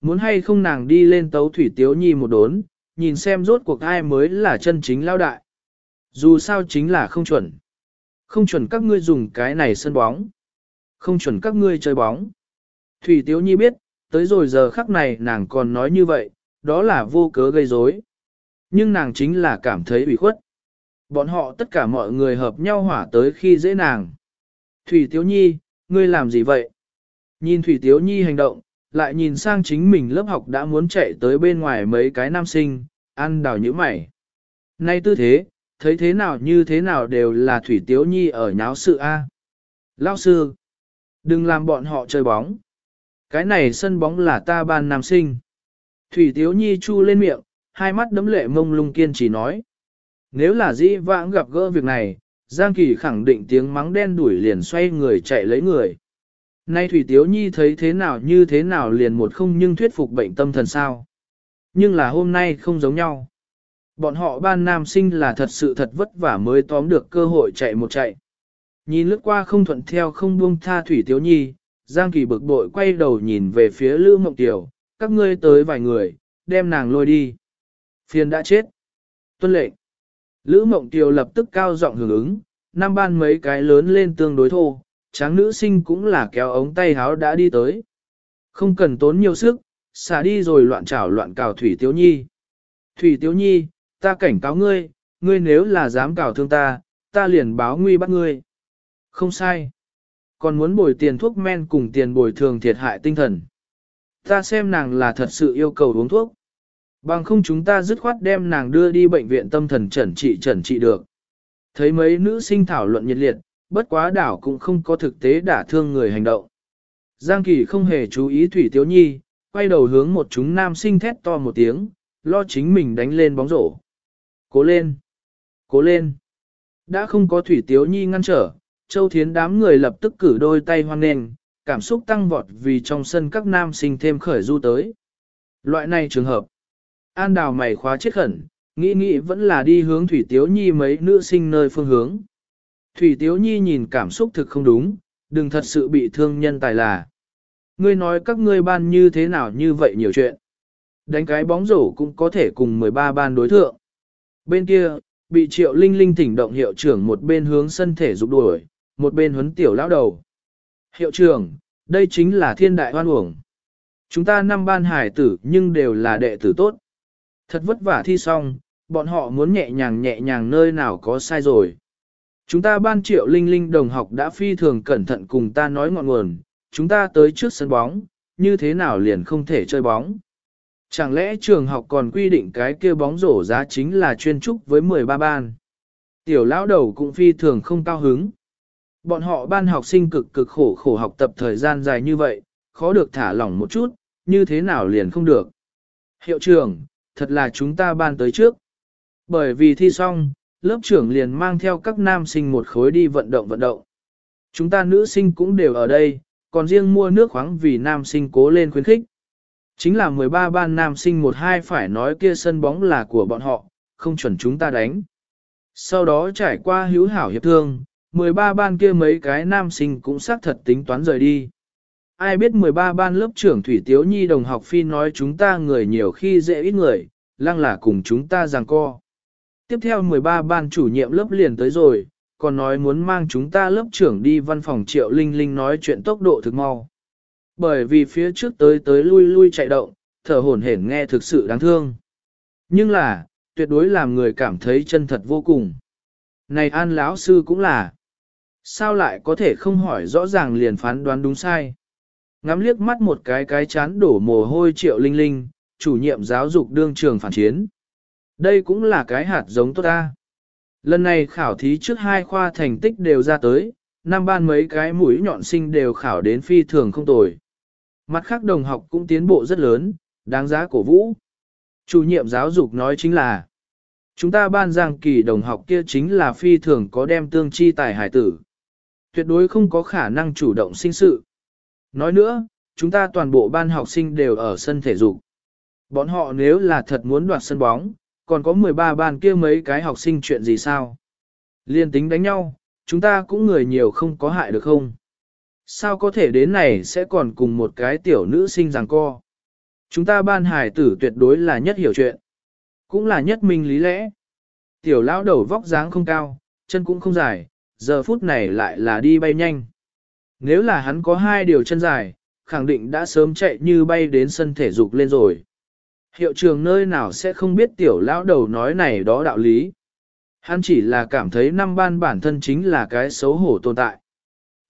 muốn hay không nàng đi lên tấu thủy tiếu nhi một đốn, nhìn xem rốt cuộc ai mới là chân chính lao đại. Dù sao chính là không chuẩn. Không chuẩn các ngươi dùng cái này sân bóng. Không chuẩn các ngươi chơi bóng. Thủy tiếu nhi biết, tới rồi giờ khắc này nàng còn nói như vậy, đó là vô cớ gây rối. Nhưng nàng chính là cảm thấy ủy khuất. Bọn họ tất cả mọi người hợp nhau hỏa tới khi dễ nàng. Thủy Tiếu Nhi, ngươi làm gì vậy? Nhìn Thủy Tiếu Nhi hành động, lại nhìn sang chính mình lớp học đã muốn chạy tới bên ngoài mấy cái nam sinh, ăn đào nhữ mày. Nay tư thế, thấy thế nào như thế nào đều là Thủy Tiếu Nhi ở nháo sự A. Lao sư, đừng làm bọn họ chơi bóng. Cái này sân bóng là ta ban nam sinh. Thủy Tiếu Nhi chu lên miệng, hai mắt đấm lệ mông lung kiên chỉ nói. Nếu là dĩ vãng gặp gỡ việc này, Giang Kỳ khẳng định tiếng mắng đen đuổi liền xoay người chạy lấy người. Nay Thủy Tiếu Nhi thấy thế nào như thế nào liền một không nhưng thuyết phục bệnh tâm thần sao. Nhưng là hôm nay không giống nhau. Bọn họ ban nam sinh là thật sự thật vất vả mới tóm được cơ hội chạy một chạy. Nhìn lướt qua không thuận theo không buông tha Thủy Tiếu Nhi, Giang Kỳ bực bội quay đầu nhìn về phía Lữ Mộng Tiểu, các ngươi tới vài người, đem nàng lôi đi. Phiền đã chết. Tuân lệnh. Lữ Mộng Tiểu lập tức cao giọng hưởng ứng, năm ban mấy cái lớn lên tương đối thô, tráng nữ sinh cũng là kéo ống tay háo đã đi tới. Không cần tốn nhiều sức, xả đi rồi loạn trảo loạn cào Thủy Tiếu Nhi. Thủy Tiếu Nhi, ta cảnh cáo ngươi, ngươi nếu là dám cào thương ta, ta liền báo nguy bắt ngươi. Không sai. Còn muốn bồi tiền thuốc men cùng tiền bồi thường thiệt hại tinh thần. Ta xem nàng là thật sự yêu cầu uống thuốc. Bằng không chúng ta dứt khoát đem nàng đưa đi bệnh viện tâm thần chẩn trị chẩn trị được. Thấy mấy nữ sinh thảo luận nhiệt liệt, bất quá đảo cũng không có thực tế đả thương người hành động. Giang Kỳ không hề chú ý Thủy Tiếu Nhi, quay đầu hướng một chúng nam sinh thét to một tiếng, lo chính mình đánh lên bóng rổ. Cố lên! Cố lên! Đã không có Thủy Tiếu Nhi ngăn trở, Châu Thiến đám người lập tức cử đôi tay hoang nền, cảm xúc tăng vọt vì trong sân các nam sinh thêm khởi du tới. Loại này trường hợp, An đào mày khóa chết khẩn, nghĩ nghĩ vẫn là đi hướng Thủy Tiếu Nhi mấy nữ sinh nơi phương hướng. Thủy Tiếu Nhi nhìn cảm xúc thực không đúng, đừng thật sự bị thương nhân tài là. Ngươi nói các ngươi ban như thế nào như vậy nhiều chuyện. Đánh cái bóng rổ cũng có thể cùng 13 ban đối thượng. Bên kia, bị triệu linh linh thỉnh động hiệu trưởng một bên hướng sân thể dục đuổi, một bên huấn tiểu lão đầu. Hiệu trưởng, đây chính là thiên đại hoan uổng. Chúng ta năm ban hải tử nhưng đều là đệ tử tốt. Thật vất vả thi xong, bọn họ muốn nhẹ nhàng nhẹ nhàng nơi nào có sai rồi. Chúng ta ban triệu linh linh đồng học đã phi thường cẩn thận cùng ta nói ngọn nguồn, chúng ta tới trước sân bóng, như thế nào liền không thể chơi bóng. Chẳng lẽ trường học còn quy định cái kia bóng rổ giá chính là chuyên trúc với 13 ban. Tiểu lão đầu cũng phi thường không cao hứng. Bọn họ ban học sinh cực cực khổ khổ học tập thời gian dài như vậy, khó được thả lỏng một chút, như thế nào liền không được. Hiệu trưởng, thật là chúng ta ban tới trước. Bởi vì thi xong, lớp trưởng liền mang theo các nam sinh một khối đi vận động vận động. Chúng ta nữ sinh cũng đều ở đây, còn riêng mua nước khoáng vì nam sinh cố lên khuyến khích. Chính là 13 ban nam sinh một hai phải nói kia sân bóng là của bọn họ, không chuẩn chúng ta đánh. Sau đó trải qua hữu hảo hiệp thương, 13 ban kia mấy cái nam sinh cũng xác thật tính toán rời đi. Ai biết 13 ban lớp trưởng Thủy Tiếu Nhi đồng học phi nói chúng ta người nhiều khi dễ ít người, lăng là cùng chúng ta giằng co. Tiếp theo 13 ban chủ nhiệm lớp liền tới rồi, còn nói muốn mang chúng ta lớp trưởng đi văn phòng triệu linh linh nói chuyện tốc độ thực mau. Bởi vì phía trước tới tới lui lui chạy động, thở hổn hển nghe thực sự đáng thương. Nhưng là, tuyệt đối làm người cảm thấy chân thật vô cùng. Này an lão sư cũng là. Sao lại có thể không hỏi rõ ràng liền phán đoán đúng sai? Ngắm liếc mắt một cái cái chán đổ mồ hôi triệu linh linh, chủ nhiệm giáo dục đương trường phản chiến. Đây cũng là cái hạt giống tốt ta. Lần này khảo thí trước hai khoa thành tích đều ra tới, năm ban mấy cái mũi nhọn sinh đều khảo đến phi thường không tồi. Mặt khác đồng học cũng tiến bộ rất lớn, đáng giá cổ vũ. Chủ nhiệm giáo dục nói chính là, chúng ta ban giang kỳ đồng học kia chính là phi thường có đem tương chi tài hải tử. Tuyệt đối không có khả năng chủ động sinh sự. Nói nữa, chúng ta toàn bộ ban học sinh đều ở sân thể dục. Bọn họ nếu là thật muốn đoạt sân bóng, còn có 13 ban kia mấy cái học sinh chuyện gì sao? Liên tính đánh nhau, chúng ta cũng người nhiều không có hại được không? Sao có thể đến này sẽ còn cùng một cái tiểu nữ sinh giằng co? Chúng ta ban hải tử tuyệt đối là nhất hiểu chuyện. Cũng là nhất minh lý lẽ. Tiểu lão đầu vóc dáng không cao, chân cũng không dài, giờ phút này lại là đi bay nhanh. Nếu là hắn có hai điều chân dài, khẳng định đã sớm chạy như bay đến sân thể dục lên rồi. Hiệu trường nơi nào sẽ không biết tiểu lão đầu nói này đó đạo lý. Hắn chỉ là cảm thấy năm ban bản thân chính là cái xấu hổ tồn tại.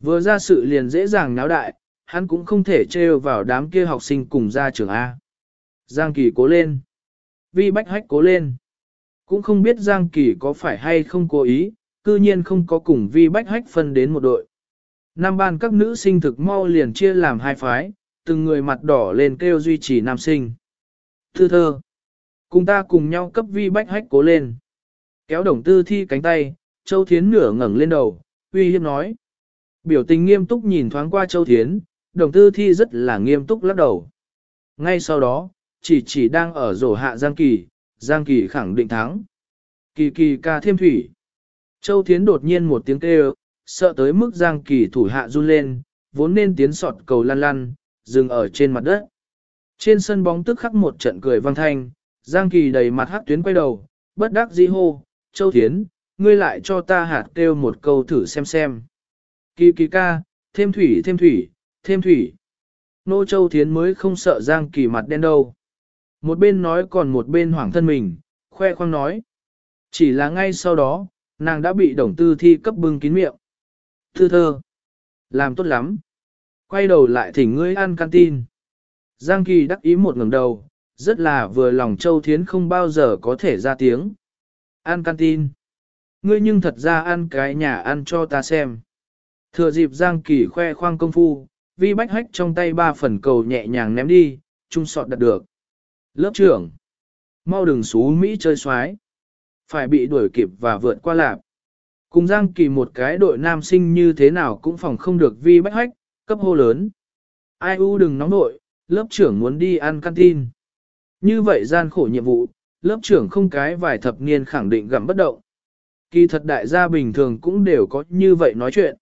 Vừa ra sự liền dễ dàng náo đại, hắn cũng không thể trêu vào đám kia học sinh cùng ra trường A. Giang Kỳ cố lên. Vi Bách Hách cố lên. Cũng không biết Giang Kỳ có phải hay không cố ý, cư nhiên không có cùng Vi Bách Hách phân đến một đội. Năm ban các nữ sinh thực mau liền chia làm hai phái, từng người mặt đỏ lên kêu duy trì nam sinh. Thư thơ. Cùng ta cùng nhau cấp Vi Bách Hách cố lên. Kéo đồng tư thi cánh tay, Châu Thiến nửa ngẩng lên đầu, uy hiếp nói. Biểu tình nghiêm túc nhìn thoáng qua Châu Thiến, đồng tư thi rất là nghiêm túc lắc đầu. Ngay sau đó, chỉ chỉ đang ở rổ hạ Giang Kỳ, Giang Kỳ khẳng định thắng. Kỳ kỳ ca thêm thủy. Châu Thiến đột nhiên một tiếng kêu, sợ tới mức Giang Kỳ thủ hạ run lên, vốn nên tiến sọt cầu lăn lăn, dừng ở trên mặt đất. Trên sân bóng tức khắc một trận cười vang thanh, Giang Kỳ đầy mặt hắc tuyến quay đầu, bất đắc dĩ hô, Châu Thiến, ngươi lại cho ta hạt kêu một câu thử xem xem. Kỳ kỳ ca, thêm thủy thêm thủy, thêm thủy. Nô Châu Thiến mới không sợ Giang Kỳ mặt đen đâu. Một bên nói còn một bên hoảng thân mình, khoe khoang nói. Chỉ là ngay sau đó, nàng đã bị đồng tư thi cấp bưng kín miệng. Thư thơ. Làm tốt lắm. Quay đầu lại thỉnh ngươi ăn canteen. Giang Kỳ đắc ý một ngẩng đầu, rất là vừa lòng Châu Thiến không bao giờ có thể ra tiếng. An canteen. Ngươi nhưng thật ra ăn cái nhà ăn cho ta xem. Thừa dịp Giang Kỳ khoe khoang công phu, vi bách hách trong tay ba phần cầu nhẹ nhàng ném đi, trung sọt đặt được. Lớp trưởng. Mau đừng xú Mỹ chơi xoái. Phải bị đuổi kịp và vượt qua lạp. Cùng Giang Kỳ một cái đội nam sinh như thế nào cũng phòng không được vi bách hách, cấp hô lớn. Ai u đừng nóng nội, lớp trưởng muốn đi ăn canteen. Như vậy gian khổ nhiệm vụ, lớp trưởng không cái vài thập niên khẳng định gặm bất động. Kỳ thật đại gia bình thường cũng đều có như vậy nói chuyện.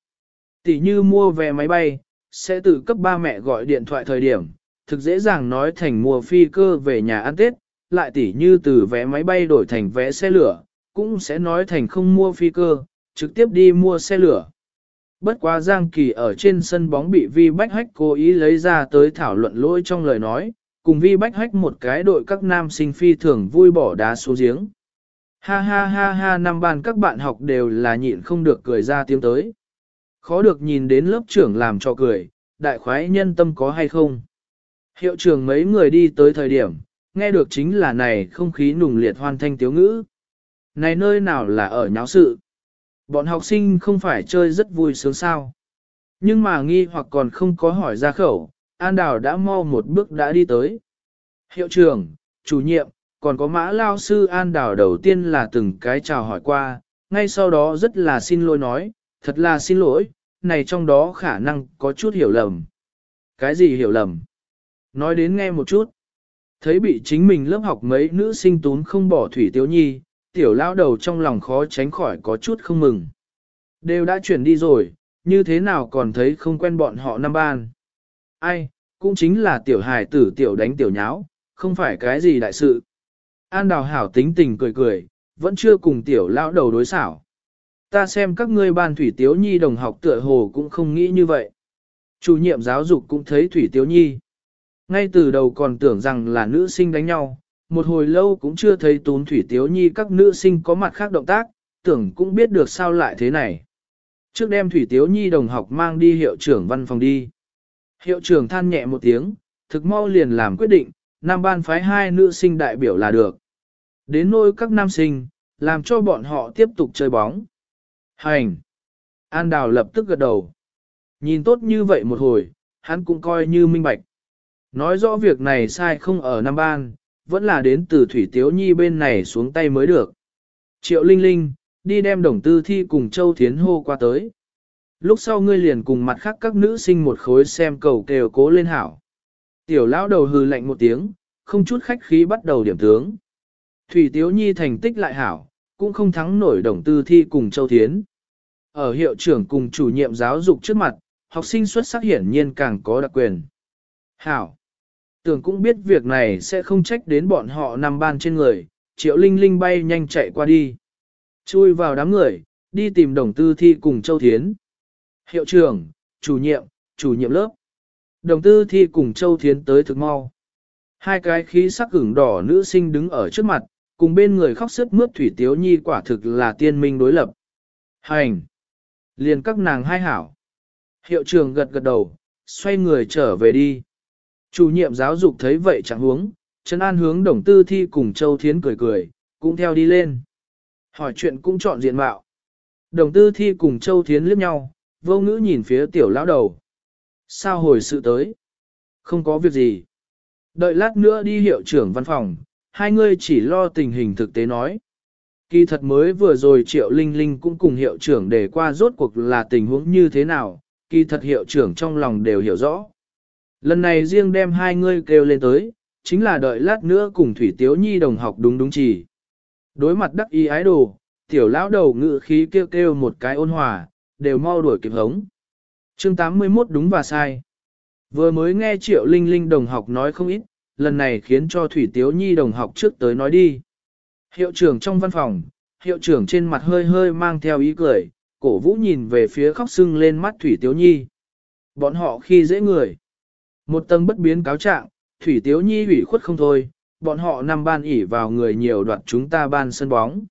Tỷ như mua vé máy bay, sẽ tự cấp ba mẹ gọi điện thoại thời điểm, thực dễ dàng nói thành mua phi cơ về nhà ăn Tết, lại tỷ như từ vé máy bay đổi thành vé xe lửa, cũng sẽ nói thành không mua phi cơ, trực tiếp đi mua xe lửa. Bất quá Giang Kỳ ở trên sân bóng bị Vi Bách Hách cố ý lấy ra tới thảo luận lỗi trong lời nói, cùng Vi Bách Hách một cái đội các nam sinh phi thường vui bỏ đá xuống giếng. Ha ha ha ha năm ban các bạn học đều là nhịn không được cười ra tiếng tới. Khó được nhìn đến lớp trưởng làm cho cười, đại khoái nhân tâm có hay không. Hiệu trưởng mấy người đi tới thời điểm, nghe được chính là này không khí nùng liệt hoan thanh tiếu ngữ. Này nơi nào là ở nháo sự. Bọn học sinh không phải chơi rất vui sướng sao. Nhưng mà nghi hoặc còn không có hỏi ra khẩu, An Đào đã mau một bước đã đi tới. Hiệu trưởng, chủ nhiệm, còn có mã lao sư An Đào đầu tiên là từng cái chào hỏi qua, ngay sau đó rất là xin lỗi nói, thật là xin lỗi, này trong đó khả năng có chút hiểu lầm. Cái gì hiểu lầm? Nói đến nghe một chút. Thấy bị chính mình lớp học mấy nữ sinh tún không bỏ thủy tiếu nhi, tiểu lão đầu trong lòng khó tránh khỏi có chút không mừng. Đều đã chuyển đi rồi, như thế nào còn thấy không quen bọn họ năm ban. Ai, cũng chính là tiểu hài tử tiểu đánh tiểu nháo, không phải cái gì đại sự. An đào hảo tính tình cười cười, vẫn chưa cùng tiểu lão đầu đối xảo. Ta xem các ngươi ban thủy tiếu nhi đồng học tựa hồ cũng không nghĩ như vậy. Chủ nhiệm giáo dục cũng thấy thủy tiếu nhi. Ngay từ đầu còn tưởng rằng là nữ sinh đánh nhau, một hồi lâu cũng chưa thấy tún thủy tiếu nhi các nữ sinh có mặt khác động tác, tưởng cũng biết được sao lại thế này. Trước đem thủy tiếu nhi đồng học mang đi hiệu trưởng văn phòng đi. Hiệu trưởng than nhẹ một tiếng, thực mau liền làm quyết định, nam ban phái hai nữ sinh đại biểu là được. Đến nôi các nam sinh, làm cho bọn họ tiếp tục chơi bóng. Hành! An Đào lập tức gật đầu. Nhìn tốt như vậy một hồi, hắn cũng coi như minh bạch. Nói rõ việc này sai không ở Nam Ban, vẫn là đến từ Thủy Tiếu Nhi bên này xuống tay mới được. Triệu Linh Linh, đi đem đồng tư thi cùng Châu Thiến hô qua tới. Lúc sau ngươi liền cùng mặt khác các nữ sinh một khối xem cầu kêu cố lên hảo. Tiểu lão đầu hừ lạnh một tiếng, không chút khách khí bắt đầu điểm tướng. Thủy Tiếu Nhi thành tích lại hảo, cũng không thắng nổi đồng tư thi cùng Châu Thiến. Ở hiệu trưởng cùng chủ nhiệm giáo dục trước mặt, học sinh xuất sắc hiển nhiên càng có đặc quyền. Hảo! Tưởng cũng biết việc này sẽ không trách đến bọn họ nằm ban trên người, triệu linh linh bay nhanh chạy qua đi. Chui vào đám người, đi tìm đồng tư thi cùng Châu Thiến. Hiệu trưởng, chủ nhiệm, chủ nhiệm lớp. Đồng tư thi cùng Châu Thiến tới thực mau. Hai cái khí sắc ửng đỏ nữ sinh đứng ở trước mặt, cùng bên người khóc sức mướt Thủy Tiếu Nhi quả thực là tiên minh đối lập. Hành! Liền các nàng hai hảo. Hiệu trưởng gật gật đầu, xoay người trở về đi. Chủ nhiệm giáo dục thấy vậy chẳng hướng, Trấn An hướng đồng tư thi cùng Châu Thiến cười cười, cũng theo đi lên. Hỏi chuyện cũng chọn diện mạo. Đồng tư thi cùng Châu Thiến liếc nhau, vô ngữ nhìn phía tiểu lão đầu. Sao hồi sự tới? Không có việc gì. Đợi lát nữa đi hiệu trưởng văn phòng, hai người chỉ lo tình hình thực tế nói. Kỳ thật mới vừa rồi Triệu Linh Linh cũng cùng hiệu trưởng để qua rốt cuộc là tình huống như thế nào, kỳ thật hiệu trưởng trong lòng đều hiểu rõ. Lần này riêng đem hai ngươi kêu lên tới, chính là đợi lát nữa cùng Thủy Tiếu Nhi đồng học đúng đúng chỉ. Đối mặt đắc ý ái đồ, tiểu lão đầu ngự khí kêu kêu một cái ôn hòa, đều mau đuổi kịp hống. Chương 81 đúng và sai. Vừa mới nghe Triệu Linh Linh đồng học nói không ít, lần này khiến cho Thủy Tiếu Nhi đồng học trước tới nói đi. Hiệu trưởng trong văn phòng, hiệu trưởng trên mặt hơi hơi mang theo ý cười, cổ vũ nhìn về phía khóc sưng lên mắt Thủy Tiếu Nhi. Bọn họ khi dễ người. Một tầng bất biến cáo trạng, Thủy Tiếu Nhi ủy khuất không thôi, bọn họ nằm ban ỉ vào người nhiều đoạt chúng ta ban sân bóng.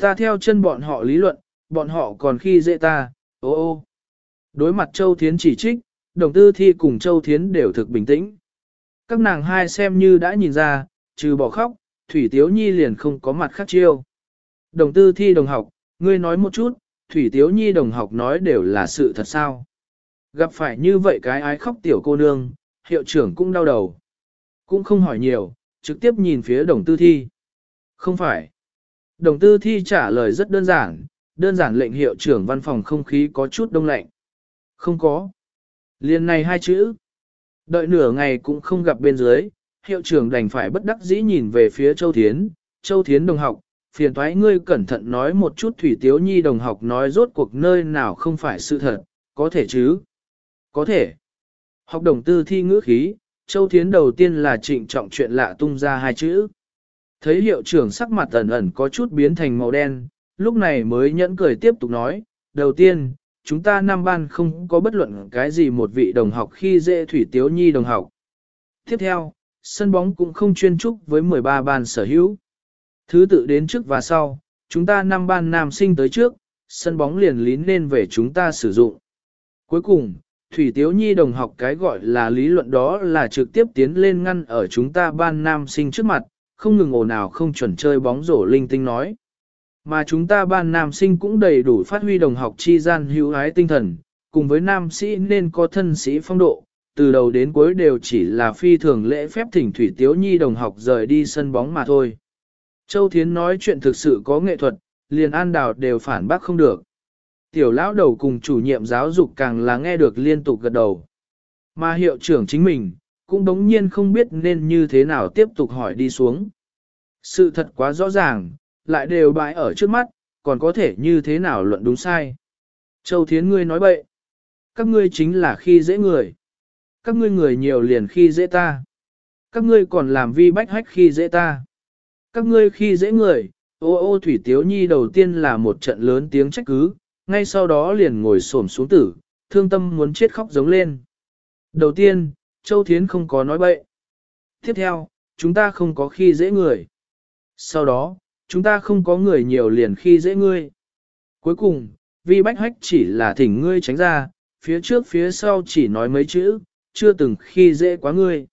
Ta theo chân bọn họ lý luận, bọn họ còn khi dễ ta, ô ô. Đối mặt Châu Thiến chỉ trích, đồng tư thi cùng Châu Thiến đều thực bình tĩnh. Các nàng hai xem như đã nhìn ra, trừ bỏ khóc, Thủy Tiếu Nhi liền không có mặt khác chiêu. Đồng tư thi đồng học, ngươi nói một chút, Thủy Tiếu Nhi đồng học nói đều là sự thật sao. Gặp phải như vậy cái ái khóc tiểu cô nương, hiệu trưởng cũng đau đầu. Cũng không hỏi nhiều, trực tiếp nhìn phía đồng tư thi. Không phải. Đồng tư thi trả lời rất đơn giản, đơn giản lệnh hiệu trưởng văn phòng không khí có chút đông lạnh. Không có. Liên này hai chữ. Đợi nửa ngày cũng không gặp bên dưới, hiệu trưởng đành phải bất đắc dĩ nhìn về phía Châu Thiến. Châu Thiến đồng học, phiền thoái ngươi cẩn thận nói một chút Thủy Tiếu Nhi đồng học nói rốt cuộc nơi nào không phải sự thật, có thể chứ? Có thể. Học đồng tư thi ngữ khí, Châu Thiến đầu tiên là trịnh trọng chuyện lạ tung ra hai chữ. Thấy hiệu trưởng sắc mặt ẩn ẩn có chút biến thành màu đen, lúc này mới nhẫn cười tiếp tục nói, đầu tiên, chúng ta năm ban không có bất luận cái gì một vị đồng học khi dễ thủy tiếu nhi đồng học. Tiếp theo, sân bóng cũng không chuyên trúc với 13 ban sở hữu. Thứ tự đến trước và sau, chúng ta năm ban nam sinh tới trước, sân bóng liền lín lên về chúng ta sử dụng. Cuối cùng, Thủy Tiếu Nhi đồng học cái gọi là lý luận đó là trực tiếp tiến lên ngăn ở chúng ta ban nam sinh trước mặt, không ngừng ồn nào không chuẩn chơi bóng rổ linh tinh nói. Mà chúng ta ban nam sinh cũng đầy đủ phát huy đồng học chi gian hữu ái tinh thần, cùng với nam sĩ nên có thân sĩ phong độ, từ đầu đến cuối đều chỉ là phi thường lễ phép thỉnh Thủy Tiếu Nhi đồng học rời đi sân bóng mà thôi. Châu Thiến nói chuyện thực sự có nghệ thuật, liền an đào đều phản bác không được. Tiểu lão đầu cùng chủ nhiệm giáo dục càng là nghe được liên tục gật đầu. Mà hiệu trưởng chính mình, cũng đống nhiên không biết nên như thế nào tiếp tục hỏi đi xuống. Sự thật quá rõ ràng, lại đều bãi ở trước mắt, còn có thể như thế nào luận đúng sai. Châu Thiến ngươi nói bậy. Các ngươi chính là khi dễ người. Các ngươi người nhiều liền khi dễ ta. Các ngươi còn làm vi bách hách khi dễ ta. Các ngươi khi dễ người, ô ô thủy tiếu nhi đầu tiên là một trận lớn tiếng trách cứ, ngay sau đó liền ngồi xổm xuống tử, thương tâm muốn chết khóc giống lên. Đầu tiên, Châu Thiến không có nói bậy. Tiếp theo, chúng ta không có khi dễ người. Sau đó, chúng ta không có người nhiều liền khi dễ ngươi. Cuối cùng, vi bách hách chỉ là thỉnh ngươi tránh ra, phía trước phía sau chỉ nói mấy chữ, chưa từng khi dễ quá ngươi.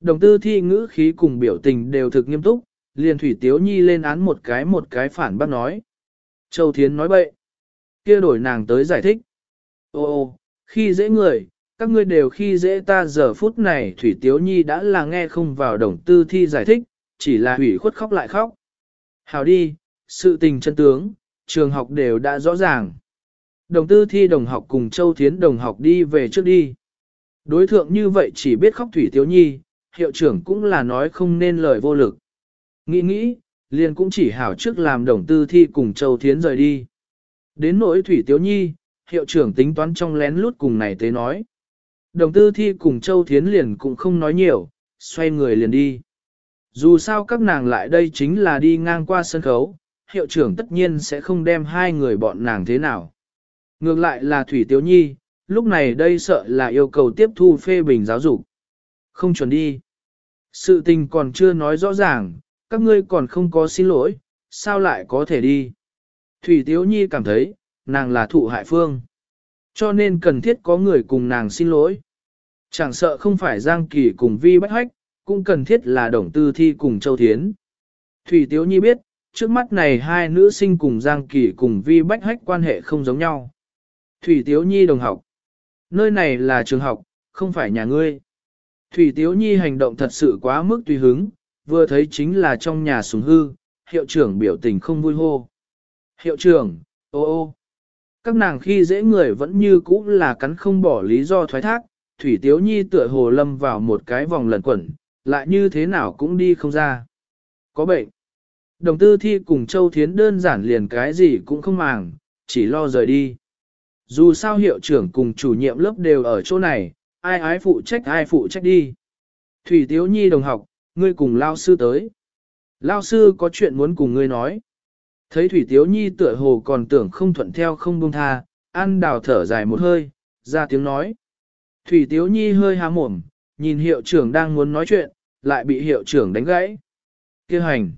Đồng tư thi ngữ khí cùng biểu tình đều thực nghiêm túc, liền thủy tiếu nhi lên án một cái một cái phản bác nói. Châu Thiến nói bậy kia đổi nàng tới giải thích. Ô ô, khi dễ người, các ngươi đều khi dễ ta giờ phút này Thủy Tiếu Nhi đã là nghe không vào đồng tư thi giải thích, chỉ là hủy khuất khóc lại khóc. Hào đi, sự tình chân tướng, trường học đều đã rõ ràng. Đồng tư thi đồng học cùng Châu Thiến đồng học đi về trước đi. Đối thượng như vậy chỉ biết khóc Thủy Tiếu Nhi, hiệu trưởng cũng là nói không nên lời vô lực. Nghĩ nghĩ, liền cũng chỉ hảo trước làm đồng tư thi cùng Châu Thiến rời đi. Đến nỗi Thủy Tiếu Nhi, hiệu trưởng tính toán trong lén lút cùng này tới nói. Đồng tư thi cùng Châu Thiến liền cũng không nói nhiều, xoay người liền đi. Dù sao các nàng lại đây chính là đi ngang qua sân khấu, hiệu trưởng tất nhiên sẽ không đem hai người bọn nàng thế nào. Ngược lại là Thủy Tiếu Nhi, lúc này đây sợ là yêu cầu tiếp thu phê bình giáo dục. Không chuẩn đi. Sự tình còn chưa nói rõ ràng, các ngươi còn không có xin lỗi, sao lại có thể đi. Thủy Tiếu Nhi cảm thấy, nàng là thụ hại phương. Cho nên cần thiết có người cùng nàng xin lỗi. Chẳng sợ không phải Giang Kỳ cùng Vi Bách Hách, cũng cần thiết là Đồng Tư Thi cùng Châu Thiến. Thủy Tiếu Nhi biết, trước mắt này hai nữ sinh cùng Giang Kỳ cùng Vi Bách Hách quan hệ không giống nhau. Thủy Tiếu Nhi đồng học. Nơi này là trường học, không phải nhà ngươi. Thủy Tiếu Nhi hành động thật sự quá mức tùy hứng, vừa thấy chính là trong nhà súng hư, hiệu trưởng biểu tình không vui hô. Hiệu trưởng, ô ô. Các nàng khi dễ người vẫn như cũ là cắn không bỏ lý do thoái thác, Thủy Tiếu Nhi tựa hồ lâm vào một cái vòng lẩn quẩn, lại như thế nào cũng đi không ra. Có bệnh. Đồng tư thi cùng Châu Thiến đơn giản liền cái gì cũng không màng, chỉ lo rời đi. Dù sao hiệu trưởng cùng chủ nhiệm lớp đều ở chỗ này, ai ái phụ trách ai phụ trách đi. Thủy Tiếu Nhi đồng học, ngươi cùng lao sư tới. Lao sư có chuyện muốn cùng ngươi nói. Thấy Thủy Tiếu Nhi tựa hồ còn tưởng không thuận theo không buông tha, ăn đào thở dài một hơi, ra tiếng nói. Thủy Tiếu Nhi hơi há mồm, nhìn hiệu trưởng đang muốn nói chuyện, lại bị hiệu trưởng đánh gãy. Kêu hành.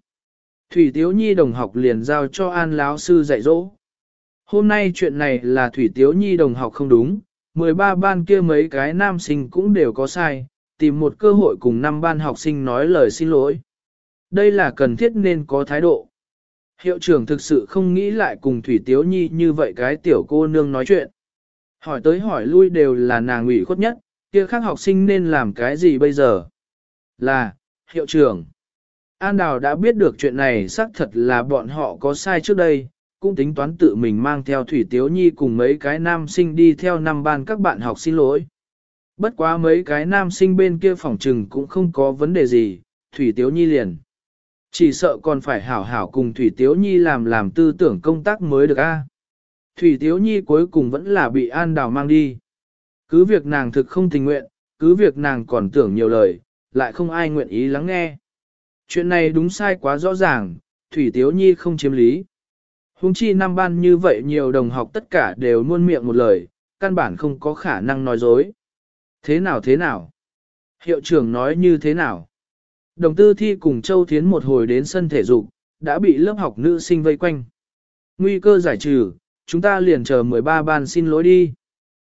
Thủy Tiếu Nhi đồng học liền giao cho An lão sư dạy dỗ. Hôm nay chuyện này là Thủy Tiếu Nhi đồng học không đúng, 13 ban kia mấy cái nam sinh cũng đều có sai, tìm một cơ hội cùng năm ban học sinh nói lời xin lỗi. Đây là cần thiết nên có thái độ. Hiệu trưởng thực sự không nghĩ lại cùng Thủy Tiếu Nhi như vậy cái tiểu cô nương nói chuyện. Hỏi tới hỏi lui đều là nàng ủy khuất nhất, kia khác học sinh nên làm cái gì bây giờ? Là, hiệu trưởng. An Đào đã biết được chuyện này xác thật là bọn họ có sai trước đây, cũng tính toán tự mình mang theo Thủy Tiếu Nhi cùng mấy cái nam sinh đi theo năm ban các bạn học xin lỗi. Bất quá mấy cái nam sinh bên kia phòng trừng cũng không có vấn đề gì, Thủy Tiếu Nhi liền. Chỉ sợ còn phải hảo hảo cùng Thủy Tiếu Nhi làm làm tư tưởng công tác mới được a. Thủy Tiếu Nhi cuối cùng vẫn là bị An Đào mang đi. Cứ việc nàng thực không tình nguyện, cứ việc nàng còn tưởng nhiều lời, lại không ai nguyện ý lắng nghe. Chuyện này đúng sai quá rõ ràng, Thủy Tiếu Nhi không chiếm lý. Hùng chi năm ban như vậy nhiều đồng học tất cả đều luôn miệng một lời, căn bản không có khả năng nói dối. Thế nào thế nào? Hiệu trưởng nói như thế nào? Đồng tư thi cùng Châu Thiến một hồi đến sân thể dục, đã bị lớp học nữ sinh vây quanh. Nguy cơ giải trừ, chúng ta liền chờ 13 ban xin lỗi đi.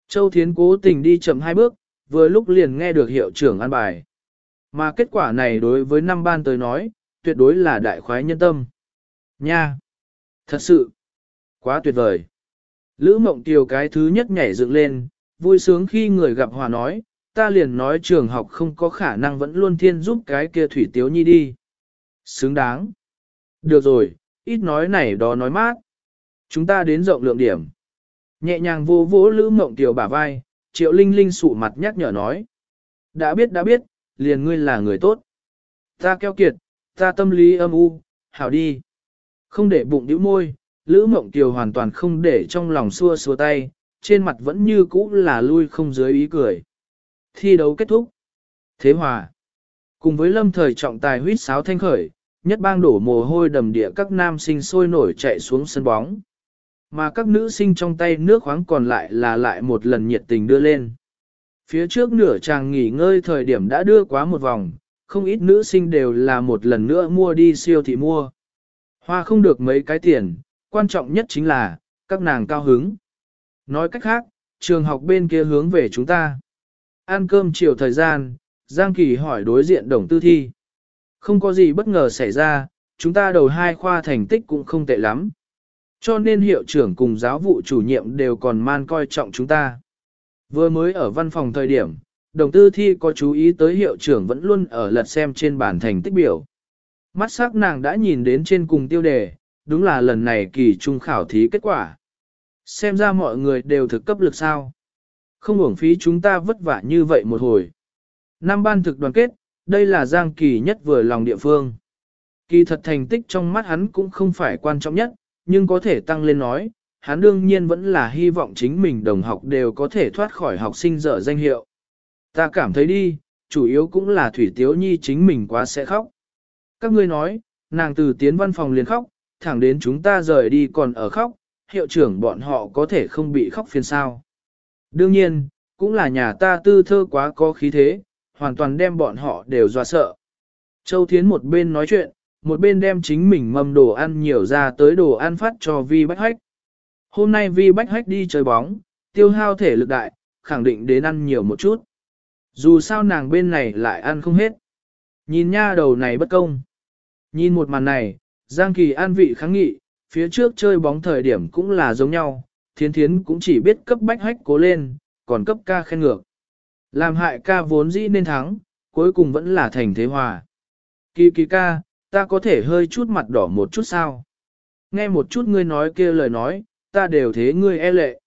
Châu Thiến cố tình đi chậm hai bước, vừa lúc liền nghe được hiệu trưởng an bài. Mà kết quả này đối với năm ban tới nói, tuyệt đối là đại khoái nhân tâm. Nha! Thật sự! Quá tuyệt vời! Lữ mộng tiều cái thứ nhất nhảy dựng lên, vui sướng khi người gặp hòa nói, ta liền nói trường học không có khả năng vẫn luôn thiên giúp cái kia thủy tiếu nhi đi. Xứng đáng. Được rồi, ít nói này đó nói mát. Chúng ta đến rộng lượng điểm. Nhẹ nhàng vô vỗ lữ mộng tiểu bả vai, triệu linh linh sụ mặt nhắc nhở nói. Đã biết đã biết, liền ngươi là người tốt. Ta keo kiệt, ta tâm lý âm u, hảo đi. Không để bụng đĩu môi, lữ mộng tiểu hoàn toàn không để trong lòng xua xua tay, trên mặt vẫn như cũ là lui không dưới ý cười. Thi đấu kết thúc. Thế hòa. Cùng với lâm thời trọng tài huyết sáo thanh khởi, nhất bang đổ mồ hôi đầm địa các nam sinh sôi nổi chạy xuống sân bóng. Mà các nữ sinh trong tay nước khoáng còn lại là lại một lần nhiệt tình đưa lên. Phía trước nửa chàng nghỉ ngơi thời điểm đã đưa quá một vòng, không ít nữ sinh đều là một lần nữa mua đi siêu thị mua. Hoa không được mấy cái tiền, quan trọng nhất chính là, các nàng cao hứng. Nói cách khác, trường học bên kia hướng về chúng ta. Ăn cơm chiều thời gian, Giang Kỳ hỏi đối diện đồng tư thi. Không có gì bất ngờ xảy ra, chúng ta đầu hai khoa thành tích cũng không tệ lắm. Cho nên hiệu trưởng cùng giáo vụ chủ nhiệm đều còn man coi trọng chúng ta. Vừa mới ở văn phòng thời điểm, đồng tư thi có chú ý tới hiệu trưởng vẫn luôn ở lật xem trên bản thành tích biểu. Mắt sắc nàng đã nhìn đến trên cùng tiêu đề, đúng là lần này kỳ trung khảo thí kết quả. Xem ra mọi người đều thực cấp lực sao. Không uổng phí chúng ta vất vả như vậy một hồi. Năm ban thực đoàn kết, đây là Giang Kỳ nhất vừa lòng địa phương. Kỳ thật thành tích trong mắt hắn cũng không phải quan trọng nhất, nhưng có thể tăng lên nói, hắn đương nhiên vẫn là hy vọng chính mình đồng học đều có thể thoát khỏi học sinh dở danh hiệu. Ta cảm thấy đi, chủ yếu cũng là Thủy Tiếu Nhi chính mình quá sẽ khóc. Các ngươi nói, nàng từ tiến văn phòng liền khóc, thẳng đến chúng ta rời đi còn ở khóc, hiệu trưởng bọn họ có thể không bị khóc phiền sao. Đương nhiên, cũng là nhà ta tư thơ quá có khí thế, hoàn toàn đem bọn họ đều dọa sợ. Châu Thiến một bên nói chuyện, một bên đem chính mình mâm đồ ăn nhiều ra tới đồ ăn phát cho Vi Bách Hách. Hôm nay Vi Bách Hách đi chơi bóng, tiêu hao thể lực đại, khẳng định đến ăn nhiều một chút. Dù sao nàng bên này lại ăn không hết. Nhìn nha đầu này bất công. Nhìn một màn này, Giang Kỳ an vị kháng nghị, phía trước chơi bóng thời điểm cũng là giống nhau, thiến thiến cũng chỉ biết cấp bách hách cố lên, còn cấp ca khen ngược. Làm hại ca vốn dĩ nên thắng, cuối cùng vẫn là thành thế hòa. Kỳ kỳ ca, ta có thể hơi chút mặt đỏ một chút sao? Nghe một chút ngươi nói kia lời nói, ta đều thế ngươi e lệ.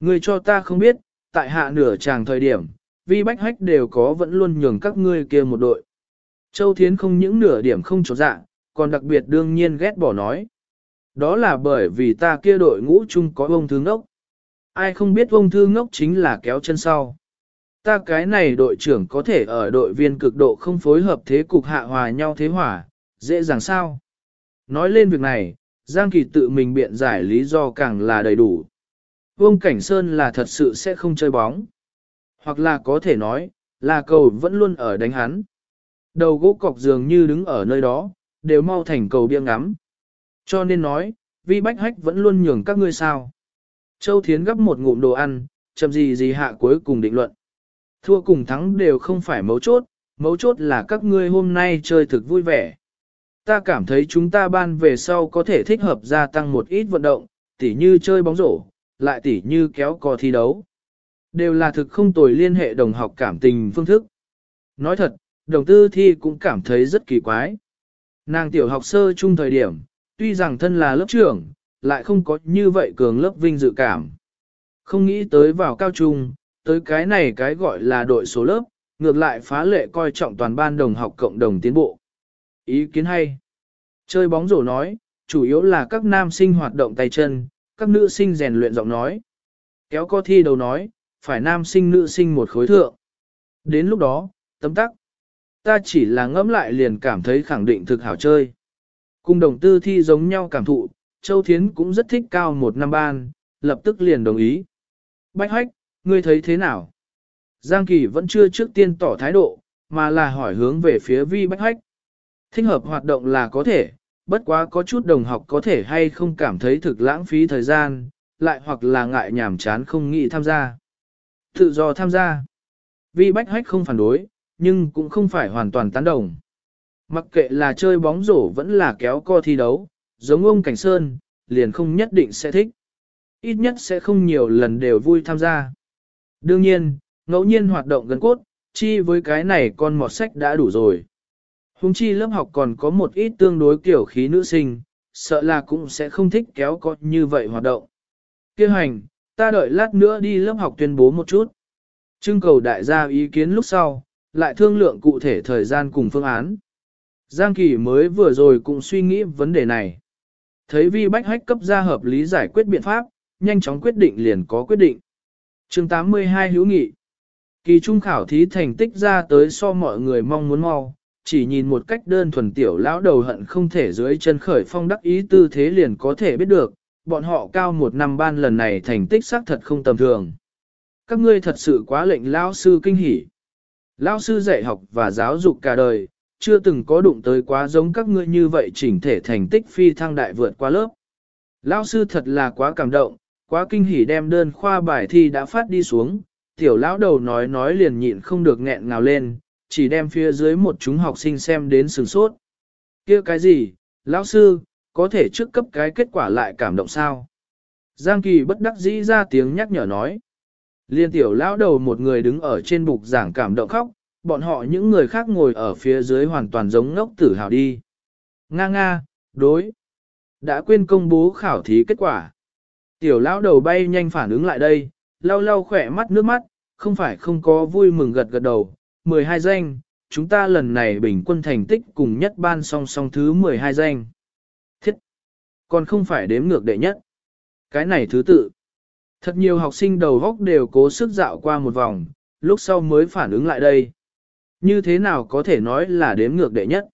Ngươi cho ta không biết, tại hạ nửa chàng thời điểm, vi bách hách đều có vẫn luôn nhường các ngươi kia một đội. Châu Thiến không những nửa điểm không trọt dạ, còn đặc biệt đương nhiên ghét bỏ nói. Đó là bởi vì ta kia đội ngũ chung có ông thư ngốc. Ai không biết ông thư ngốc chính là kéo chân sau. Ta cái này đội trưởng có thể ở đội viên cực độ không phối hợp thế cục hạ hòa nhau thế hỏa, dễ dàng sao. Nói lên việc này, Giang Kỳ tự mình biện giải lý do càng là đầy đủ. Vương Cảnh Sơn là thật sự sẽ không chơi bóng. Hoặc là có thể nói, là cầu vẫn luôn ở đánh hắn. Đầu gỗ cọc dường như đứng ở nơi đó, đều mau thành cầu bia ngắm. Cho nên nói, vi bách hách vẫn luôn nhường các ngươi sao. Châu Thiến gấp một ngụm đồ ăn, chậm gì gì hạ cuối cùng định luận. Thua cùng thắng đều không phải mấu chốt, mấu chốt là các ngươi hôm nay chơi thực vui vẻ. Ta cảm thấy chúng ta ban về sau có thể thích hợp gia tăng một ít vận động, tỉ như chơi bóng rổ, lại tỉ như kéo cò thi đấu. Đều là thực không tồi liên hệ đồng học cảm tình phương thức. Nói thật, đồng tư thi cũng cảm thấy rất kỳ quái. Nàng tiểu học sơ chung thời điểm, tuy rằng thân là lớp trưởng, lại không có như vậy cường lớp vinh dự cảm. Không nghĩ tới vào cao trung, tới cái này cái gọi là đội số lớp, ngược lại phá lệ coi trọng toàn ban đồng học cộng đồng tiến bộ. Ý kiến hay. Chơi bóng rổ nói, chủ yếu là các nam sinh hoạt động tay chân, các nữ sinh rèn luyện giọng nói. Kéo co thi đầu nói, phải nam sinh nữ sinh một khối thượng. Đến lúc đó, tấm tắc. Ta chỉ là ngẫm lại liền cảm thấy khẳng định thực hảo chơi. Cùng đồng tư thi giống nhau cảm thụ, Châu Thiến cũng rất thích cao một năm ban, lập tức liền đồng ý. Bách hách, ngươi thấy thế nào? Giang Kỳ vẫn chưa trước tiên tỏ thái độ, mà là hỏi hướng về phía vi bách hách. Thích hợp hoạt động là có thể, bất quá có chút đồng học có thể hay không cảm thấy thực lãng phí thời gian, lại hoặc là ngại nhàm chán không nghĩ tham gia. Tự do tham gia. Vi bách hách không phản đối, nhưng cũng không phải hoàn toàn tán đồng. Mặc kệ là chơi bóng rổ vẫn là kéo co thi đấu, giống ông Cảnh Sơn, liền không nhất định sẽ thích. Ít nhất sẽ không nhiều lần đều vui tham gia. Đương nhiên, ngẫu nhiên hoạt động gần cốt, chi với cái này con mọt sách đã đủ rồi. Hùng chi lớp học còn có một ít tương đối kiểu khí nữ sinh, sợ là cũng sẽ không thích kéo co như vậy hoạt động. Kêu hành, ta đợi lát nữa đi lớp học tuyên bố một chút. Trưng cầu đại gia ý kiến lúc sau, lại thương lượng cụ thể thời gian cùng phương án. Giang Kỳ mới vừa rồi cũng suy nghĩ vấn đề này. Thấy vi bách hách cấp ra hợp lý giải quyết biện pháp, nhanh chóng quyết định liền có quyết định. chương 82 hữu nghị. Kỳ trung khảo thí thành tích ra tới so mọi người mong muốn mau, chỉ nhìn một cách đơn thuần tiểu lão đầu hận không thể dưới chân khởi phong đắc ý tư thế liền có thể biết được, bọn họ cao một năm ban lần này thành tích xác thật không tầm thường. Các ngươi thật sự quá lệnh lão sư kinh hỉ. Lão sư dạy học và giáo dục cả đời, chưa từng có đụng tới quá giống các ngươi như vậy chỉnh thể thành tích phi thăng đại vượt qua lớp. Lão sư thật là quá cảm động, quá kinh hỉ đem đơn khoa bài thi đã phát đi xuống, tiểu lão đầu nói nói liền nhịn không được nghẹn ngào lên, chỉ đem phía dưới một chúng học sinh xem đến sừng sốt. kia cái gì, lão sư, có thể trước cấp cái kết quả lại cảm động sao? Giang Kỳ bất đắc dĩ ra tiếng nhắc nhở nói. Liên tiểu lão đầu một người đứng ở trên bục giảng cảm động khóc, bọn họ những người khác ngồi ở phía dưới hoàn toàn giống ngốc tử hào đi. Nga nga, đối. Đã quên công bố khảo thí kết quả. Tiểu lão đầu bay nhanh phản ứng lại đây, lau lau khỏe mắt nước mắt, không phải không có vui mừng gật gật đầu. 12 danh, chúng ta lần này bình quân thành tích cùng nhất ban song song thứ 12 danh. Thiết! Còn không phải đếm ngược đệ nhất. Cái này thứ tự. Thật nhiều học sinh đầu góc đều cố sức dạo qua một vòng, lúc sau mới phản ứng lại đây. Như thế nào có thể nói là đếm ngược đệ nhất?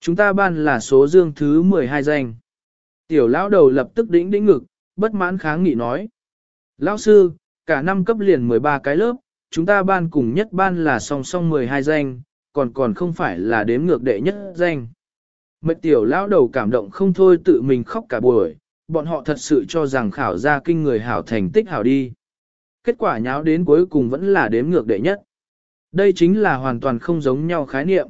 Chúng ta ban là số dương thứ 12 danh. Tiểu lão đầu lập tức đĩnh đĩnh ngực, bất mãn kháng nghị nói. Lão sư, cả năm cấp liền 13 cái lớp, chúng ta ban cùng nhất ban là song song 12 danh, còn còn không phải là đếm ngược đệ nhất danh. Mệt tiểu lão đầu cảm động không thôi tự mình khóc cả buổi, bọn họ thật sự cho rằng khảo ra kinh người hảo thành tích hảo đi. Kết quả nháo đến cuối cùng vẫn là đếm ngược đệ nhất. Đây chính là hoàn toàn không giống nhau khái niệm.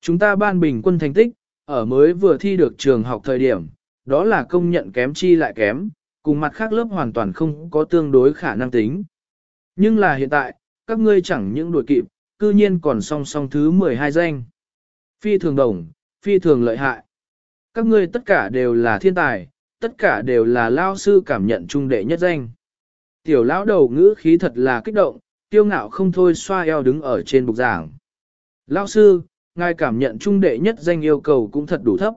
Chúng ta ban bình quân thành tích, ở mới vừa thi được trường học thời điểm, đó là công nhận kém chi lại kém, cùng mặt khác lớp hoàn toàn không có tương đối khả năng tính. Nhưng là hiện tại, các ngươi chẳng những đuổi kịp, cư nhiên còn song song thứ 12 danh. Phi thường đồng, phi thường lợi hại. Các ngươi tất cả đều là thiên tài, tất cả đều là lao sư cảm nhận trung đệ nhất danh. Tiểu lão đầu ngữ khí thật là kích động, tiêu ngạo không thôi xoa eo đứng ở trên bục giảng. Lao sư, ngài cảm nhận trung đệ nhất danh yêu cầu cũng thật đủ thấp.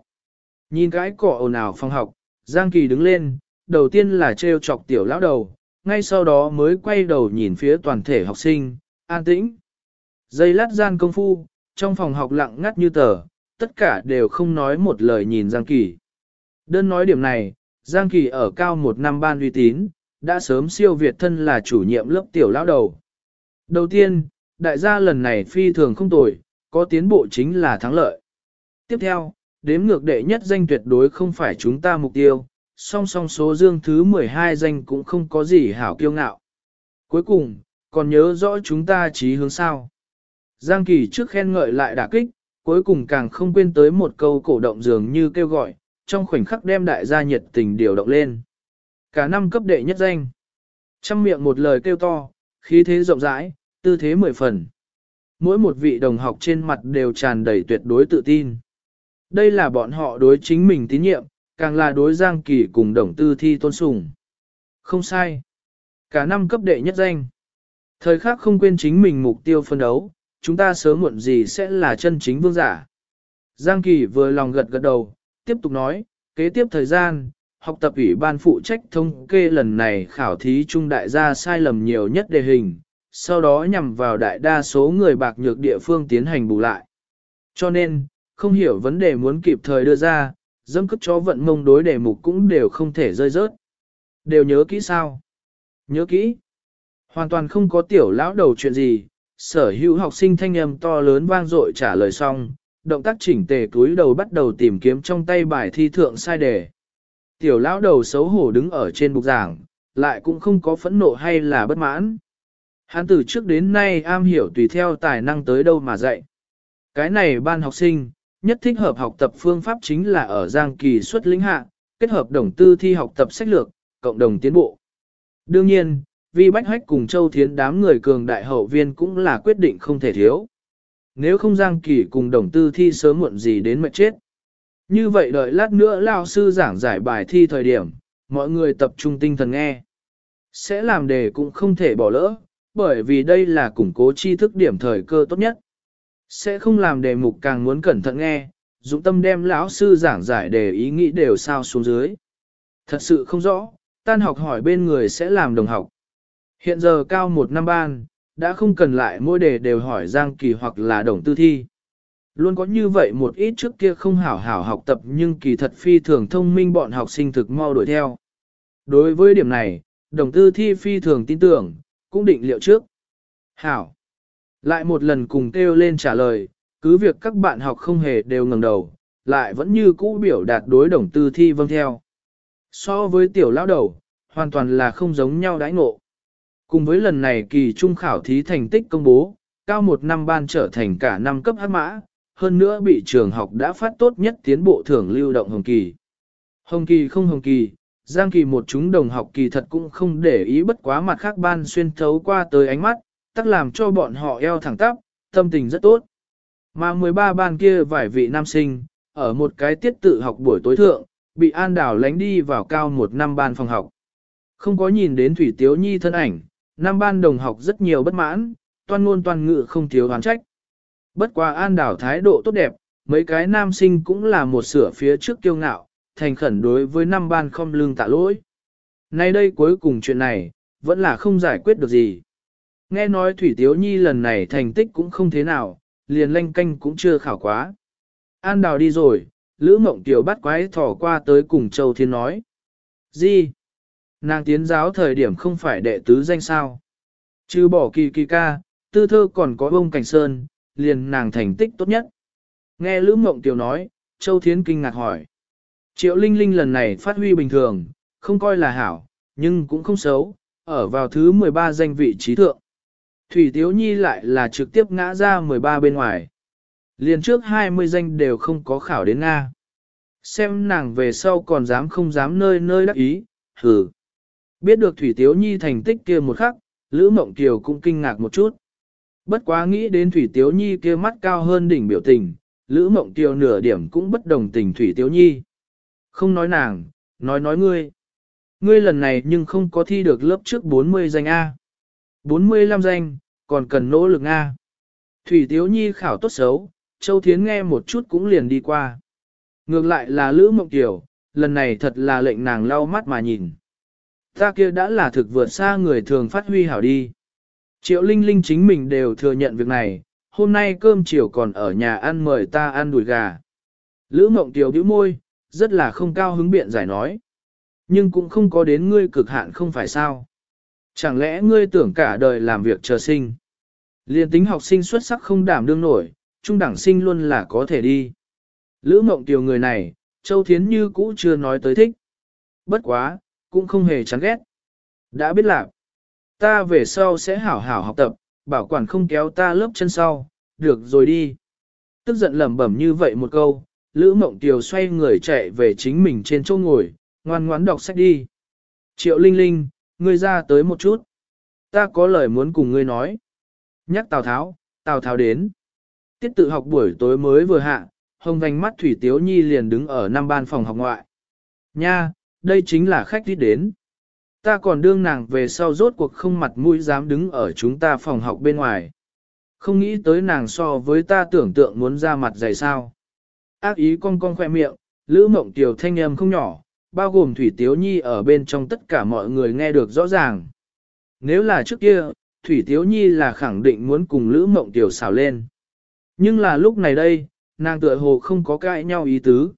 Nhìn cái cỏ ồn ào phòng học, Giang Kỳ đứng lên, đầu tiên là trêu chọc tiểu lão đầu, ngay sau đó mới quay đầu nhìn phía toàn thể học sinh, an tĩnh. Dây lát gian công phu, trong phòng học lặng ngắt như tờ, tất cả đều không nói một lời nhìn Giang Kỳ. Đơn nói điểm này, Giang Kỳ ở cao một năm ban uy tín, đã sớm siêu việt thân là chủ nhiệm lớp tiểu lão đầu. Đầu tiên, đại gia lần này phi thường không tồi, có tiến bộ chính là thắng lợi. Tiếp theo, đếm ngược đệ nhất danh tuyệt đối không phải chúng ta mục tiêu, song song số dương thứ 12 danh cũng không có gì hảo kiêu ngạo. Cuối cùng, còn nhớ rõ chúng ta chí hướng sao. Giang Kỳ trước khen ngợi lại đả kích, cuối cùng càng không quên tới một câu cổ động dường như kêu gọi, trong khoảnh khắc đem đại gia nhiệt tình điều động lên. Cả năm cấp đệ nhất danh. Trăm miệng một lời kêu to, khí thế rộng rãi, tư thế mười phần. Mỗi một vị đồng học trên mặt đều tràn đầy tuyệt đối tự tin. Đây là bọn họ đối chính mình tín nhiệm, càng là đối Giang Kỳ cùng đồng tư thi tôn sùng. Không sai. Cả năm cấp đệ nhất danh. Thời khắc không quên chính mình mục tiêu phân đấu, chúng ta sớm muộn gì sẽ là chân chính vương giả. Giang Kỳ vừa lòng gật gật đầu, tiếp tục nói, kế tiếp thời gian, học tập ủy ban phụ trách thống kê lần này khảo thí trung đại gia sai lầm nhiều nhất đề hình, sau đó nhằm vào đại đa số người bạc nhược địa phương tiến hành bù lại. Cho nên, không hiểu vấn đề muốn kịp thời đưa ra, dâm cất cho vận mông đối đề mục cũng đều không thể rơi rớt. Đều nhớ kỹ sao? Nhớ kỹ. Hoàn toàn không có tiểu lão đầu chuyện gì, sở hữu học sinh thanh âm to lớn vang dội trả lời xong, động tác chỉnh tề túi đầu bắt đầu tìm kiếm trong tay bài thi thượng sai đề. Tiểu lão đầu xấu hổ đứng ở trên bục giảng, lại cũng không có phẫn nộ hay là bất mãn. Hắn từ trước đến nay am hiểu tùy theo tài năng tới đâu mà dạy. Cái này ban học sinh, nhất thích hợp học tập phương pháp chính là ở Giang Kỳ xuất lĩnh hạ, kết hợp đồng tư thi học tập sách lược, cộng đồng tiến bộ. Đương nhiên, vì Bách Hách cùng Châu Thiến đám người cường đại hậu viên cũng là quyết định không thể thiếu. Nếu không Giang Kỳ cùng đồng tư thi sớm muộn gì đến mệt chết. Như vậy đợi lát nữa lao sư giảng giải bài thi thời điểm, mọi người tập trung tinh thần nghe. Sẽ làm đề cũng không thể bỏ lỡ, bởi vì đây là củng cố tri thức điểm thời cơ tốt nhất. Sẽ không làm đề mục càng muốn cẩn thận nghe, dụng tâm đem lão sư giảng giải đề ý nghĩ đều sao xuống dưới. Thật sự không rõ, tan học hỏi bên người sẽ làm đồng học. Hiện giờ cao một năm ban, đã không cần lại mỗi đề đều hỏi Giang Kỳ hoặc là đồng tư thi. Luôn có như vậy một ít trước kia không hảo hảo học tập nhưng kỳ thật phi thường thông minh bọn học sinh thực mau đuổi theo. Đối với điểm này, đồng tư thi phi thường tin tưởng, cũng định liệu trước. Hảo. Lại một lần cùng kêu lên trả lời, cứ việc các bạn học không hề đều ngẩng đầu, lại vẫn như cũ biểu đạt đối đồng tư thi vâng theo. So với tiểu lão đầu, hoàn toàn là không giống nhau đãi ngộ. Cùng với lần này kỳ trung khảo thí thành tích công bố, cao một năm ban trở thành cả năm cấp hát mã, hơn nữa bị trường học đã phát tốt nhất tiến bộ thưởng lưu động Hồng Kỳ. Hồng Kỳ không Hồng Kỳ, Giang Kỳ một chúng đồng học kỳ thật cũng không để ý bất quá mặt khác ban xuyên thấu qua tới ánh mắt, tắc làm cho bọn họ eo thẳng tắp, tâm tình rất tốt. Mà 13 ban kia vài vị nam sinh, ở một cái tiết tự học buổi tối thượng, bị An Đảo lánh đi vào cao một năm ban phòng học. Không có nhìn đến Thủy Tiếu Nhi thân ảnh, năm ban đồng học rất nhiều bất mãn, toan ngôn toàn ngự không thiếu hoán trách. Bất quá An Đảo thái độ tốt đẹp, mấy cái nam sinh cũng là một sửa phía trước kiêu ngạo, thành khẩn đối với năm ban không lương tạ lỗi. Nay đây cuối cùng chuyện này, vẫn là không giải quyết được gì. Nghe nói Thủy Tiếu Nhi lần này thành tích cũng không thế nào, liền lanh canh cũng chưa khảo quá. An đào đi rồi, Lữ Mộng Tiểu bắt quái thỏ qua tới cùng Châu Thiên nói. Gì? Nàng tiến giáo thời điểm không phải đệ tứ danh sao? Chứ bỏ kỳ kỳ ca, tư thơ còn có bông cảnh sơn, liền nàng thành tích tốt nhất. Nghe Lữ Mộng Tiểu nói, Châu thiến kinh ngạc hỏi. Triệu Linh Linh lần này phát huy bình thường, không coi là hảo, nhưng cũng không xấu, ở vào thứ 13 danh vị trí thượng. Thủy Tiếu Nhi lại là trực tiếp ngã ra 13 bên ngoài. Liền trước 20 danh đều không có khảo đến Nga. Xem nàng về sau còn dám không dám nơi nơi đắc ý, hừ. Biết được Thủy Tiếu Nhi thành tích kia một khắc, Lữ Mộng Kiều cũng kinh ngạc một chút. Bất quá nghĩ đến Thủy Tiếu Nhi kia mắt cao hơn đỉnh biểu tình, Lữ Mộng tiêu nửa điểm cũng bất đồng tình Thủy Tiếu Nhi. Không nói nàng, nói nói ngươi. Ngươi lần này nhưng không có thi được lớp trước 40 danh A. 45 danh, còn cần nỗ lực A. Thủy Tiếu Nhi khảo tốt xấu, Châu Thiến nghe một chút cũng liền đi qua. Ngược lại là Lữ Mộng Kiều, lần này thật là lệnh nàng lau mắt mà nhìn. Ta kia đã là thực vượt xa người thường phát huy hảo đi. Triệu Linh Linh chính mình đều thừa nhận việc này, hôm nay cơm chiều còn ở nhà ăn mời ta ăn đùi gà. Lữ Mộng Tiểu bĩu môi, rất là không cao hứng biện giải nói. Nhưng cũng không có đến ngươi cực hạn không phải sao. Chẳng lẽ ngươi tưởng cả đời làm việc chờ sinh. Liên tính học sinh xuất sắc không đảm đương nổi, trung đẳng sinh luôn là có thể đi. Lữ mộng tiểu người này, Châu Thiến như cũ chưa nói tới thích. Bất quá, cũng không hề chán ghét. Đã biết lạc. Ta về sau sẽ hảo hảo học tập, bảo quản không kéo ta lớp chân sau, được rồi đi. Tức giận lẩm bẩm như vậy một câu, Lữ Mộng Tiều xoay người chạy về chính mình trên chỗ ngồi, ngoan ngoãn đọc sách đi. Triệu Linh Linh, ngươi ra tới một chút. Ta có lời muốn cùng ngươi nói. Nhắc Tào Tháo, Tào Tháo đến. Tiết tự học buổi tối mới vừa hạ, hồng vành mắt Thủy Tiếu Nhi liền đứng ở năm ban phòng học ngoại. Nha, đây chính là khách đi đến. Ta còn đương nàng về sau rốt cuộc không mặt mũi dám đứng ở chúng ta phòng học bên ngoài. Không nghĩ tới nàng so với ta tưởng tượng muốn ra mặt dày sao. Ác ý cong cong khoe miệng, lữ mộng tiểu thanh âm không nhỏ, bao gồm Thủy Tiếu Nhi ở bên trong tất cả mọi người nghe được rõ ràng. Nếu là trước kia, Thủy Tiếu Nhi là khẳng định muốn cùng Lữ Mộng Tiểu xào lên. Nhưng là lúc này đây, nàng tựa hồ không có cãi nhau ý tứ.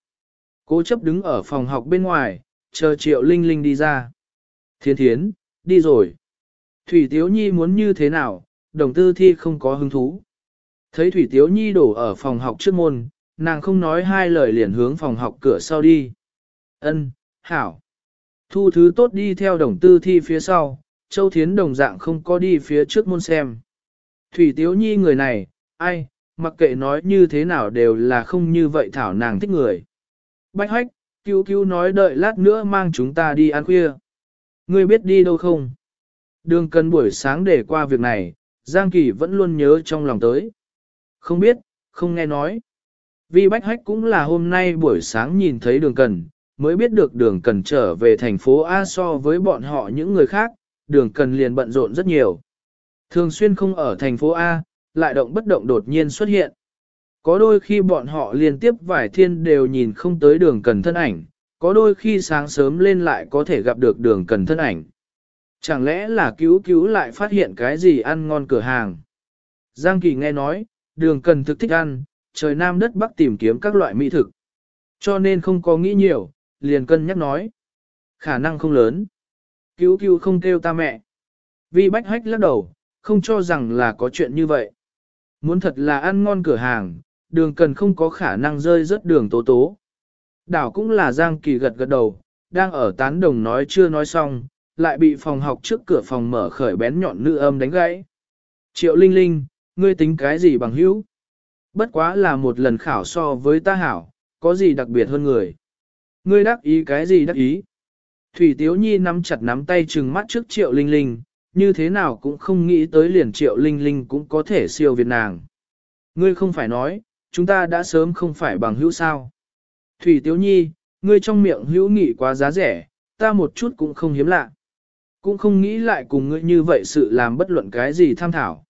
Cố chấp đứng ở phòng học bên ngoài, chờ Triệu Linh Linh đi ra. Thiên thiến, đi rồi. Thủy Tiếu Nhi muốn như thế nào, đồng tư thi không có hứng thú. Thấy Thủy Tiếu Nhi đổ ở phòng học trước môn, nàng không nói hai lời liền hướng phòng học cửa sau đi. Ân, hảo. Thu thứ tốt đi theo đồng tư thi phía sau, Châu Thiến đồng dạng không có đi phía trước môn xem. Thủy Tiếu Nhi người này, ai, mặc kệ nói như thế nào đều là không như vậy thảo nàng thích người. Bách hách, cứu cứu nói đợi lát nữa mang chúng ta đi ăn khuya. Ngươi biết đi đâu không? Đường cần buổi sáng để qua việc này, Giang Kỳ vẫn luôn nhớ trong lòng tới. Không biết, không nghe nói. Vì Bách Hách cũng là hôm nay buổi sáng nhìn thấy đường cần, mới biết được đường cần trở về thành phố A so với bọn họ những người khác, đường cần liền bận rộn rất nhiều. Thường xuyên không ở thành phố A, lại động bất động đột nhiên xuất hiện. Có đôi khi bọn họ liên tiếp vài thiên đều nhìn không tới đường cần thân ảnh, có đôi khi sáng sớm lên lại có thể gặp được đường cần thân ảnh. Chẳng lẽ là cứu cứu lại phát hiện cái gì ăn ngon cửa hàng? Giang Kỳ nghe nói, đường cần thực thích ăn, trời nam đất bắc tìm kiếm các loại mỹ thực. Cho nên không có nghĩ nhiều, liền cân nhắc nói. Khả năng không lớn. Cứu cứu không kêu ta mẹ. Vì bách hách lắc đầu, không cho rằng là có chuyện như vậy. Muốn thật là ăn ngon cửa hàng, đường cần không có khả năng rơi rớt đường tố tố. Đảo cũng là Giang Kỳ gật gật đầu, đang ở tán đồng nói chưa nói xong, lại bị phòng học trước cửa phòng mở khởi bén nhọn nữ âm đánh gãy. Triệu Linh Linh, ngươi tính cái gì bằng hữu? Bất quá là một lần khảo so với ta hảo, có gì đặc biệt hơn người? Ngươi đắc ý cái gì đắc ý? Thủy Tiếu Nhi nắm chặt nắm tay trừng mắt trước Triệu Linh Linh, như thế nào cũng không nghĩ tới liền Triệu Linh Linh cũng có thể siêu việt nàng. Ngươi không phải nói, chúng ta đã sớm không phải bằng hữu sao. Thủy Tiếu Nhi, ngươi trong miệng hữu nghị quá giá rẻ, ta một chút cũng không hiếm lạ. Cũng không nghĩ lại cùng ngươi như vậy sự làm bất luận cái gì tham thảo.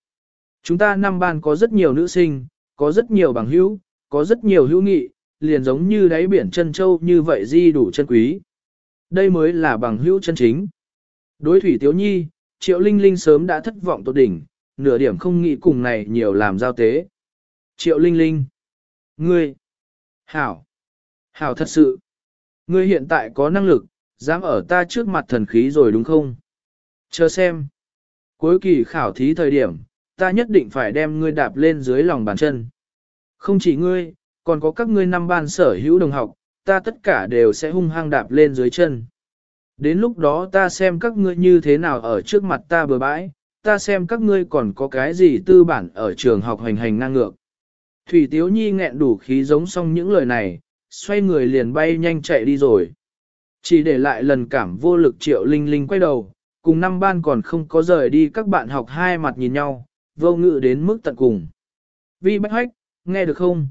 Chúng ta năm ban có rất nhiều nữ sinh, có rất nhiều bằng hữu, có rất nhiều hữu nghị, liền giống như đáy biển chân châu như vậy di đủ chân quý. Đây mới là bằng hữu chân chính. Đối thủy tiếu nhi, triệu linh linh sớm đã thất vọng tột đỉnh, nửa điểm không nghĩ cùng này nhiều làm giao tế. Triệu Linh Linh. Ngươi. Hảo. Hảo thật sự. Ngươi hiện tại có năng lực, dám ở ta trước mặt thần khí rồi đúng không? Chờ xem. Cuối kỳ khảo thí thời điểm, ta nhất định phải đem ngươi đạp lên dưới lòng bàn chân. Không chỉ ngươi, còn có các ngươi năm ban sở hữu đồng học, ta tất cả đều sẽ hung hăng đạp lên dưới chân. Đến lúc đó ta xem các ngươi như thế nào ở trước mặt ta bừa bãi, ta xem các ngươi còn có cái gì tư bản ở trường học hành hành ngang ngược. Thủy Tiếu Nhi nghẹn đủ khí giống xong những lời này, xoay người liền bay nhanh chạy đi rồi. Chỉ để lại lần cảm vô lực triệu linh linh quay đầu, cùng năm ban còn không có rời đi các bạn học hai mặt nhìn nhau, vô ngự đến mức tận cùng. Vi bách hách, nghe được không?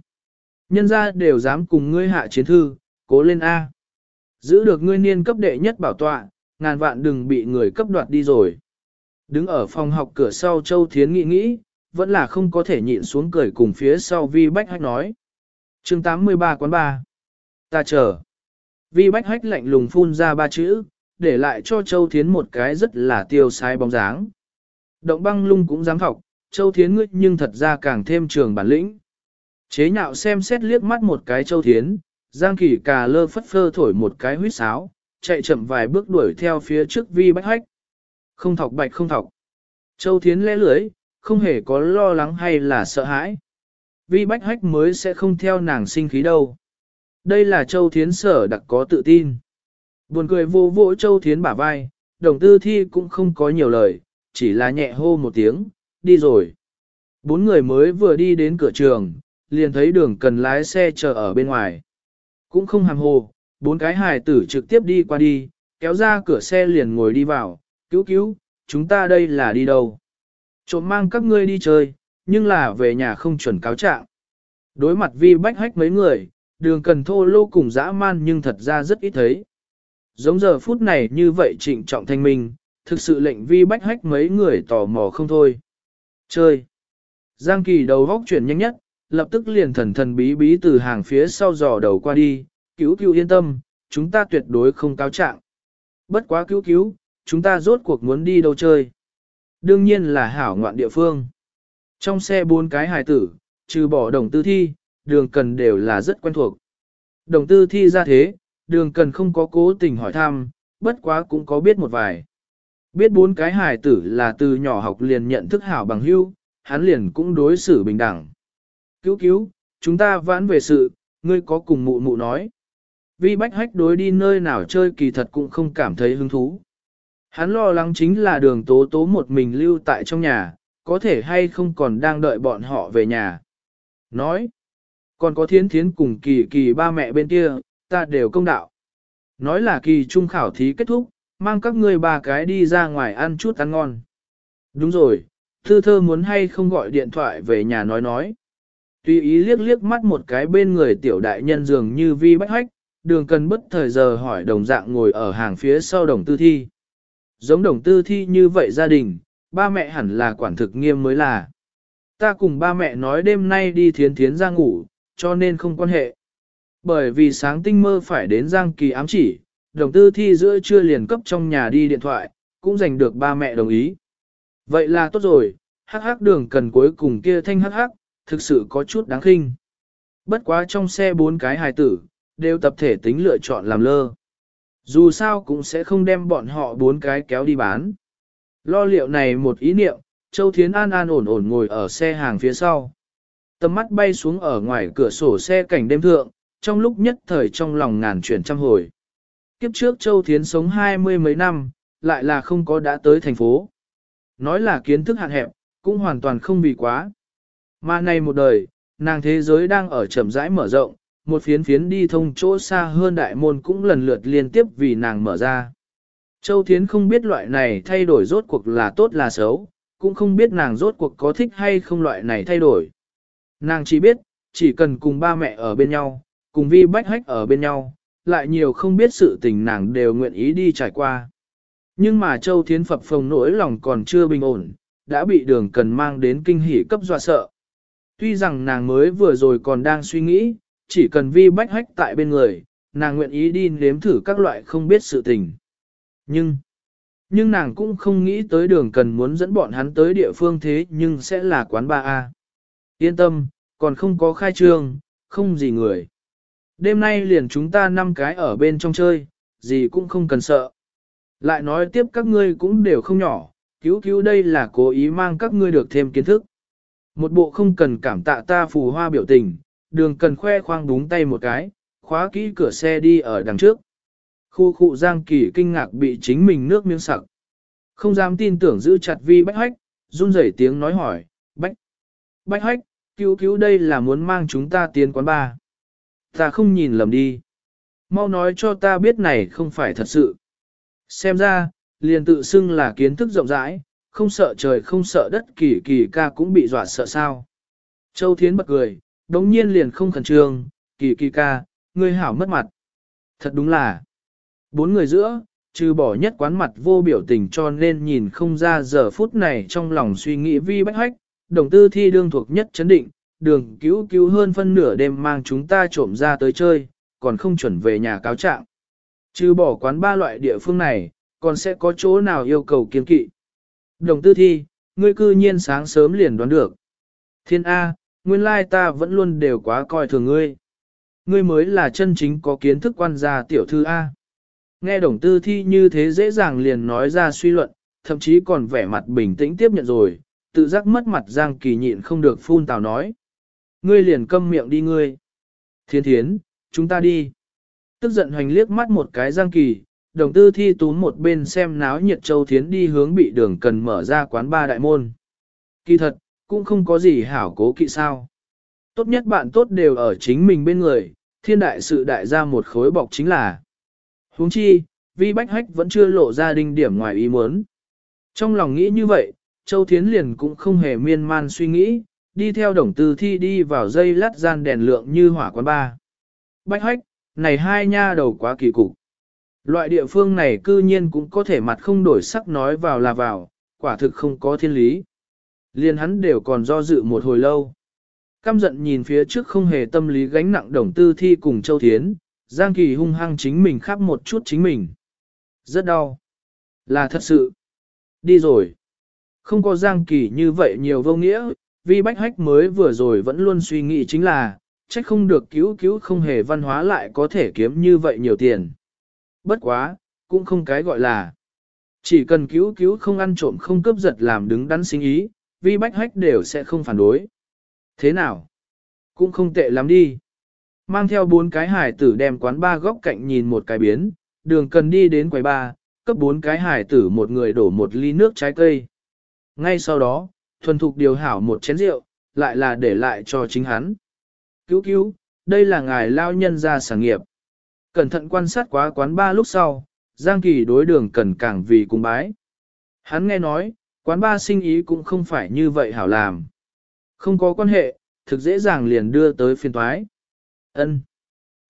Nhân ra đều dám cùng ngươi hạ chiến thư, cố lên A. Giữ được ngươi niên cấp đệ nhất bảo tọa, ngàn vạn đừng bị người cấp đoạt đi rồi. Đứng ở phòng học cửa sau Châu Thiến nghĩ nghĩ, vẫn là không có thể nhịn xuống cười cùng phía sau Vi Bách Hách nói. chương 83 quán ba. Ta chờ. Vi Bách Hách lạnh lùng phun ra ba chữ, để lại cho Châu Thiến một cái rất là tiêu sai bóng dáng. Động băng lung cũng dám học, Châu Thiến ngươi nhưng thật ra càng thêm trường bản lĩnh. Chế nhạo xem xét liếc mắt một cái Châu Thiến, Giang Kỳ cà lơ phất phơ thổi một cái huýt sáo, chạy chậm vài bước đuổi theo phía trước Vi Bách Hách. Không thọc bạch không thọc. Châu Thiến lẽ lưới, không hề có lo lắng hay là sợ hãi. Vi Bách Hách mới sẽ không theo nàng sinh khí đâu. Đây là Châu Thiến sở đặc có tự tin. Buồn cười vô vỗ Châu Thiến bả vai, đồng tư thi cũng không có nhiều lời, chỉ là nhẹ hô một tiếng, đi rồi. Bốn người mới vừa đi đến cửa trường, liền thấy đường cần lái xe chờ ở bên ngoài. Cũng không hàm hồ, bốn cái hài tử trực tiếp đi qua đi, kéo ra cửa xe liền ngồi đi vào, cứu cứu, chúng ta đây là đi đâu? Trộm mang các ngươi đi chơi, nhưng là về nhà không chuẩn cáo trạng. Đối mặt vi bách hách mấy người, đường cần thô lô cùng dã man nhưng thật ra rất ít thấy. Giống giờ phút này như vậy trịnh trọng thanh minh, thực sự lệnh vi bách hách mấy người tò mò không thôi. Chơi. Giang kỳ đầu góc chuyển nhanh nhất, lập tức liền thần thần bí bí từ hàng phía sau dò đầu qua đi, cứu cứu yên tâm, chúng ta tuyệt đối không cáo trạng. Bất quá cứu cứu, chúng ta rốt cuộc muốn đi đâu chơi. Đương nhiên là hảo ngoạn địa phương. Trong xe bốn cái hài tử, trừ bỏ đồng tư thi, đường cần đều là rất quen thuộc. Đồng tư thi ra thế, đường cần không có cố tình hỏi thăm, bất quá cũng có biết một vài. Biết bốn cái hài tử là từ nhỏ học liền nhận thức hảo bằng hưu, hắn liền cũng đối xử bình đẳng. Cứu cứu, chúng ta vãn về sự, ngươi có cùng mụ mụ nói. Vi bách hách đối đi nơi nào chơi kỳ thật cũng không cảm thấy hứng thú. Hắn lo lắng chính là đường tố tố một mình lưu tại trong nhà, có thể hay không còn đang đợi bọn họ về nhà. Nói, còn có thiến thiến cùng kỳ kỳ ba mẹ bên kia, ta đều công đạo. Nói là kỳ trung khảo thí kết thúc, mang các ngươi ba cái đi ra ngoài ăn chút ăn ngon. Đúng rồi, thư thơ muốn hay không gọi điện thoại về nhà nói nói. Tùy ý liếc liếc mắt một cái bên người tiểu đại nhân dường như vi bách hách, đường cần bất thời giờ hỏi đồng dạng ngồi ở hàng phía sau đồng tư thi. Giống đồng tư thi như vậy gia đình, ba mẹ hẳn là quản thực nghiêm mới là. Ta cùng ba mẹ nói đêm nay đi thiến thiến ra ngủ, cho nên không quan hệ. Bởi vì sáng tinh mơ phải đến Giang Kỳ ám chỉ, đồng tư thi giữa trưa liền cấp trong nhà đi điện thoại, cũng giành được ba mẹ đồng ý. Vậy là tốt rồi, hắc hắc đường cần cuối cùng kia thanh hắc hắc, thực sự có chút đáng khinh. Bất quá trong xe bốn cái hài tử, đều tập thể tính lựa chọn làm lơ. Dù sao cũng sẽ không đem bọn họ bốn cái kéo đi bán. Lo liệu này một ý niệm, Châu Thiến An an ổn ổn ngồi ở xe hàng phía sau. Tầm mắt bay xuống ở ngoài cửa sổ xe cảnh đêm thượng, trong lúc nhất thời trong lòng ngàn chuyển trăm hồi. Kiếp trước Châu Thiến sống hai mươi mấy năm, lại là không có đã tới thành phố. Nói là kiến thức hạn hẹp, cũng hoàn toàn không vì quá. Mà này một đời, nàng thế giới đang ở chậm rãi mở rộng, một phiến phiến đi thông chỗ xa hơn đại môn cũng lần lượt liên tiếp vì nàng mở ra. Châu Thiến không biết loại này thay đổi rốt cuộc là tốt là xấu, cũng không biết nàng rốt cuộc có thích hay không loại này thay đổi. Nàng chỉ biết, chỉ cần cùng ba mẹ ở bên nhau, cùng vi bách hách ở bên nhau, lại nhiều không biết sự tình nàng đều nguyện ý đi trải qua. Nhưng mà Châu Thiến phập phồng nỗi lòng còn chưa bình ổn, đã bị đường cần mang đến kinh hỉ cấp dọa sợ. Tuy rằng nàng mới vừa rồi còn đang suy nghĩ, chỉ cần vi bách hách tại bên người, nàng nguyện ý đi nếm thử các loại không biết sự tình. Nhưng, nhưng nàng cũng không nghĩ tới đường cần muốn dẫn bọn hắn tới địa phương thế nhưng sẽ là quán ba a Yên tâm, Còn không có khai trương, không gì người. Đêm nay liền chúng ta năm cái ở bên trong chơi, gì cũng không cần sợ. Lại nói tiếp các ngươi cũng đều không nhỏ, cứu cứu đây là cố ý mang các ngươi được thêm kiến thức. Một bộ không cần cảm tạ ta phù hoa biểu tình, đường cần khoe khoang đúng tay một cái, khóa kỹ cửa xe đi ở đằng trước. Khu khu Giang Kỳ kinh ngạc bị chính mình nước miếng sặc. Không dám tin tưởng giữ chặt vi bách hách, run rẩy tiếng nói hỏi, bách, bách hách, cứu cứu đây là muốn mang chúng ta tiến quán ba, Ta không nhìn lầm đi. Mau nói cho ta biết này không phải thật sự. Xem ra, liền tự xưng là kiến thức rộng rãi, không sợ trời không sợ đất kỳ kỳ ca cũng bị dọa sợ sao. Châu Thiến bật cười, đống nhiên liền không khẩn trương, kỳ kỳ ca, ngươi hảo mất mặt. Thật đúng là, bốn người giữa, trừ bỏ nhất quán mặt vô biểu tình cho nên nhìn không ra giờ phút này trong lòng suy nghĩ vi bách hách, đồng tư thi đương thuộc nhất chấn định, đường cứu cứu hơn phân nửa đêm mang chúng ta trộm ra tới chơi, còn không chuẩn về nhà cáo trạng. Trừ bỏ quán ba loại địa phương này, còn sẽ có chỗ nào yêu cầu kiên kỵ. Đồng tư thi, ngươi cư nhiên sáng sớm liền đoán được. Thiên A, nguyên lai ta vẫn luôn đều quá coi thường ngươi. Ngươi mới là chân chính có kiến thức quan gia tiểu thư A. Nghe đồng tư thi như thế dễ dàng liền nói ra suy luận, thậm chí còn vẻ mặt bình tĩnh tiếp nhận rồi, tự giác mất mặt Giang Kỳ nhịn không được phun tào nói. Ngươi liền câm miệng đi ngươi. Thiên thiến, chúng ta đi. Tức giận hoành liếc mắt một cái Giang Kỳ, đồng tư thi Tún một bên xem náo nhiệt châu thiến đi hướng bị đường cần mở ra quán ba đại môn. Kỳ thật, cũng không có gì hảo cố kỵ sao. Tốt nhất bạn tốt đều ở chính mình bên người, thiên đại sự đại ra một khối bọc chính là. huống chi, vi bách hách vẫn chưa lộ ra đinh điểm ngoài ý muốn. Trong lòng nghĩ như vậy, Châu Thiến liền cũng không hề miên man suy nghĩ, đi theo đồng tư thi đi vào dây lát gian đèn lượng như hỏa quán ba. Bách hách, này hai nha đầu quá kỳ cục. Loại địa phương này cư nhiên cũng có thể mặt không đổi sắc nói vào là vào, quả thực không có thiên lý. Liên hắn đều còn do dự một hồi lâu. Căm giận nhìn phía trước không hề tâm lý gánh nặng đồng tư thi cùng Châu Thiến, Giang Kỳ hung hăng chính mình khắp một chút chính mình. Rất đau. Là thật sự. Đi rồi. Không có Giang Kỳ như vậy nhiều vô nghĩa, vì bách hách mới vừa rồi vẫn luôn suy nghĩ chính là, trách không được cứu cứu không hề văn hóa lại có thể kiếm như vậy nhiều tiền. Bất quá, cũng không cái gọi là. Chỉ cần cứu cứu không ăn trộm không cướp giật làm đứng đắn sinh ý, vi bách hách đều sẽ không phản đối. Thế nào? Cũng không tệ lắm đi. Mang theo bốn cái hải tử đem quán ba góc cạnh nhìn một cái biến, đường cần đi đến quầy ba, cấp bốn cái hải tử một người đổ một ly nước trái cây. Ngay sau đó, thuần thục điều hảo một chén rượu, lại là để lại cho chính hắn. Cứu cứu, đây là ngài lao nhân ra sản nghiệp. Cẩn thận quan sát quá quán ba lúc sau, Giang Kỳ đối đường cần càng vì cung bái. Hắn nghe nói, quán ba sinh ý cũng không phải như vậy hảo làm. Không có quan hệ, thực dễ dàng liền đưa tới phiên thoái. Ân.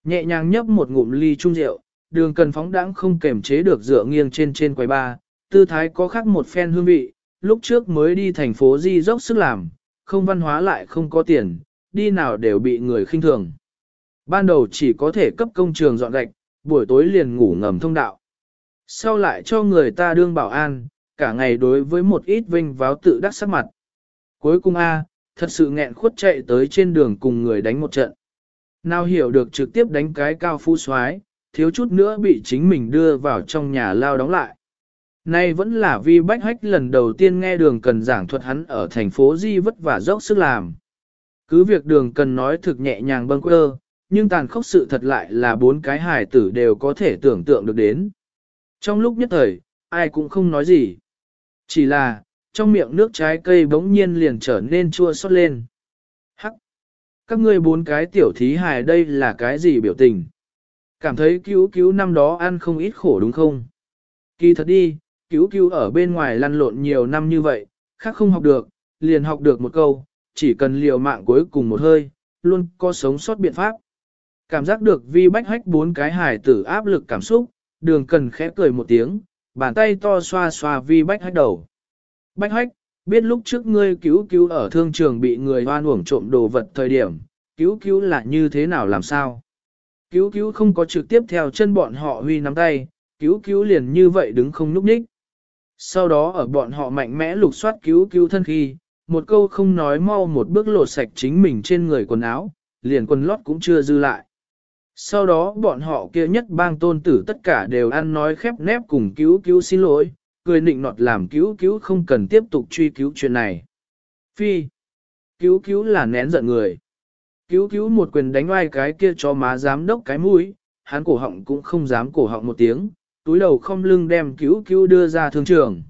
Nhẹ nhàng nhấp một ngụm ly chung rượu, đường cần phóng đãng không kềm chế được dựa nghiêng trên trên quầy ba, tư thái có khác một phen hương vị, lúc trước mới đi thành phố Di dốc sức làm, không văn hóa lại không có tiền, đi nào đều bị người khinh thường. Ban đầu chỉ có thể cấp công trường dọn gạch, buổi tối liền ngủ ngầm thông đạo. Sau lại cho người ta đương bảo an, cả ngày đối với một ít vinh váo tự đắc sắc mặt. Cuối cùng A, thật sự nghẹn khuất chạy tới trên đường cùng người đánh một trận. Nào hiểu được trực tiếp đánh cái cao phu soái thiếu chút nữa bị chính mình đưa vào trong nhà lao đóng lại. Nay vẫn là vi bách hách lần đầu tiên nghe đường cần giảng thuật hắn ở thành phố Di vất vả dốc sức làm. Cứ việc đường cần nói thực nhẹ nhàng bâng quơ, nhưng tàn khốc sự thật lại là bốn cái hài tử đều có thể tưởng tượng được đến. Trong lúc nhất thời, ai cũng không nói gì. Chỉ là, trong miệng nước trái cây bỗng nhiên liền trở nên chua xót lên. Hắc! Các ngươi bốn cái tiểu thí hài đây là cái gì biểu tình? Cảm thấy cứu cứu năm đó ăn không ít khổ đúng không? Kỳ thật đi, cứu cứu ở bên ngoài lăn lộn nhiều năm như vậy, khác không học được, liền học được một câu, chỉ cần liều mạng cuối cùng một hơi, luôn có sống sót biện pháp. Cảm giác được vi bách hách bốn cái hài tử áp lực cảm xúc, đường cần khẽ cười một tiếng, bàn tay to xoa xoa vi bách hách đầu. Bách hách, biết lúc trước ngươi cứu cứu ở thương trường bị người hoan uổng trộm đồ vật thời điểm, cứu cứu là như thế nào làm sao? Cứu cứu không có trực tiếp theo chân bọn họ huy nắm tay, cứu cứu liền như vậy đứng không núp nhích. Sau đó ở bọn họ mạnh mẽ lục soát cứu cứu thân khi, một câu không nói mau một bước lột sạch chính mình trên người quần áo, liền quần lót cũng chưa dư lại. Sau đó bọn họ kia nhất bang tôn tử tất cả đều ăn nói khép nép cùng cứu cứu xin lỗi, cười nịnh nọt làm cứu cứu không cần tiếp tục truy cứu chuyện này. Phi, cứu cứu là nén giận người. Cứu cứu một quyền đánh oai cái kia cho má giám đốc cái mũi, hắn cổ họng cũng không dám cổ họng một tiếng, túi đầu không lưng đem cứu cứu đưa ra thương trường.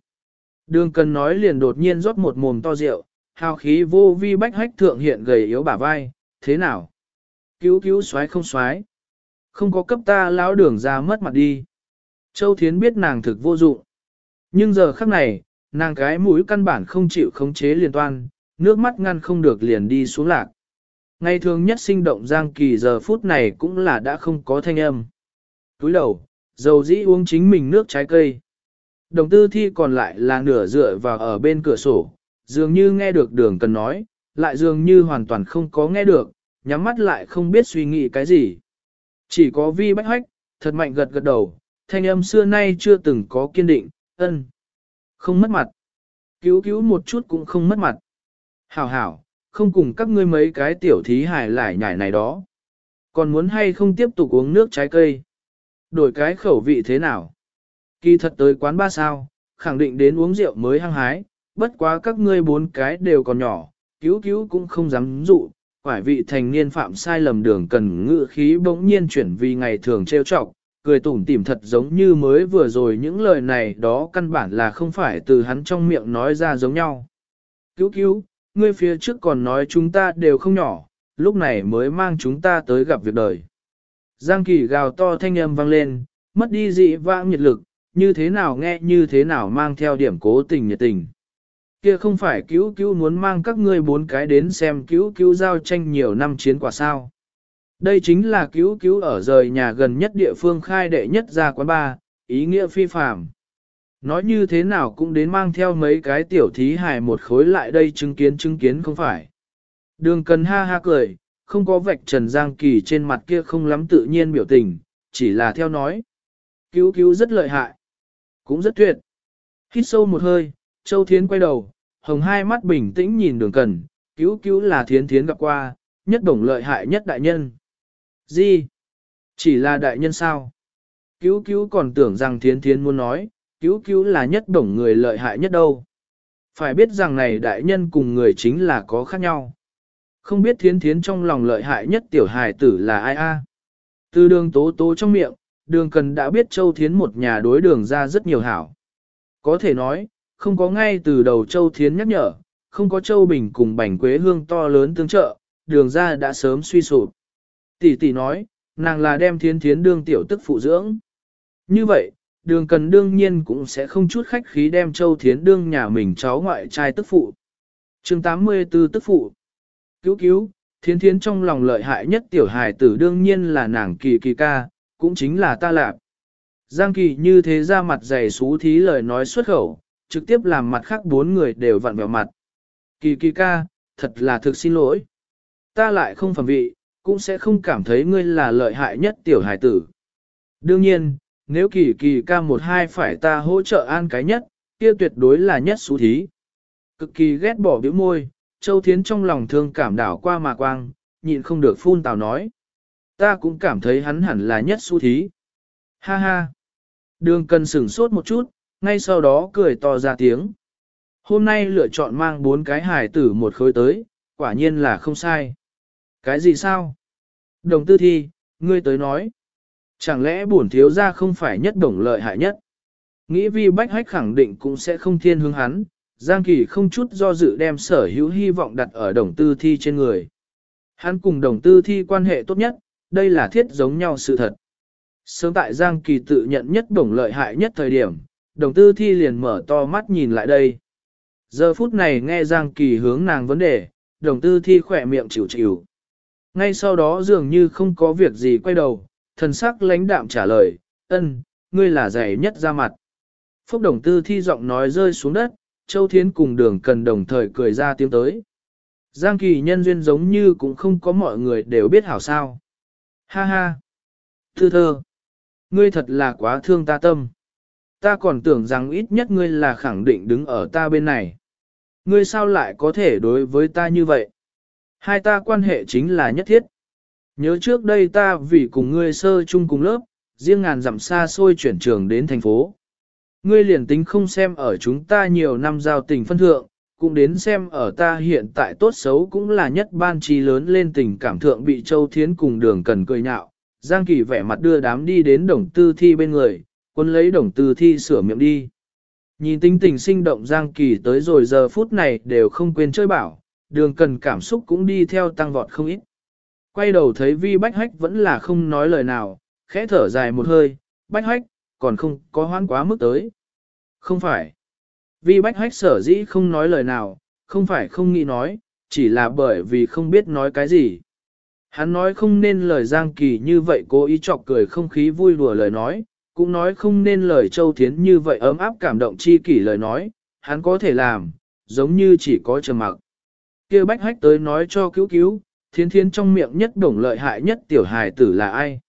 Đường cần nói liền đột nhiên rót một mồm to rượu, hào khí vô vi bách hách thượng hiện gầy yếu bả vai, thế nào? Cứu cứu xoái không xoái. Không có cấp ta lão đường ra mất mặt đi. Châu Thiến biết nàng thực vô dụng. Nhưng giờ khắc này, nàng cái mũi căn bản không chịu khống chế liền toan, nước mắt ngăn không được liền đi xuống lạc. Ngày thường nhất sinh động Giang Kỳ giờ phút này cũng là đã không có thanh âm. Túi đầu, dầu dĩ uống chính mình nước trái cây. Đồng tư thi còn lại là nửa dựa vào ở bên cửa sổ, dường như nghe được đường cần nói, lại dường như hoàn toàn không có nghe được, nhắm mắt lại không biết suy nghĩ cái gì. Chỉ có vi bách hách, thật mạnh gật gật đầu, thanh âm xưa nay chưa từng có kiên định, ân. Không mất mặt. Cứu cứu một chút cũng không mất mặt. Hảo hảo, không cùng các ngươi mấy cái tiểu thí hải lại nhảy này đó. Còn muốn hay không tiếp tục uống nước trái cây? Đổi cái khẩu vị thế nào? Kỳ thật tới quán ba sao, khẳng định đến uống rượu mới hăng hái, bất quá các ngươi bốn cái đều còn nhỏ, cứu cứu cũng không dám dụ, quải vị thành niên phạm sai lầm đường cần ngự khí bỗng nhiên chuyển vì ngày thường trêu chọc, cười tủm tỉm thật giống như mới vừa rồi những lời này đó căn bản là không phải từ hắn trong miệng nói ra giống nhau. Cứu cứu, ngươi phía trước còn nói chúng ta đều không nhỏ, lúc này mới mang chúng ta tới gặp việc đời. Giang kỳ gào to thanh âm vang lên, mất đi dị vãng nhiệt lực, như thế nào nghe như thế nào mang theo điểm cố tình nhiệt tình. Kia không phải cứu cứu muốn mang các ngươi bốn cái đến xem cứu cứu giao tranh nhiều năm chiến quả sao. Đây chính là cứu cứu ở rời nhà gần nhất địa phương khai đệ nhất ra quán ba, ý nghĩa phi phạm. Nói như thế nào cũng đến mang theo mấy cái tiểu thí hài một khối lại đây chứng kiến chứng kiến không phải. Đường cần ha ha cười, không có vạch Trần Giang Kỳ trên mặt kia không lắm tự nhiên biểu tình, chỉ là theo nói. Cứu cứu rất lợi hại, cũng rất tuyệt. Hít sâu một hơi, Châu Thiến quay đầu, hồng hai mắt bình tĩnh nhìn đường cần, cứu cứu là thiến thiến gặp qua, nhất đồng lợi hại nhất đại nhân. Gì? Chỉ là đại nhân sao? Cứu cứu còn tưởng rằng thiến thiến muốn nói, cứu cứu là nhất đồng người lợi hại nhất đâu. Phải biết rằng này đại nhân cùng người chính là có khác nhau. Không biết thiến thiến trong lòng lợi hại nhất tiểu hài tử là ai a? Từ đường tố tố trong miệng, đường cần đã biết châu thiến một nhà đối đường ra rất nhiều hảo. Có thể nói, không có ngay từ đầu châu thiến nhắc nhở, không có châu bình cùng bảnh quế hương to lớn tương trợ, đường ra đã sớm suy sụp. Tỷ tỷ nói, nàng là đem thiến thiến đương tiểu tức phụ dưỡng. Như vậy, đường cần đương nhiên cũng sẽ không chút khách khí đem châu thiến đương nhà mình cháu ngoại trai tức phụ. chương 84 tức phụ. Cứu cứu, thiến thiến trong lòng lợi hại nhất tiểu hài tử đương nhiên là nàng kỳ kỳ ca, cũng chính là ta lạp. Giang kỳ như thế ra mặt dày xú thí lời nói xuất khẩu, trực tiếp làm mặt khác bốn người đều vặn vẹo mặt. Kỳ kỳ ca, thật là thực xin lỗi. Ta lại không phẩm vị, cũng sẽ không cảm thấy ngươi là lợi hại nhất tiểu hài tử. Đương nhiên, nếu kỳ kỳ ca một hai phải ta hỗ trợ an cái nhất, kia tuyệt đối là nhất xú thí. Cực kỳ ghét bỏ biểu môi, Châu Thiến trong lòng thương cảm đảo qua mà quang, nhịn không được phun tào nói. Ta cũng cảm thấy hắn hẳn là nhất su thí. Ha ha. Đường cần sửng sốt một chút, ngay sau đó cười to ra tiếng. Hôm nay lựa chọn mang bốn cái hài tử một khối tới, quả nhiên là không sai. Cái gì sao? Đồng tư thi, ngươi tới nói. Chẳng lẽ bổn thiếu gia không phải nhất đồng lợi hại nhất? Nghĩ vi bách hách khẳng định cũng sẽ không thiên hướng hắn, Giang Kỳ không chút do dự đem sở hữu hy vọng đặt ở đồng tư thi trên người. Hắn cùng đồng tư thi quan hệ tốt nhất, đây là thiết giống nhau sự thật. Sớm tại Giang Kỳ tự nhận nhất đồng lợi hại nhất thời điểm, đồng tư thi liền mở to mắt nhìn lại đây. Giờ phút này nghe Giang Kỳ hướng nàng vấn đề, đồng tư thi khỏe miệng chịu chịu. Ngay sau đó dường như không có việc gì quay đầu, thần sắc lãnh đạm trả lời, ân, ngươi là dày nhất ra mặt. Phúc đồng tư thi giọng nói rơi xuống đất, Châu Thiến cùng đường cần đồng thời cười ra tiếng tới. Giang kỳ nhân duyên giống như cũng không có mọi người đều biết hảo sao. Ha ha! Thư thơ! Ngươi thật là quá thương ta tâm. Ta còn tưởng rằng ít nhất ngươi là khẳng định đứng ở ta bên này. Ngươi sao lại có thể đối với ta như vậy? Hai ta quan hệ chính là nhất thiết. Nhớ trước đây ta vì cùng ngươi sơ chung cùng lớp, riêng ngàn dặm xa xôi chuyển trường đến thành phố. Ngươi liền tính không xem ở chúng ta nhiều năm giao tình phân thượng, cũng đến xem ở ta hiện tại tốt xấu cũng là nhất ban trí lớn lên tình cảm thượng bị Châu Thiến cùng đường cần cười nhạo. Giang Kỳ vẻ mặt đưa đám đi đến đồng tư thi bên người, quân lấy đồng tư thi sửa miệng đi. Nhìn tinh tình sinh động Giang Kỳ tới rồi giờ phút này đều không quên chơi bảo, đường cần cảm xúc cũng đi theo tăng vọt không ít. Quay đầu thấy vi bách hách vẫn là không nói lời nào, khẽ thở dài một hơi, bách hách, còn không có hoan quá mức tới. Không phải. Vi bách hách sở dĩ không nói lời nào, không phải không nghĩ nói, chỉ là bởi vì không biết nói cái gì. Hắn nói không nên lời Giang Kỳ như vậy cố ý chọc cười không khí vui đùa lời nói, cũng nói không nên lời Châu Thiến như vậy ấm áp cảm động chi kỷ lời nói, hắn có thể làm, giống như chỉ có trầm mặc. kia bách hách tới nói cho cứu cứu, thiến thiến trong miệng nhất đồng lợi hại nhất tiểu hài tử là ai.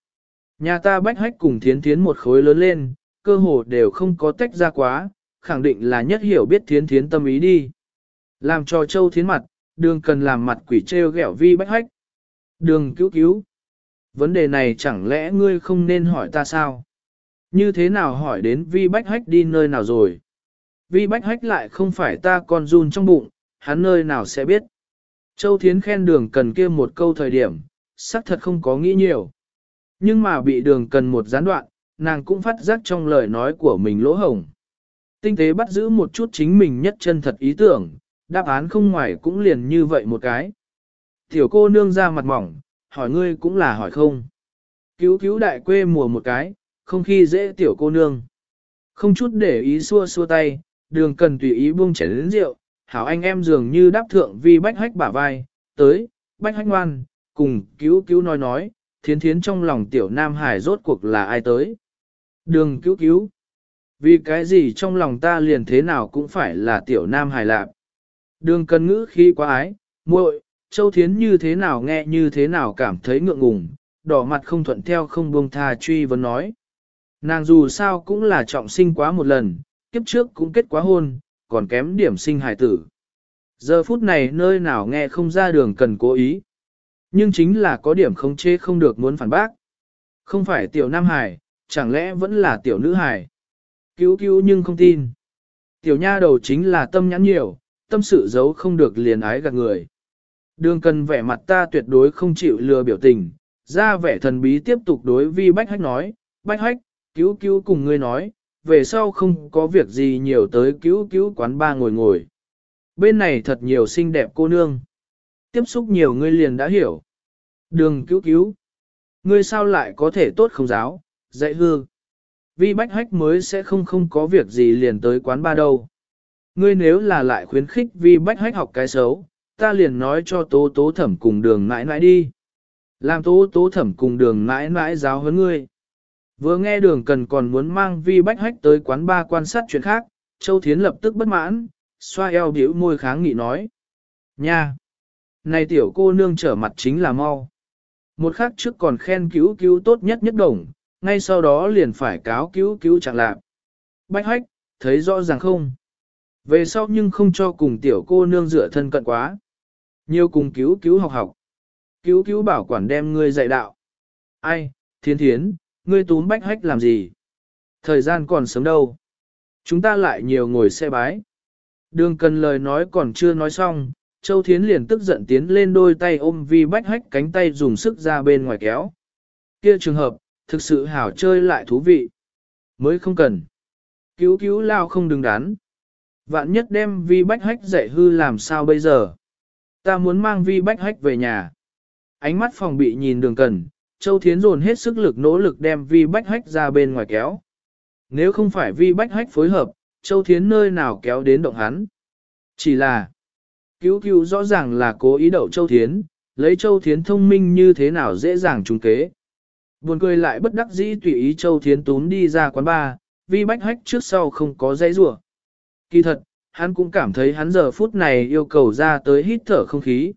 Nhà ta bách hách cùng thiến thiến một khối lớn lên, cơ hồ đều không có tách ra quá, khẳng định là nhất hiểu biết thiến thiến tâm ý đi. Làm cho châu thiến mặt, đường cần làm mặt quỷ treo ghẹo vi bách hách. Đường cứu cứu. Vấn đề này chẳng lẽ ngươi không nên hỏi ta sao? Như thế nào hỏi đến vi bách hách đi nơi nào rồi? Vi bách hách lại không phải ta con run trong bụng, hắn nơi nào sẽ biết. Châu Thiến khen đường cần kia một câu thời điểm, xác thật không có nghĩ nhiều. Nhưng mà bị đường cần một gián đoạn, nàng cũng phát giác trong lời nói của mình lỗ hổng. Tinh tế bắt giữ một chút chính mình nhất chân thật ý tưởng, đáp án không ngoài cũng liền như vậy một cái. Tiểu cô nương ra mặt mỏng, hỏi ngươi cũng là hỏi không. Cứu cứu đại quê mùa một cái, không khi dễ tiểu cô nương. Không chút để ý xua xua tay, đường cần tùy ý buông chén đến rượu, hảo anh em dường như đáp thượng vì bách hách bả vai, tới, bách hách ngoan, cùng cứu cứu nói nói, thiến thiến trong lòng tiểu nam hải rốt cuộc là ai tới. Đường cứu cứu. Vì cái gì trong lòng ta liền thế nào cũng phải là tiểu nam hải lạc. Đường cần ngữ khi quá ái, muội, châu thiến như thế nào nghe như thế nào cảm thấy ngượng ngùng, đỏ mặt không thuận theo không buông tha truy vấn nói. Nàng dù sao cũng là trọng sinh quá một lần, kiếp trước cũng kết quá hôn, còn kém điểm sinh hài tử. Giờ phút này nơi nào nghe không ra đường cần cố ý. Nhưng chính là có điểm không chê không được muốn phản bác. Không phải tiểu nam hải, chẳng lẽ vẫn là tiểu nữ hải. Cứu cứu nhưng không tin. Tiểu nha đầu chính là tâm nhãn nhiều, tâm sự giấu không được liền ái gạt người. Đường cần vẻ mặt ta tuyệt đối không chịu lừa biểu tình, ra vẻ thần bí tiếp tục đối vi bách hách nói, bách hách, cứu cứu cùng ngươi nói, về sau không có việc gì nhiều tới cứu cứu quán ba ngồi ngồi. Bên này thật nhiều xinh đẹp cô nương. Tiếp xúc nhiều ngươi liền đã hiểu. Đường cứu cứu. Ngươi sao lại có thể tốt không giáo, dạy hư. Vi bách hách mới sẽ không không có việc gì liền tới quán ba đâu. Ngươi nếu là lại khuyến khích vi bách hách học cái xấu, ta liền nói cho tố tố thẩm cùng đường mãi mãi đi. Làm tố tố thẩm cùng đường mãi mãi giáo huấn ngươi. Vừa nghe đường cần còn muốn mang vi bách hách tới quán ba quan sát chuyện khác, Châu Thiến lập tức bất mãn, xoa eo biểu môi kháng nghị nói. Nha! Này tiểu cô nương trở mặt chính là mau. Một khắc trước còn khen cứu cứu tốt nhất nhất đồng, ngay sau đó liền phải cáo cứu cứu chẳng lạc. Bách hách, thấy rõ ràng không? Về sau nhưng không cho cùng tiểu cô nương dựa thân cận quá. Nhiều cùng cứu cứu học học. Cứu cứu bảo quản đem ngươi dạy đạo. Ai, thiên thiến, ngươi túm bách hách làm gì? Thời gian còn sớm đâu. Chúng ta lại nhiều ngồi xe bái. Đường cần lời nói còn chưa nói xong, Châu Thiến liền tức giận tiến lên đôi tay ôm vi bách hách cánh tay dùng sức ra bên ngoài kéo. Kia trường hợp, thực sự hảo chơi lại thú vị. Mới không cần. Cứu cứu lao không đừng đắn. Vạn nhất đem vi bách hách dạy hư làm sao bây giờ. Ta muốn mang vi bách hách về nhà. Ánh mắt phòng bị nhìn đường cần, Châu Thiến dồn hết sức lực nỗ lực đem vi bách hách ra bên ngoài kéo. Nếu không phải vi bách hách phối hợp, Châu Thiến nơi nào kéo đến động hắn. Chỉ là, cứu cứu rõ ràng là cố ý đậu Châu Thiến, lấy Châu Thiến thông minh như thế nào dễ dàng trúng kế. Buồn cười lại bất đắc dĩ tùy ý Châu Thiến tún đi ra quán bar, vi bách hách trước sau không có dây rủa Kỳ thật, hắn cũng cảm thấy hắn giờ phút này yêu cầu ra tới hít thở không khí.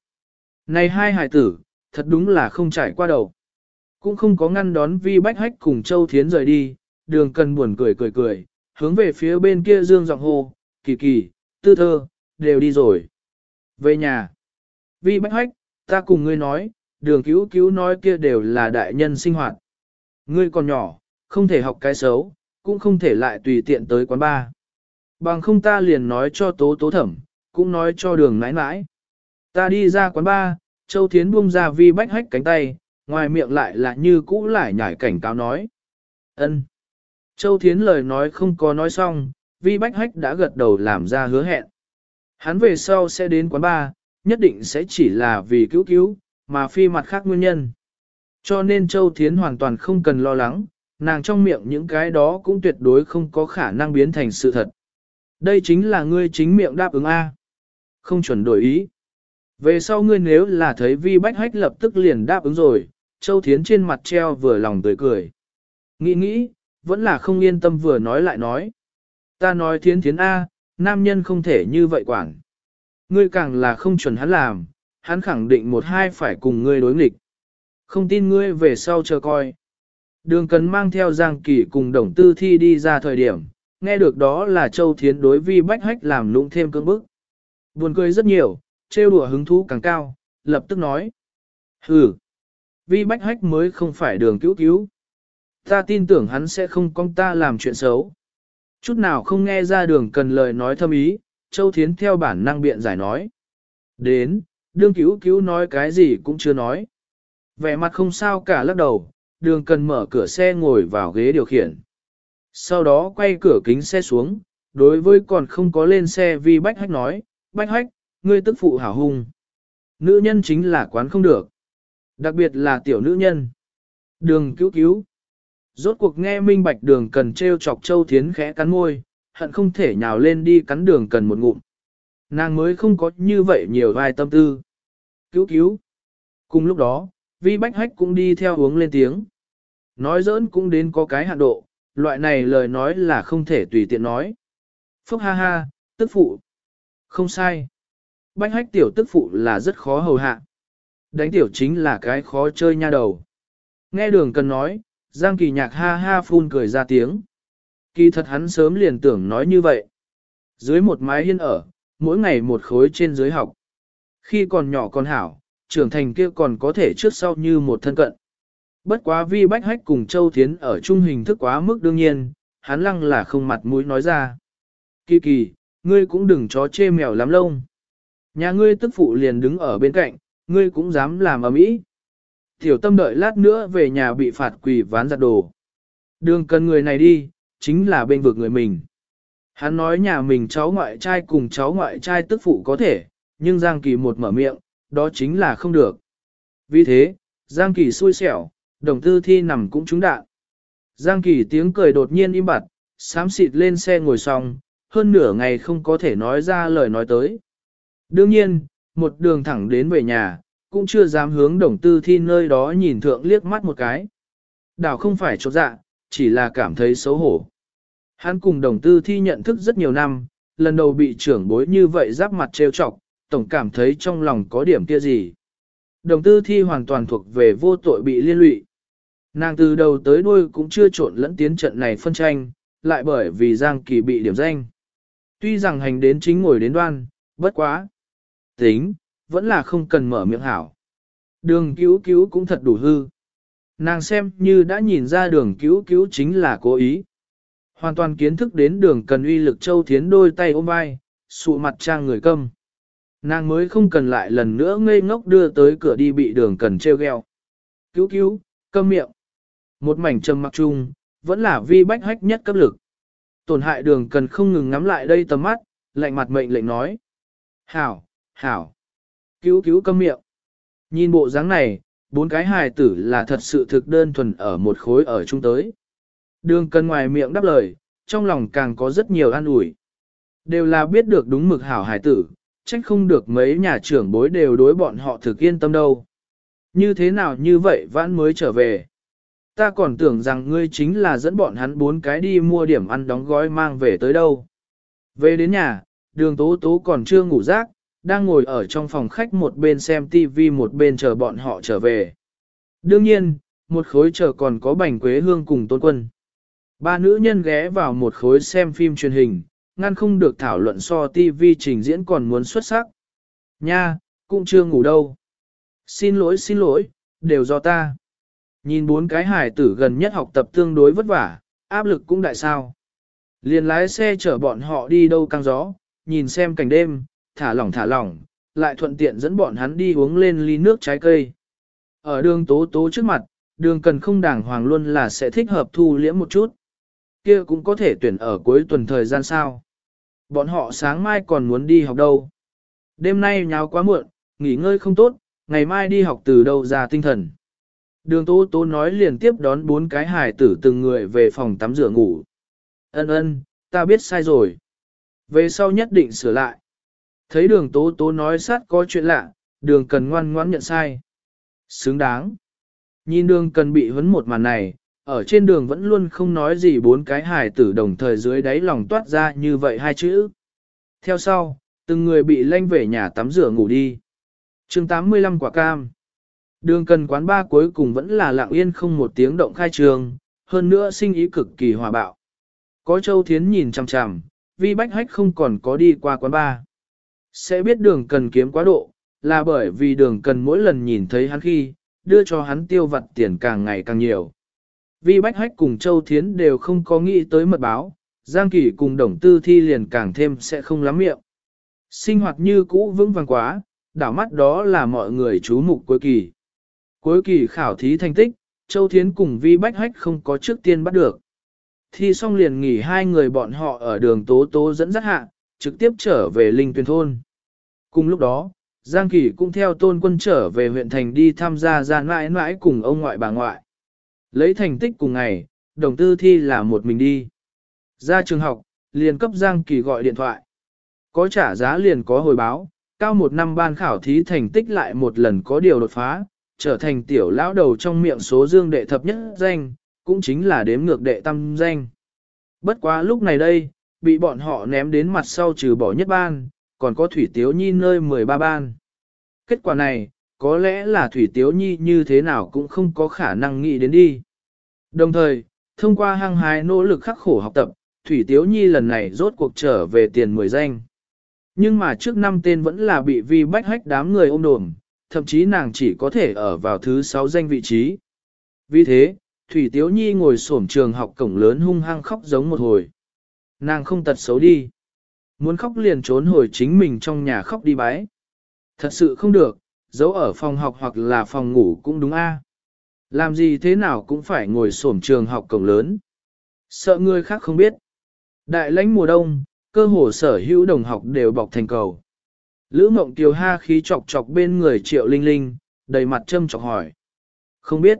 Này hai hài tử, thật đúng là không trải qua đầu. Cũng không có ngăn đón vi bách hách cùng Châu Thiến rời đi, đường cần buồn cười cười cười, hướng về phía bên kia dương giọng hô, kỳ kỳ, tư thơ, đều đi rồi. Về nhà. Vi bách hách, ta cùng ngươi nói, đường cứu cứu nói kia đều là đại nhân sinh hoạt. Ngươi còn nhỏ, không thể học cái xấu, cũng không thể lại tùy tiện tới quán bar. Bằng không ta liền nói cho tố tố thẩm, cũng nói cho đường nãi nãi. Ta đi ra quán bar, Châu Thiến buông ra vi bách hách cánh tay, ngoài miệng lại là như cũ lại nhảy cảnh cáo nói. ân. Châu Thiến lời nói không có nói xong, vi bách hách đã gật đầu làm ra hứa hẹn. Hắn về sau sẽ đến quán bar, nhất định sẽ chỉ là vì cứu cứu, mà phi mặt khác nguyên nhân. Cho nên Châu Thiến hoàn toàn không cần lo lắng, nàng trong miệng những cái đó cũng tuyệt đối không có khả năng biến thành sự thật. Đây chính là ngươi chính miệng đáp ứng A. Không chuẩn đổi ý. Về sau ngươi nếu là thấy vi bách hách lập tức liền đáp ứng rồi, Châu Thiến trên mặt treo vừa lòng tươi cười. Nghĩ nghĩ, vẫn là không yên tâm vừa nói lại nói. Ta nói Thiến Thiến A, nam nhân không thể như vậy quản. Ngươi càng là không chuẩn hắn làm, hắn khẳng định một hai phải cùng ngươi đối nghịch. Không tin ngươi về sau chờ coi. Đường cần mang theo Giang Kỳ cùng đồng tư thi đi ra thời điểm, nghe được đó là Châu Thiến đối vi bách hách làm lũng thêm cơn bức. Buồn cười rất nhiều, trêu đùa hứng thú càng cao, lập tức nói. Hừ, vi bách hách mới không phải đường cứu cứu. Ta tin tưởng hắn sẽ không con ta làm chuyện xấu. Chút nào không nghe ra đường cần lời nói thâm ý, Châu Thiến theo bản năng biện giải nói. Đến, đương cứu cứu nói cái gì cũng chưa nói. Vẻ mặt không sao cả lắc đầu, đường cần mở cửa xe ngồi vào ghế điều khiển. Sau đó quay cửa kính xe xuống, đối với còn không có lên xe vì bách hách nói, bách hách, ngươi tức phụ hảo hung. Nữ nhân chính là quán không được. Đặc biệt là tiểu nữ nhân. Đường cứu cứu. Rốt cuộc nghe minh bạch đường cần treo chọc châu thiến khẽ cắn môi, hận không thể nhào lên đi cắn đường cần một ngụm. Nàng mới không có như vậy nhiều vai tâm tư. Cứu cứu. Cùng lúc đó, vi bách hách cũng đi theo uống lên tiếng. Nói giỡn cũng đến có cái hạn độ, loại này lời nói là không thể tùy tiện nói. Phúc ha ha, tức phụ. Không sai. Bách hách tiểu tức phụ là rất khó hầu hạ. Đánh tiểu chính là cái khó chơi nha đầu. Nghe đường cần nói, Giang kỳ nhạc ha ha phun cười ra tiếng. Kỳ thật hắn sớm liền tưởng nói như vậy. Dưới một mái hiên ở, mỗi ngày một khối trên dưới học. Khi còn nhỏ còn hảo, trưởng thành kia còn có thể trước sau như một thân cận. Bất quá vi bách hách cùng Châu Thiến ở trung hình thức quá mức đương nhiên, hắn lăng là không mặt mũi nói ra. Kỳ kỳ, ngươi cũng đừng chó chê mèo lắm lông. Nhà ngươi tức phụ liền đứng ở bên cạnh, ngươi cũng dám làm ở mỹ. Tiểu tâm đợi lát nữa về nhà bị phạt quỳ ván giặt đồ. Đường cần người này đi, chính là bên vực người mình. Hắn nói nhà mình cháu ngoại trai cùng cháu ngoại trai tức phụ có thể, nhưng Giang Kỳ một mở miệng, đó chính là không được. Vì thế, Giang Kỳ xui xẻo, đồng tư thi nằm cũng trúng đạn. Giang Kỳ tiếng cười đột nhiên im bặt, xám xịt lên xe ngồi xong, hơn nửa ngày không có thể nói ra lời nói tới. Đương nhiên, một đường thẳng đến về nhà, cũng chưa dám hướng đồng tư thi nơi đó nhìn thượng liếc mắt một cái. Đảo không phải chột dạ, chỉ là cảm thấy xấu hổ. Hắn cùng đồng tư thi nhận thức rất nhiều năm, lần đầu bị trưởng bối như vậy giáp mặt trêu chọc, tổng cảm thấy trong lòng có điểm kia gì. Đồng tư thi hoàn toàn thuộc về vô tội bị liên lụy. Nàng từ đầu tới đuôi cũng chưa trộn lẫn tiến trận này phân tranh, lại bởi vì Giang Kỳ bị điểm danh. Tuy rằng hành đến chính ngồi đến đoan, bất quá. Tính, vẫn là không cần mở miệng hảo. Đường cứu cứu cũng thật đủ hư. Nàng xem như đã nhìn ra đường cứu cứu chính là cố ý. Hoàn toàn kiến thức đến đường cần uy lực châu thiến đôi tay ôm vai, sụ mặt trang người câm. Nàng mới không cần lại lần nữa ngây ngốc đưa tới cửa đi bị đường cần treo gheo. Cứu cứu, câm miệng. Một mảnh trầm mặc chung, vẫn là vi bách hách nhất cấp lực. Tổn hại đường cần không ngừng ngắm lại đây tầm mắt, lạnh mặt mệnh lệnh nói. Hảo, hảo. Cứu cứu câm miệng. Nhìn bộ dáng này, bốn cái hài tử là thật sự thực đơn thuần ở một khối ở chung tới. Đường cần ngoài miệng đáp lời, trong lòng càng có rất nhiều an ủi. Đều là biết được đúng mực hảo hài tử, trách không được mấy nhà trưởng bối đều đối bọn họ thực yên tâm đâu. Như thế nào như vậy vãn mới trở về. Ta còn tưởng rằng ngươi chính là dẫn bọn hắn bốn cái đi mua điểm ăn đóng gói mang về tới đâu. Về đến nhà, đường tố tố còn chưa ngủ rác, đang ngồi ở trong phòng khách một bên xem TV một bên chờ bọn họ trở về. Đương nhiên, một khối chờ còn có bành quế hương cùng tôn quân. Ba nữ nhân ghé vào một khối xem phim truyền hình, ngăn không được thảo luận so TV trình diễn còn muốn xuất sắc. Nha, cũng chưa ngủ đâu. Xin lỗi xin lỗi, đều do ta. Nhìn bốn cái hải tử gần nhất học tập tương đối vất vả, áp lực cũng đại sao. Liền lái xe chở bọn họ đi đâu căng gió, nhìn xem cảnh đêm, thả lỏng thả lỏng, lại thuận tiện dẫn bọn hắn đi uống lên ly nước trái cây. Ở đường tố tố trước mặt, đường cần không đàng hoàng luôn là sẽ thích hợp thu liễm một chút. Kia cũng có thể tuyển ở cuối tuần thời gian sao. Bọn họ sáng mai còn muốn đi học đâu. Đêm nay nháo quá muộn, nghỉ ngơi không tốt, ngày mai đi học từ đâu ra tinh thần. Đường tố tố nói liền tiếp đón bốn cái hài tử từng người về phòng tắm rửa ngủ. Ân ân, ta biết sai rồi. Về sau nhất định sửa lại. Thấy đường tố tố nói sát có chuyện lạ, đường cần ngoan ngoãn nhận sai. Xứng đáng. Nhìn đường cần bị vấn một màn này, ở trên đường vẫn luôn không nói gì bốn cái hài tử đồng thời dưới đáy lòng toát ra như vậy hai chữ. Theo sau, từng người bị lanh về nhà tắm rửa ngủ đi. chương 85 quả cam. Đường cần quán ba cuối cùng vẫn là lặng yên không một tiếng động khai trường, hơn nữa sinh ý cực kỳ hòa bạo. Có Châu Thiến nhìn chằm chằm, vi bách hách không còn có đi qua quán ba. Sẽ biết đường cần kiếm quá độ, là bởi vì đường cần mỗi lần nhìn thấy hắn khi, đưa cho hắn tiêu vặt tiền càng ngày càng nhiều. Vi bách hách cùng Châu Thiến đều không có nghĩ tới mật báo, Giang Kỳ cùng Đồng Tư Thi liền càng thêm sẽ không lắm miệng. Sinh hoạt như cũ vững vàng quá, đảo mắt đó là mọi người chú mục cuối kỳ. Cuối kỳ khảo thí thành tích, Châu Thiến cùng Vi Bách Hách không có trước tiên bắt được. Thi xong liền nghỉ hai người bọn họ ở đường Tố Tố dẫn dắt hạ, trực tiếp trở về Linh Tuyền Thôn. Cùng lúc đó, Giang Kỳ cũng theo tôn quân trở về huyện thành đi tham gia ra mãi mãi cùng ông ngoại bà ngoại. Lấy thành tích cùng ngày, đồng tư thi là một mình đi. Ra trường học, liền cấp Giang Kỳ gọi điện thoại. Có trả giá liền có hồi báo, cao một năm ban khảo thí thành tích lại một lần có điều đột phá, trở thành tiểu lão đầu trong miệng số dương đệ thập nhất danh, cũng chính là đếm ngược đệ tam danh. Bất quá lúc này đây, bị bọn họ ném đến mặt sau trừ bỏ nhất ban, còn có Thủy Tiếu Nhi nơi 13 ban. Kết quả này, có lẽ là Thủy Tiếu Nhi như thế nào cũng không có khả năng nghĩ đến đi. Đồng thời, thông qua hăng hái nỗ lực khắc khổ học tập, Thủy Tiếu Nhi lần này rốt cuộc trở về tiền 10 danh. Nhưng mà trước năm tên vẫn là bị vi bách hách đám người ôm đồm, thậm chí nàng chỉ có thể ở vào thứ 6 danh vị trí. Vì thế, Thủy Tiếu Nhi ngồi xổm trường học cổng lớn hung hăng khóc giống một hồi. Nàng không tật xấu đi. Muốn khóc liền trốn hồi chính mình trong nhà khóc đi bái. Thật sự không được, giấu ở phòng học hoặc là phòng ngủ cũng đúng a. Làm gì thế nào cũng phải ngồi xổm trường học cổng lớn. Sợ người khác không biết. Đại lãnh mùa đông, cơ hồ sở hữu đồng học đều bọc thành cầu. Lữ mộng kiều ha khí chọc chọc bên người triệu linh linh, đầy mặt châm chọc hỏi. Không biết.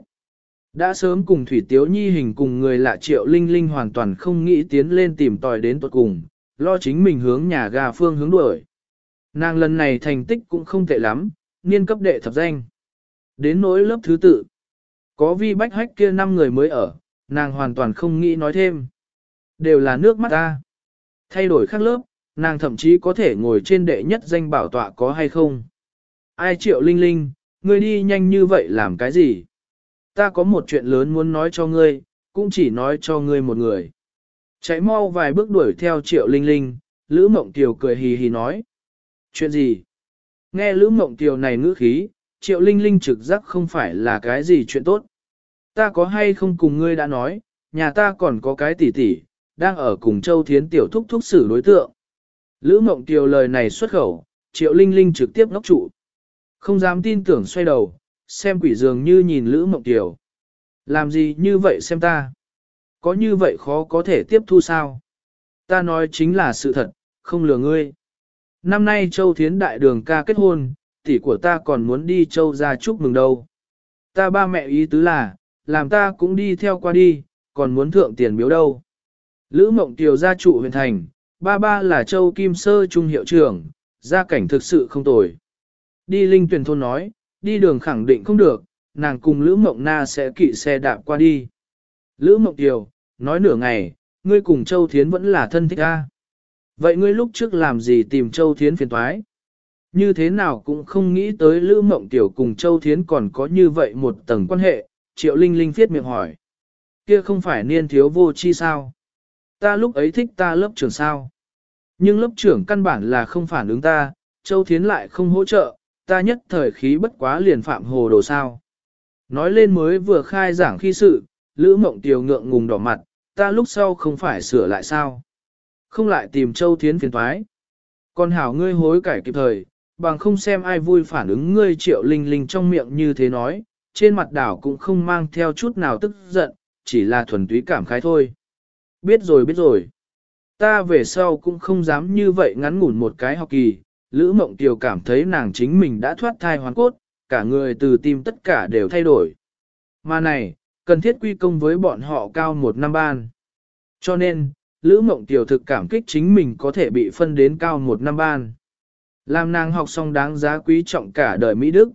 Đã sớm cùng Thủy Tiếu Nhi hình cùng người lạ triệu linh linh hoàn toàn không nghĩ tiến lên tìm tòi đến tuột cùng, lo chính mình hướng nhà gà phương hướng đuổi. Nàng lần này thành tích cũng không tệ lắm, niên cấp đệ thập danh. Đến nỗi lớp thứ tự, có vi bách hách kia năm người mới ở, nàng hoàn toàn không nghĩ nói thêm. Đều là nước mắt ta. Thay đổi khác lớp, nàng thậm chí có thể ngồi trên đệ nhất danh bảo tọa có hay không. Ai triệu linh linh, ngươi đi nhanh như vậy làm cái gì? Ta có một chuyện lớn muốn nói cho ngươi, cũng chỉ nói cho ngươi một người. Chạy mau vài bước đuổi theo triệu linh linh, Lữ Mộng Tiều cười hì hì nói. Chuyện gì? Nghe Lữ Mộng Tiều này ngữ khí, triệu linh linh trực giác không phải là cái gì chuyện tốt. Ta có hay không cùng ngươi đã nói, nhà ta còn có cái tỷ tỷ, đang ở cùng Châu Thiến Tiểu thúc thúc xử đối tượng. Lữ Mộng Tiều lời này xuất khẩu, triệu linh linh trực tiếp ngốc trụ. Không dám tin tưởng xoay đầu, xem quỷ dường như nhìn Lữ Mộng Tiều. Làm gì như vậy xem ta? Có như vậy khó có thể tiếp thu sao? Ta nói chính là sự thật, không lừa ngươi. Năm nay Châu Thiến Đại Đường ca kết hôn, tỷ của ta còn muốn đi Châu ra chúc mừng đâu. Ta ba mẹ ý tứ là, làm ta cũng đi theo qua đi, còn muốn thượng tiền biếu đâu. Lữ Mộng Tiều gia trụ huyện thành, ba ba là Châu Kim Sơ Trung hiệu trưởng, gia cảnh thực sự không tồi. Đi Linh Tuyền Thôn nói, đi đường khẳng định không được, nàng cùng Lữ Mộng Na sẽ kỵ xe đạp qua đi. Lữ Mộng Tiều, nói nửa ngày, ngươi cùng Châu Thiến vẫn là thân thích a. Vậy ngươi lúc trước làm gì tìm Châu Thiến phiền toái? Như thế nào cũng không nghĩ tới Lữ Mộng Tiểu cùng Châu Thiến còn có như vậy một tầng quan hệ, Triệu Linh Linh viết miệng hỏi. Kia không phải niên thiếu vô chi sao? Ta lúc ấy thích ta lớp trưởng sao? Nhưng lớp trưởng căn bản là không phản ứng ta, Châu Thiến lại không hỗ trợ, ta nhất thời khí bất quá liền phạm hồ đồ sao. Nói lên mới vừa khai giảng khi sự, Lữ Mộng Tiều ngượng ngùng đỏ mặt, ta lúc sau không phải sửa lại sao. Không lại tìm Châu Thiến phiền thoái. Còn hảo ngươi hối cải kịp thời, bằng không xem ai vui phản ứng ngươi triệu linh linh trong miệng như thế nói, trên mặt đảo cũng không mang theo chút nào tức giận, chỉ là thuần túy cảm khái thôi. Biết rồi biết rồi. Ta về sau cũng không dám như vậy ngắn ngủn một cái học kỳ, Lữ Mộng Tiều cảm thấy nàng chính mình đã thoát thai hoàn cốt, cả người từ tim tất cả đều thay đổi. Mà này, cần thiết quy công với bọn họ cao một năm ban. Cho nên, Lữ Mộng Tiểu thực cảm kích chính mình có thể bị phân đến cao một năm ban. Làm nàng học xong đáng giá quý trọng cả đời Mỹ Đức.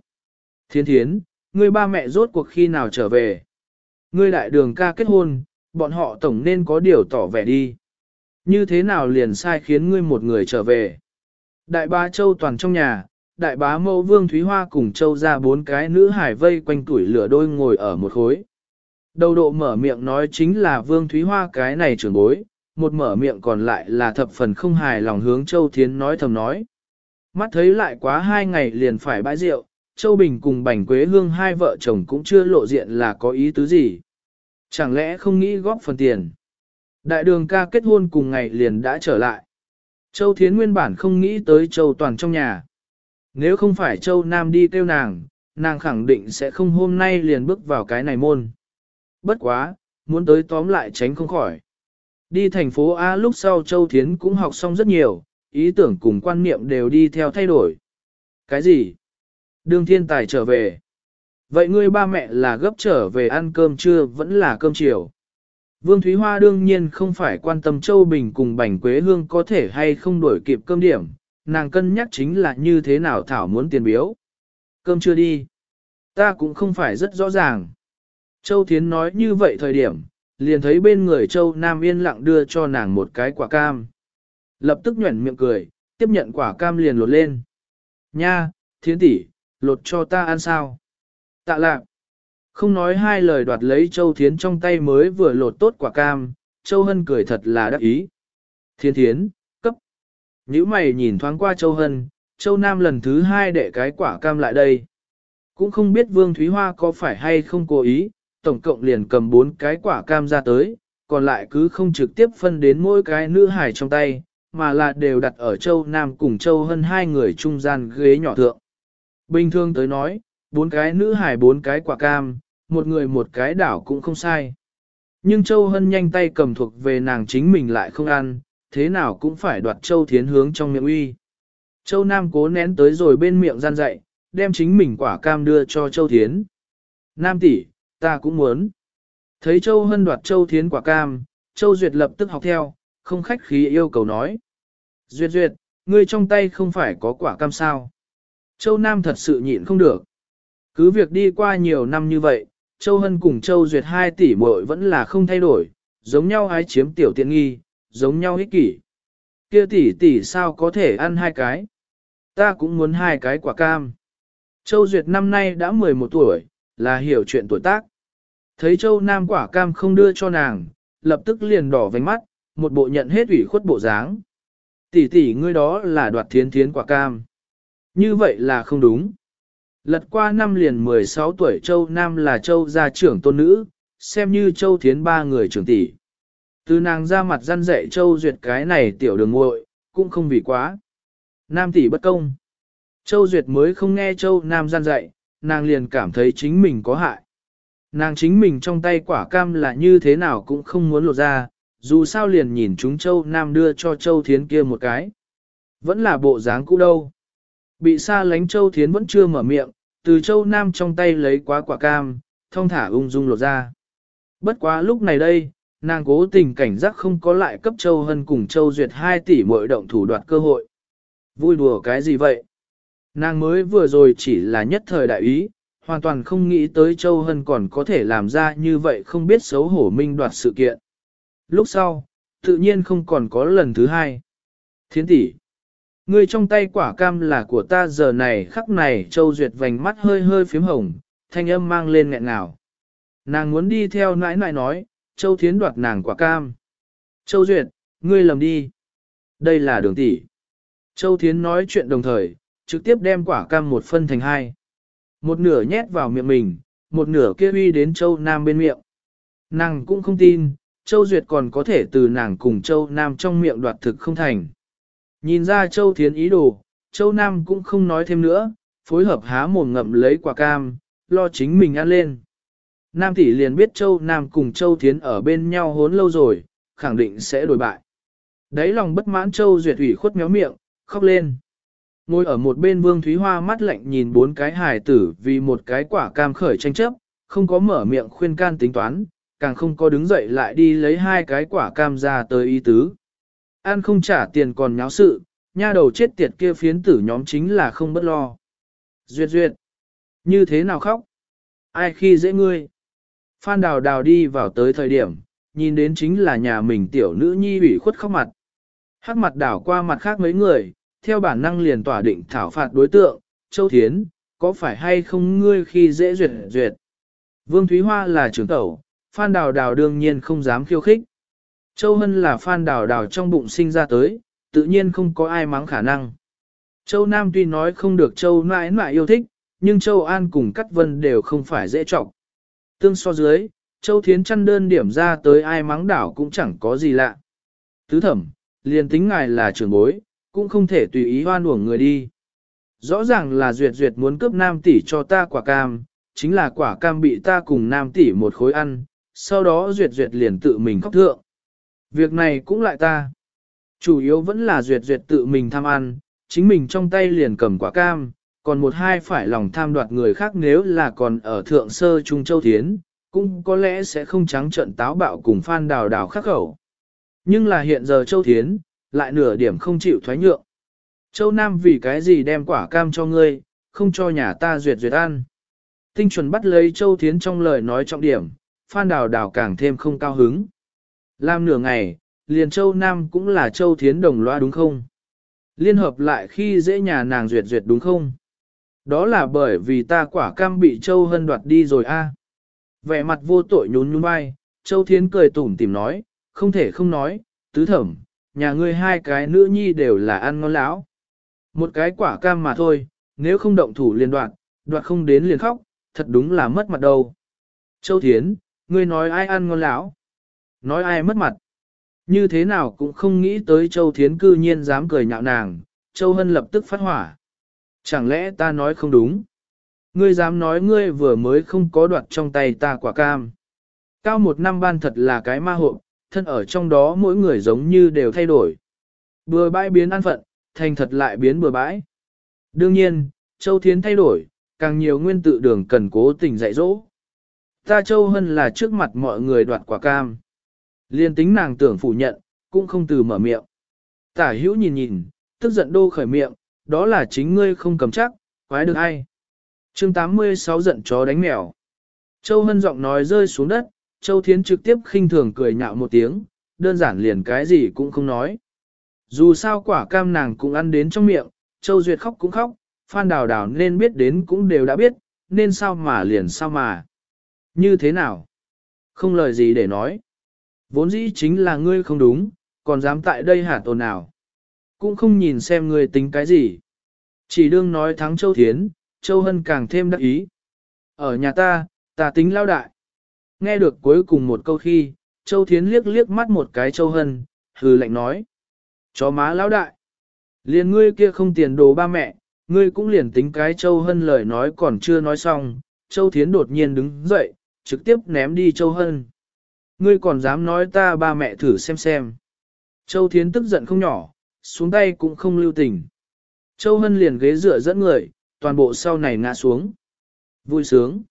Thiên thiến, người ba mẹ rốt cuộc khi nào trở về. Ngươi đại đường ca kết hôn, bọn họ tổng nên có điều tỏ vẻ đi. Như thế nào liền sai khiến ngươi một người trở về. Đại bá châu toàn trong nhà, đại bá mẫu vương Thúy Hoa cùng châu ra bốn cái nữ hải vây quanh tuổi lửa đôi ngồi ở một khối. Đầu độ mở miệng nói chính là vương Thúy Hoa cái này trưởng bối, một mở miệng còn lại là thập phần không hài lòng hướng châu thiến nói thầm nói. Mắt thấy lại quá hai ngày liền phải bãi rượu, Châu Bình cùng Bành Quế Hương hai vợ chồng cũng chưa lộ diện là có ý tứ gì. Chẳng lẽ không nghĩ góp phần tiền. Đại đường ca kết hôn cùng ngày liền đã trở lại. Châu Thiến nguyên bản không nghĩ tới Châu Toàn trong nhà. Nếu không phải Châu Nam đi kêu nàng, nàng khẳng định sẽ không hôm nay liền bước vào cái này môn. Bất quá, muốn tới tóm lại tránh không khỏi. Đi thành phố A lúc sau Châu Thiến cũng học xong rất nhiều, ý tưởng cùng quan niệm đều đi theo thay đổi. Cái gì? Đường thiên tài trở về. Vậy ngươi ba mẹ là gấp trở về ăn cơm trưa vẫn là cơm chiều? Vương Thúy Hoa đương nhiên không phải quan tâm Châu Bình cùng Bành Quế Hương có thể hay không đổi kịp cơm điểm, nàng cân nhắc chính là như thế nào Thảo muốn tiền biếu. Cơm chưa đi. Ta cũng không phải rất rõ ràng. Châu Thiến nói như vậy thời điểm, liền thấy bên người Châu Nam yên lặng đưa cho nàng một cái quả cam. Lập tức nhuẩn miệng cười, tiếp nhận quả cam liền lột lên. Nha, Thiến tỷ, lột cho ta ăn sao? Tạ lạc. Không nói hai lời đoạt lấy Châu Thiến trong tay mới vừa lột tốt quả cam, Châu Hân cười thật là đắc ý. Thiên Thiến, cấp. Nếu mày nhìn thoáng qua Châu Hân, Châu Nam lần thứ hai để cái quả cam lại đây. Cũng không biết Vương Thúy Hoa có phải hay không cố ý, tổng cộng liền cầm bốn cái quả cam ra tới, còn lại cứ không trực tiếp phân đến mỗi cái nữ hải trong tay, mà là đều đặt ở Châu Nam cùng Châu hơn hai người trung gian ghế nhỏ thượng. Bình thường tới nói, bốn cái nữ hải bốn cái quả cam, một người một cái đảo cũng không sai. Nhưng Châu Hân nhanh tay cầm thuộc về nàng chính mình lại không ăn, thế nào cũng phải đoạt Châu Thiến hướng trong miệng uy. Châu Nam cố nén tới rồi bên miệng gian dậy, đem chính mình quả cam đưa cho Châu Thiến. Nam tỷ, ta cũng muốn. Thấy Châu Hân đoạt Châu Thiến quả cam, Châu Duyệt lập tức học theo, không khách khí yêu cầu nói. Duyệt Duyệt, ngươi trong tay không phải có quả cam sao. Châu Nam thật sự nhịn không được. Cứ việc đi qua nhiều năm như vậy, Châu Hân cùng Châu Duyệt hai tỷ muội vẫn là không thay đổi, giống nhau ái chiếm tiểu tiện nghi, giống nhau ích kỷ. Kia tỷ tỷ sao có thể ăn hai cái? Ta cũng muốn hai cái quả cam. Châu Duyệt năm nay đã 11 tuổi, là hiểu chuyện tuổi tác. Thấy Châu Nam quả cam không đưa cho nàng, lập tức liền đỏ vành mắt, một bộ nhận hết ủy khuất bộ dáng. Tỷ tỷ ngươi đó là đoạt thiến thiến quả cam. Như vậy là không đúng. Lật qua năm liền 16 tuổi Châu Nam là Châu gia trưởng tôn nữ, xem như Châu Thiến ba người trưởng tỷ. Từ nàng ra mặt răn dạy Châu Duyệt cái này tiểu đường muội cũng không vì quá. Nam tỷ bất công. Châu Duyệt mới không nghe Châu Nam gian dạy, nàng liền cảm thấy chính mình có hại. Nàng chính mình trong tay quả cam là như thế nào cũng không muốn lột ra, dù sao liền nhìn chúng Châu Nam đưa cho Châu Thiến kia một cái. Vẫn là bộ dáng cũ đâu. Bị xa lánh Châu Thiến vẫn chưa mở miệng, từ Châu Nam trong tay lấy quá quả cam, thông thả ung dung lột ra. Bất quá lúc này đây, nàng cố tình cảnh giác không có lại cấp Châu Hân cùng Châu Duyệt 2 tỷ mỗi động thủ đoạt cơ hội. Vui đùa cái gì vậy? Nàng mới vừa rồi chỉ là nhất thời đại ý, hoàn toàn không nghĩ tới Châu Hân còn có thể làm ra như vậy không biết xấu hổ minh đoạt sự kiện. Lúc sau, tự nhiên không còn có lần thứ hai. Thiến tỷ, Ngươi trong tay quả cam là của ta giờ này khắc này Châu Duyệt vành mắt hơi hơi phím hồng, thanh âm mang lên nghẹn ngào. Nàng muốn đi theo nãi nãi nói, Châu Thiến đoạt nàng quả cam. Châu Duyệt, ngươi lầm đi. Đây là đường tỷ. Châu Thiến nói chuyện đồng thời, trực tiếp đem quả cam một phân thành hai. Một nửa nhét vào miệng mình, một nửa kia uy đến Châu Nam bên miệng. Nàng cũng không tin, Châu Duyệt còn có thể từ nàng cùng Châu Nam trong miệng đoạt thực không thành. Nhìn ra Châu Thiến ý đồ, Châu Nam cũng không nói thêm nữa, phối hợp há mồm ngậm lấy quả cam, lo chính mình ăn lên. Nam tỷ liền biết Châu Nam cùng Châu Thiến ở bên nhau hốn lâu rồi, khẳng định sẽ đổi bại. Đấy lòng bất mãn Châu Duyệt ủy khuất méo miệng, khóc lên. Ngồi ở một bên Vương Thúy Hoa mắt lạnh nhìn bốn cái hài tử vì một cái quả cam khởi tranh chấp, không có mở miệng khuyên can tính toán, càng không có đứng dậy lại đi lấy hai cái quả cam ra tới y tứ. An không trả tiền còn nháo sự, nha đầu chết tiệt kia phiến tử nhóm chính là không bất lo. Duyệt duyệt, như thế nào khóc? Ai khi dễ ngươi? Phan đào đào đi vào tới thời điểm, nhìn đến chính là nhà mình tiểu nữ nhi ủy khuất khóc mặt. Hắc mặt đảo qua mặt khác mấy người, theo bản năng liền tỏa định thảo phạt đối tượng, Châu Thiến, có phải hay không ngươi khi dễ duyệt duyệt? Vương Thúy Hoa là trưởng tẩu, Phan Đào Đào đương nhiên không dám khiêu khích. Châu Hân là Phan Đào Đào trong bụng sinh ra tới, tự nhiên không có ai mắng khả năng. Châu Nam tuy nói không được Châu mãi mãi yêu thích, nhưng Châu An cùng Cát Vân đều không phải dễ trọng. Tương so dưới, Châu Thiến chăn đơn điểm ra tới ai mắng đảo cũng chẳng có gì lạ. Tứ thẩm, liền tính ngài là trưởng bối, cũng không thể tùy ý hoan uổng người đi. Rõ ràng là duyệt duyệt muốn cướp nam tỷ cho ta quả cam, chính là quả cam bị ta cùng nam tỷ một khối ăn, sau đó duyệt duyệt liền tự mình khóc thượng. Việc này cũng lại ta. Chủ yếu vẫn là duyệt duyệt tự mình tham ăn, chính mình trong tay liền cầm quả cam, còn một hai phải lòng tham đoạt người khác nếu là còn ở thượng sơ Trung Châu Thiến, cũng có lẽ sẽ không trắng trận táo bạo cùng phan đào đào khắc khẩu. Nhưng là hiện giờ Châu Thiến, lại nửa điểm không chịu thoái nhượng. Châu Nam vì cái gì đem quả cam cho ngươi, không cho nhà ta duyệt duyệt ăn. Tinh chuẩn bắt lấy Châu Thiến trong lời nói trọng điểm, Phan Đào Đào càng thêm không cao hứng. Làm nửa ngày, liền Châu Nam cũng là Châu Thiến đồng loa đúng không? Liên hợp lại khi dễ nhà nàng duyệt duyệt đúng không? Đó là bởi vì ta quả cam bị Châu Hân đoạt đi rồi a. Vẻ mặt vô tội nhún nhún vai, Châu Thiến cười tủm tìm nói, không thể không nói, tứ thẩm, nhà ngươi hai cái nữ nhi đều là ăn ngon lão. Một cái quả cam mà thôi, nếu không động thủ liền đoạn, đoạn không đến liền khóc, thật đúng là mất mặt đâu. Châu Thiến, ngươi nói ai ăn ngon lão? Nói ai mất mặt? Như thế nào cũng không nghĩ tới Châu Thiến cư nhiên dám cười nhạo nàng, Châu Hân lập tức phát hỏa. Chẳng lẽ ta nói không đúng? Ngươi dám nói ngươi vừa mới không có đoạt trong tay ta quả cam. Cao một năm ban thật là cái ma hộ, thân ở trong đó mỗi người giống như đều thay đổi. Bừa bãi biến an phận, thành thật lại biến bừa bãi. Đương nhiên, Châu Thiến thay đổi, càng nhiều nguyên tự đường cần cố tình dạy dỗ. Ta Châu Hân là trước mặt mọi người đoạt quả cam. Liên tính nàng tưởng phủ nhận, cũng không từ mở miệng. Tả hữu nhìn nhìn, tức giận đô khởi miệng, đó là chính ngươi không cầm chắc, quái được ai. chương 86 giận chó đánh mèo. Châu Hân giọng nói rơi xuống đất, Châu Thiến trực tiếp khinh thường cười nhạo một tiếng, đơn giản liền cái gì cũng không nói. Dù sao quả cam nàng cũng ăn đến trong miệng, Châu Duyệt khóc cũng khóc, Phan Đào Đào nên biết đến cũng đều đã biết, nên sao mà liền sao mà. Như thế nào? Không lời gì để nói. Vốn dĩ chính là ngươi không đúng, còn dám tại đây hả tồn nào. Cũng không nhìn xem ngươi tính cái gì. Chỉ đương nói thắng Châu Thiến, Châu Hân càng thêm đắc ý. Ở nhà ta, ta tính lao đại. Nghe được cuối cùng một câu khi, Châu Thiến liếc liếc mắt một cái Châu Hân, hừ lạnh nói. Chó má lão đại. Liền ngươi kia không tiền đồ ba mẹ, ngươi cũng liền tính cái Châu Hân lời nói còn chưa nói xong, Châu Thiến đột nhiên đứng dậy, trực tiếp ném đi Châu Hân. Ngươi còn dám nói ta ba mẹ thử xem xem. Châu Thiến tức giận không nhỏ, xuống tay cũng không lưu tình. Châu Hân liền ghế dựa dẫn người, toàn bộ sau này ngã xuống. Vui sướng.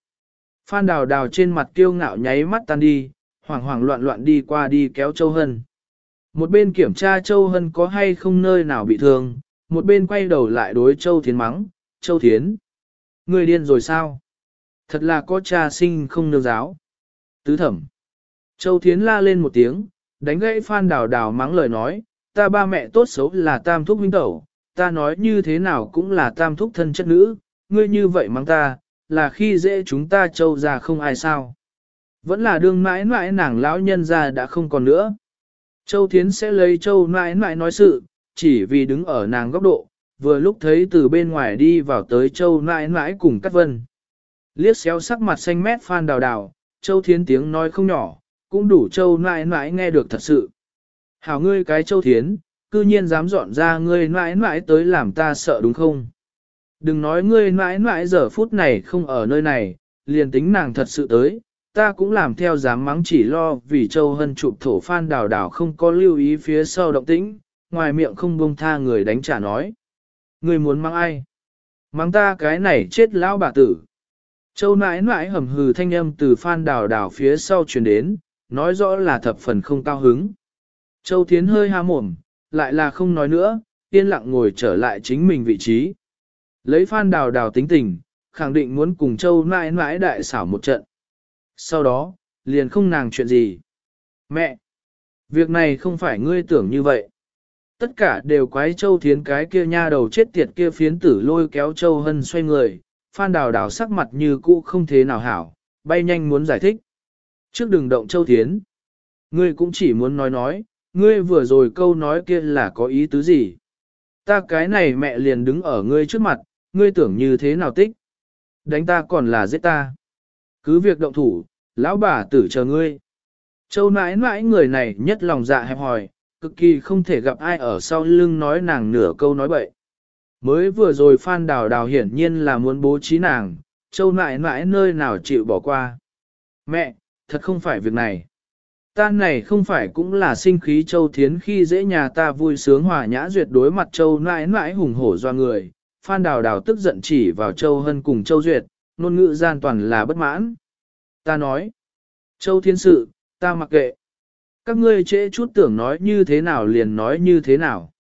Phan đào đào trên mặt kiêu ngạo nháy mắt tan đi, hoảng hoảng loạn loạn đi qua đi kéo Châu Hân. Một bên kiểm tra Châu Hân có hay không nơi nào bị thương, một bên quay đầu lại đối Châu Thiến mắng, Châu Thiến. Người điên rồi sao? Thật là có cha sinh không nương giáo. Tứ thẩm. Châu Thiến la lên một tiếng, đánh gãy Phan đào đào mắng lời nói, ta ba mẹ tốt xấu là tam thúc huynh tẩu, ta nói như thế nào cũng là tam thúc thân chất nữ, ngươi như vậy mắng ta, là khi dễ chúng ta châu ra không ai sao. Vẫn là đương mãi mãi nàng lão nhân ra đã không còn nữa. Châu Thiến sẽ lấy châu mãi mãi nói sự, chỉ vì đứng ở nàng góc độ, vừa lúc thấy từ bên ngoài đi vào tới châu nãi nãi cùng Cát Vân. Liếc xéo sắc mặt xanh mét phan đào đào, châu thiến tiếng nói không nhỏ, cũng đủ châu nãi nãi nghe được thật sự. Hảo ngươi cái châu thiến, cư nhiên dám dọn ra ngươi nãi nãi tới làm ta sợ đúng không? Đừng nói ngươi mãi mãi giờ phút này không ở nơi này, liền tính nàng thật sự tới, ta cũng làm theo dám mắng chỉ lo vì châu hân chụp thổ phan đào đào không có lưu ý phía sau động tĩnh, ngoài miệng không buông tha người đánh trả nói. Ngươi muốn mắng ai? Mắng ta cái này chết lão bà tử. Châu nãi nãi hầm hừ thanh âm từ phan đào đào phía sau truyền đến, nói rõ là thập phần không cao hứng. Châu Thiến hơi há mồm, lại là không nói nữa, yên lặng ngồi trở lại chính mình vị trí. Lấy phan đào đào tính tình, khẳng định muốn cùng Châu mãi mãi đại xảo một trận. Sau đó, liền không nàng chuyện gì. Mẹ! Việc này không phải ngươi tưởng như vậy. Tất cả đều quái Châu Thiến cái kia nha đầu chết tiệt kia phiến tử lôi kéo Châu Hân xoay người, Phan Đào Đào sắc mặt như cũ không thế nào hảo, bay nhanh muốn giải thích. Trước đừng động Châu Thiến. Ngươi cũng chỉ muốn nói nói, ngươi vừa rồi câu nói kia là có ý tứ gì. Ta cái này mẹ liền đứng ở ngươi trước mặt, ngươi tưởng như thế nào tích. Đánh ta còn là giết ta. Cứ việc động thủ, lão bà tử chờ ngươi. Châu nãi nãi người này nhất lòng dạ hẹp hòi, cực kỳ không thể gặp ai ở sau lưng nói nàng nửa câu nói bậy. Mới vừa rồi Phan Đào Đào hiển nhiên là muốn bố trí nàng, châu nãi nãi nơi nào chịu bỏ qua. Mẹ, thật không phải việc này. Ta này không phải cũng là sinh khí châu thiến khi dễ nhà ta vui sướng hòa nhã duyệt đối mặt châu nãi nãi hùng hổ do người. Phan Đào Đào tức giận chỉ vào châu hân cùng châu duyệt, ngôn ngữ gian toàn là bất mãn. Ta nói, châu thiên sự, ta mặc kệ. Các ngươi trễ chút tưởng nói như thế nào liền nói như thế nào.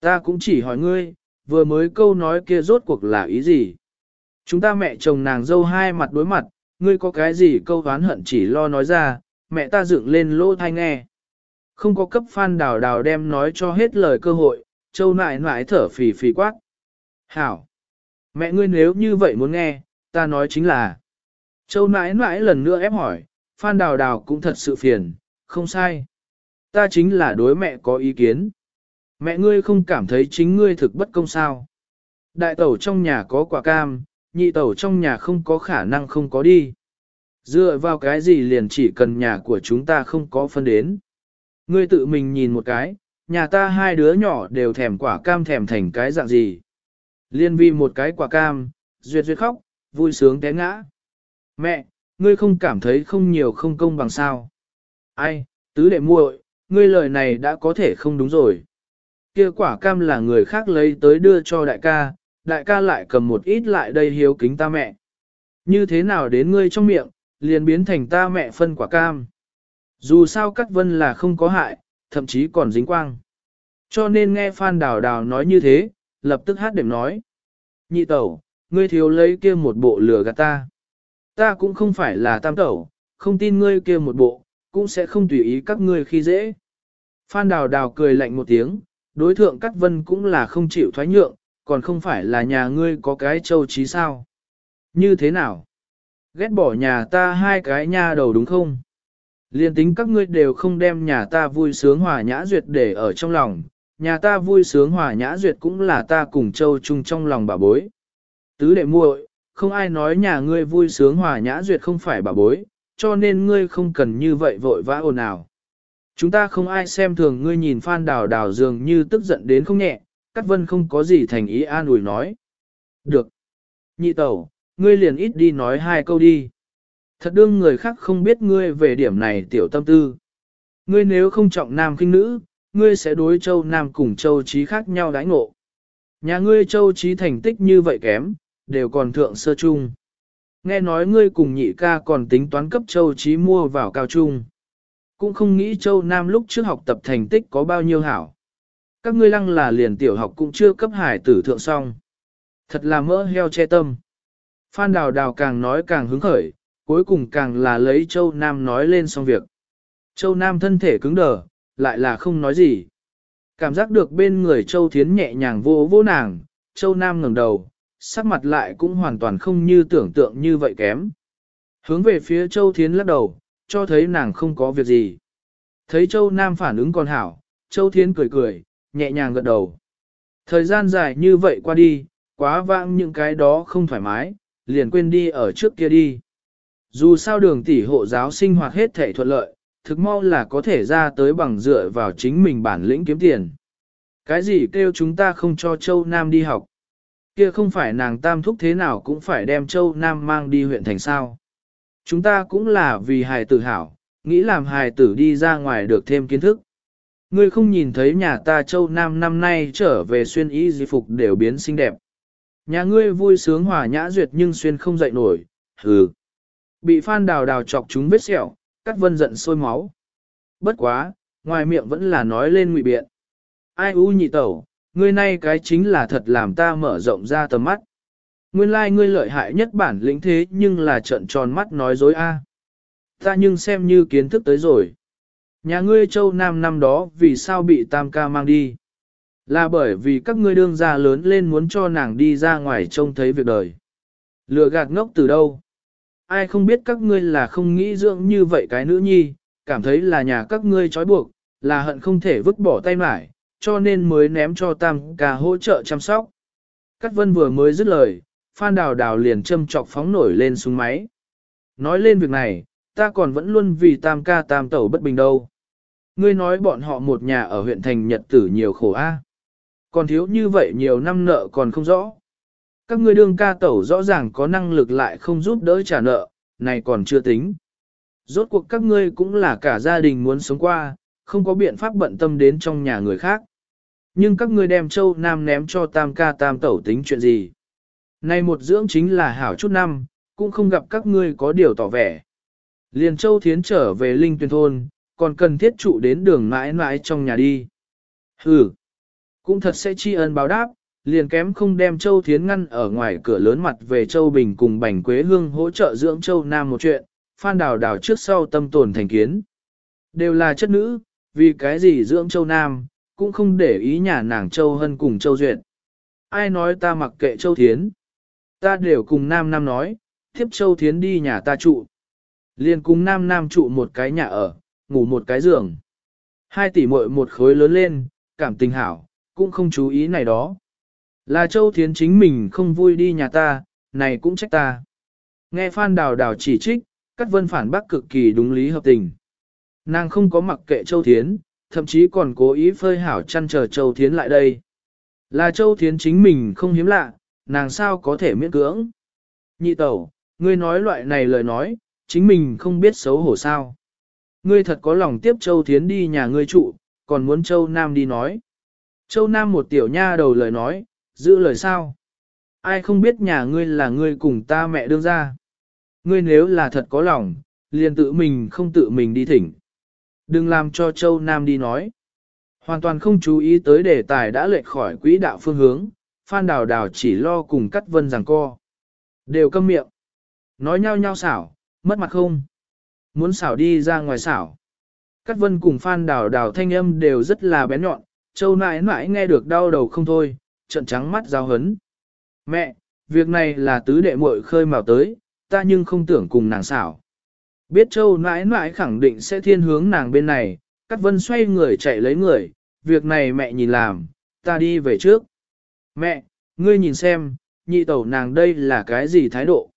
Ta cũng chỉ hỏi ngươi, vừa mới câu nói kia rốt cuộc là ý gì? Chúng ta mẹ chồng nàng dâu hai mặt đối mặt, ngươi có cái gì câu oán hận chỉ lo nói ra, mẹ ta dựng lên lỗ thai nghe. Không có cấp phan đào đào đem nói cho hết lời cơ hội, châu nại nại thở phì phì quát. Hảo! Mẹ ngươi nếu như vậy muốn nghe, ta nói chính là. Châu nãi nãi lần nữa ép hỏi, phan đào đào cũng thật sự phiền, không sai. Ta chính là đối mẹ có ý kiến. Mẹ ngươi không cảm thấy chính ngươi thực bất công sao. Đại tẩu trong nhà có quả cam, nhị tẩu trong nhà không có khả năng không có đi. Dựa vào cái gì liền chỉ cần nhà của chúng ta không có phân đến. Ngươi tự mình nhìn một cái, nhà ta hai đứa nhỏ đều thèm quả cam thèm thành cái dạng gì. Liên vi một cái quả cam, duyệt duyệt khóc, vui sướng té ngã. Mẹ, ngươi không cảm thấy không nhiều không công bằng sao. Ai, tứ đệ muội, ngươi lời này đã có thể không đúng rồi kia quả cam là người khác lấy tới đưa cho đại ca, đại ca lại cầm một ít lại đây hiếu kính ta mẹ. Như thế nào đến ngươi trong miệng, liền biến thành ta mẹ phân quả cam. Dù sao cắt vân là không có hại, thậm chí còn dính quang. Cho nên nghe Phan Đào Đào nói như thế, lập tức hát đệm nói. Nhị tẩu, ngươi thiếu lấy kia một bộ lừa gạt ta. Ta cũng không phải là tam tẩu, không tin ngươi kia một bộ, cũng sẽ không tùy ý các ngươi khi dễ. Phan Đào Đào cười lạnh một tiếng, đối thượng Cát Vân cũng là không chịu thoái nhượng, còn không phải là nhà ngươi có cái châu trí sao. Như thế nào? Ghét bỏ nhà ta hai cái nha đầu đúng không? Liên tính các ngươi đều không đem nhà ta vui sướng hòa nhã duyệt để ở trong lòng, nhà ta vui sướng hòa nhã duyệt cũng là ta cùng châu chung trong lòng bà bối. Tứ đệ muội, không ai nói nhà ngươi vui sướng hòa nhã duyệt không phải bà bối, cho nên ngươi không cần như vậy vội vã ồn ào. Chúng ta không ai xem thường ngươi nhìn Phan Đào Đào dường như tức giận đến không nhẹ, Cát Vân không có gì thành ý an ủi nói. Được. Nhị tẩu, ngươi liền ít đi nói hai câu đi. Thật đương người khác không biết ngươi về điểm này tiểu tâm tư. Ngươi nếu không trọng nam khinh nữ, ngươi sẽ đối châu nam cùng châu trí khác nhau đãi ngộ. Nhà ngươi châu trí thành tích như vậy kém, đều còn thượng sơ trung. Nghe nói ngươi cùng nhị ca còn tính toán cấp châu trí mua vào cao trung. Cũng không nghĩ Châu Nam lúc trước học tập thành tích có bao nhiêu hảo. Các ngươi lăng là liền tiểu học cũng chưa cấp hải tử thượng xong. Thật là mỡ heo che tâm. Phan Đào Đào càng nói càng hứng khởi, cuối cùng càng là lấy Châu Nam nói lên xong việc. Châu Nam thân thể cứng đờ, lại là không nói gì. Cảm giác được bên người Châu Thiến nhẹ nhàng vô vô nàng, Châu Nam ngẩng đầu, sắc mặt lại cũng hoàn toàn không như tưởng tượng như vậy kém. Hướng về phía Châu Thiến lắc đầu, cho thấy nàng không có việc gì. Thấy Châu Nam phản ứng còn hảo, Châu Thiến cười cười, nhẹ nhàng gật đầu. Thời gian dài như vậy qua đi, quá vãng những cái đó không thoải mái, liền quên đi ở trước kia đi. Dù sao đường tỷ hộ giáo sinh hoạt hết thể thuận lợi, thực mau là có thể ra tới bằng dựa vào chính mình bản lĩnh kiếm tiền. Cái gì kêu chúng ta không cho Châu Nam đi học? Kia không phải nàng tam thúc thế nào cũng phải đem Châu Nam mang đi huyện thành sao. Chúng ta cũng là vì hài tử hảo, nghĩ làm hài tử đi ra ngoài được thêm kiến thức. Ngươi không nhìn thấy nhà ta Châu Nam năm nay trở về xuyên y di phục đều biến xinh đẹp. Nhà ngươi vui sướng hòa nhã duyệt nhưng xuyên không dậy nổi, hừ. Bị phan đào đào chọc chúng vết sẹo, cắt vân giận sôi máu. Bất quá, ngoài miệng vẫn là nói lên ngụy biện. Ai u nhị tẩu, ngươi nay cái chính là thật làm ta mở rộng ra tầm mắt. Nguyên lai like ngươi lợi hại nhất bản lĩnh thế nhưng là trận tròn mắt nói dối a. Ta nhưng xem như kiến thức tới rồi. Nhà ngươi châu Nam năm đó vì sao bị tam ca mang đi? Là bởi vì các ngươi đương gia lớn lên muốn cho nàng đi ra ngoài trông thấy việc đời. Lừa gạt ngốc từ đâu? Ai không biết các ngươi là không nghĩ dưỡng như vậy cái nữ nhi, cảm thấy là nhà các ngươi trói buộc, là hận không thể vứt bỏ tay mải, cho nên mới ném cho tam ca hỗ trợ chăm sóc. Cát vân vừa mới dứt lời, Phan Đào Đào liền châm chọc phóng nổi lên súng máy. Nói lên việc này, ta còn vẫn luôn vì tam ca tam tẩu bất bình đâu. Ngươi nói bọn họ một nhà ở huyện thành Nhật Tử nhiều khổ a, Còn thiếu như vậy nhiều năm nợ còn không rõ. Các ngươi đương ca tẩu rõ ràng có năng lực lại không giúp đỡ trả nợ, này còn chưa tính. Rốt cuộc các ngươi cũng là cả gia đình muốn sống qua, không có biện pháp bận tâm đến trong nhà người khác. Nhưng các ngươi đem châu Nam ném cho tam ca tam tẩu tính chuyện gì? Này một dưỡng chính là hảo chút năm, cũng không gặp các ngươi có điều tỏ vẻ. Liền châu thiến trở về linh tuyên thôn, còn cần thiết trụ đến đường mãi mãi trong nhà đi. Hừ, cũng thật sẽ tri ân báo đáp, liền kém không đem Châu Thiến ngăn ở ngoài cửa lớn mặt về Châu Bình cùng Bành Quế Hương hỗ trợ dưỡng Châu Nam một chuyện, Phan Đào Đào trước sau tâm tồn thành kiến. Đều là chất nữ, vì cái gì dưỡng Châu Nam, cũng không để ý nhà nàng Châu Hân cùng Châu Duyệt. Ai nói ta mặc kệ Châu Thiến? Ta đều cùng Nam Nam nói, tiếp Châu Thiến đi nhà ta trụ. Liền cùng Nam Nam trụ một cái nhà ở, ngủ một cái giường. Hai tỷ muội một khối lớn lên, cảm tình hảo, cũng không chú ý này đó. Là Châu Thiến chính mình không vui đi nhà ta, này cũng trách ta. Nghe Phan Đào Đào chỉ trích, Cát Vân phản bác cực kỳ đúng lý hợp tình. Nàng không có mặc kệ Châu Thiến, thậm chí còn cố ý phơi hảo chăn chờ Châu Thiến lại đây. Là Châu Thiến chính mình không hiếm lạ, nàng sao có thể miễn cưỡng. Nhị tẩu, ngươi nói loại này lời nói, chính mình không biết xấu hổ sao. Ngươi thật có lòng tiếp Châu Thiến đi nhà ngươi trụ, còn muốn Châu Nam đi nói. Châu Nam một tiểu nha đầu lời nói, giữ lời sao? Ai không biết nhà ngươi là ngươi cùng ta mẹ đương ra. Ngươi nếu là thật có lòng, liền tự mình không tự mình đi thỉnh. Đừng làm cho Châu Nam đi nói. Hoàn toàn không chú ý tới đề tài đã lệch khỏi quỹ đạo phương hướng, Phan Đào Đào chỉ lo cùng cắt vân rằng co. Đều câm miệng. Nói nhau nhau xảo, mất mặt không? Muốn xảo đi ra ngoài xảo. Cắt vân cùng Phan Đào Đào thanh âm đều rất là bén nhọn, Châu nãi nãi nghe được đau đầu không thôi, trận trắng mắt giao hấn. Mẹ, việc này là tứ đệ muội khơi mào tới, ta nhưng không tưởng cùng nàng xảo. Biết châu nãi nãi khẳng định sẽ thiên hướng nàng bên này, Cát Vân xoay người chạy lấy người, việc này mẹ nhìn làm, ta đi về trước. Mẹ, ngươi nhìn xem, nhị tẩu nàng đây là cái gì thái độ?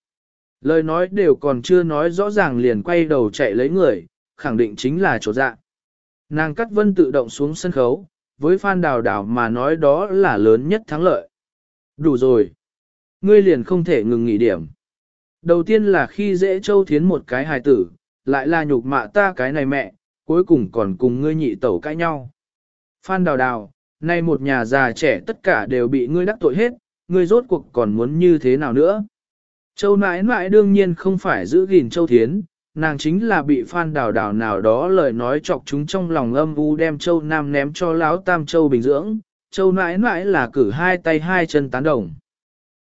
Lời nói đều còn chưa nói rõ ràng liền quay đầu chạy lấy người, khẳng định chính là chỗ dạ. Nàng Cát Vân tự động xuống sân khấu, với Phan Đào Đào mà nói đó là lớn nhất thắng lợi. Đủ rồi. Ngươi liền không thể ngừng nghỉ điểm. Đầu tiên là khi dễ châu thiến một cái hài tử, lại là nhục mạ ta cái này mẹ, cuối cùng còn cùng ngươi nhị tẩu cãi nhau. Phan Đào Đào, nay một nhà già trẻ tất cả đều bị ngươi đắc tội hết, ngươi rốt cuộc còn muốn như thế nào nữa? Châu nãi nãi đương nhiên không phải giữ gìn châu thiến, nàng chính là bị phan đào đào nào đó lời nói chọc chúng trong lòng âm u đem châu nam ném cho lão tam châu bình dưỡng, châu nãi nãi là cử hai tay hai chân tán đồng.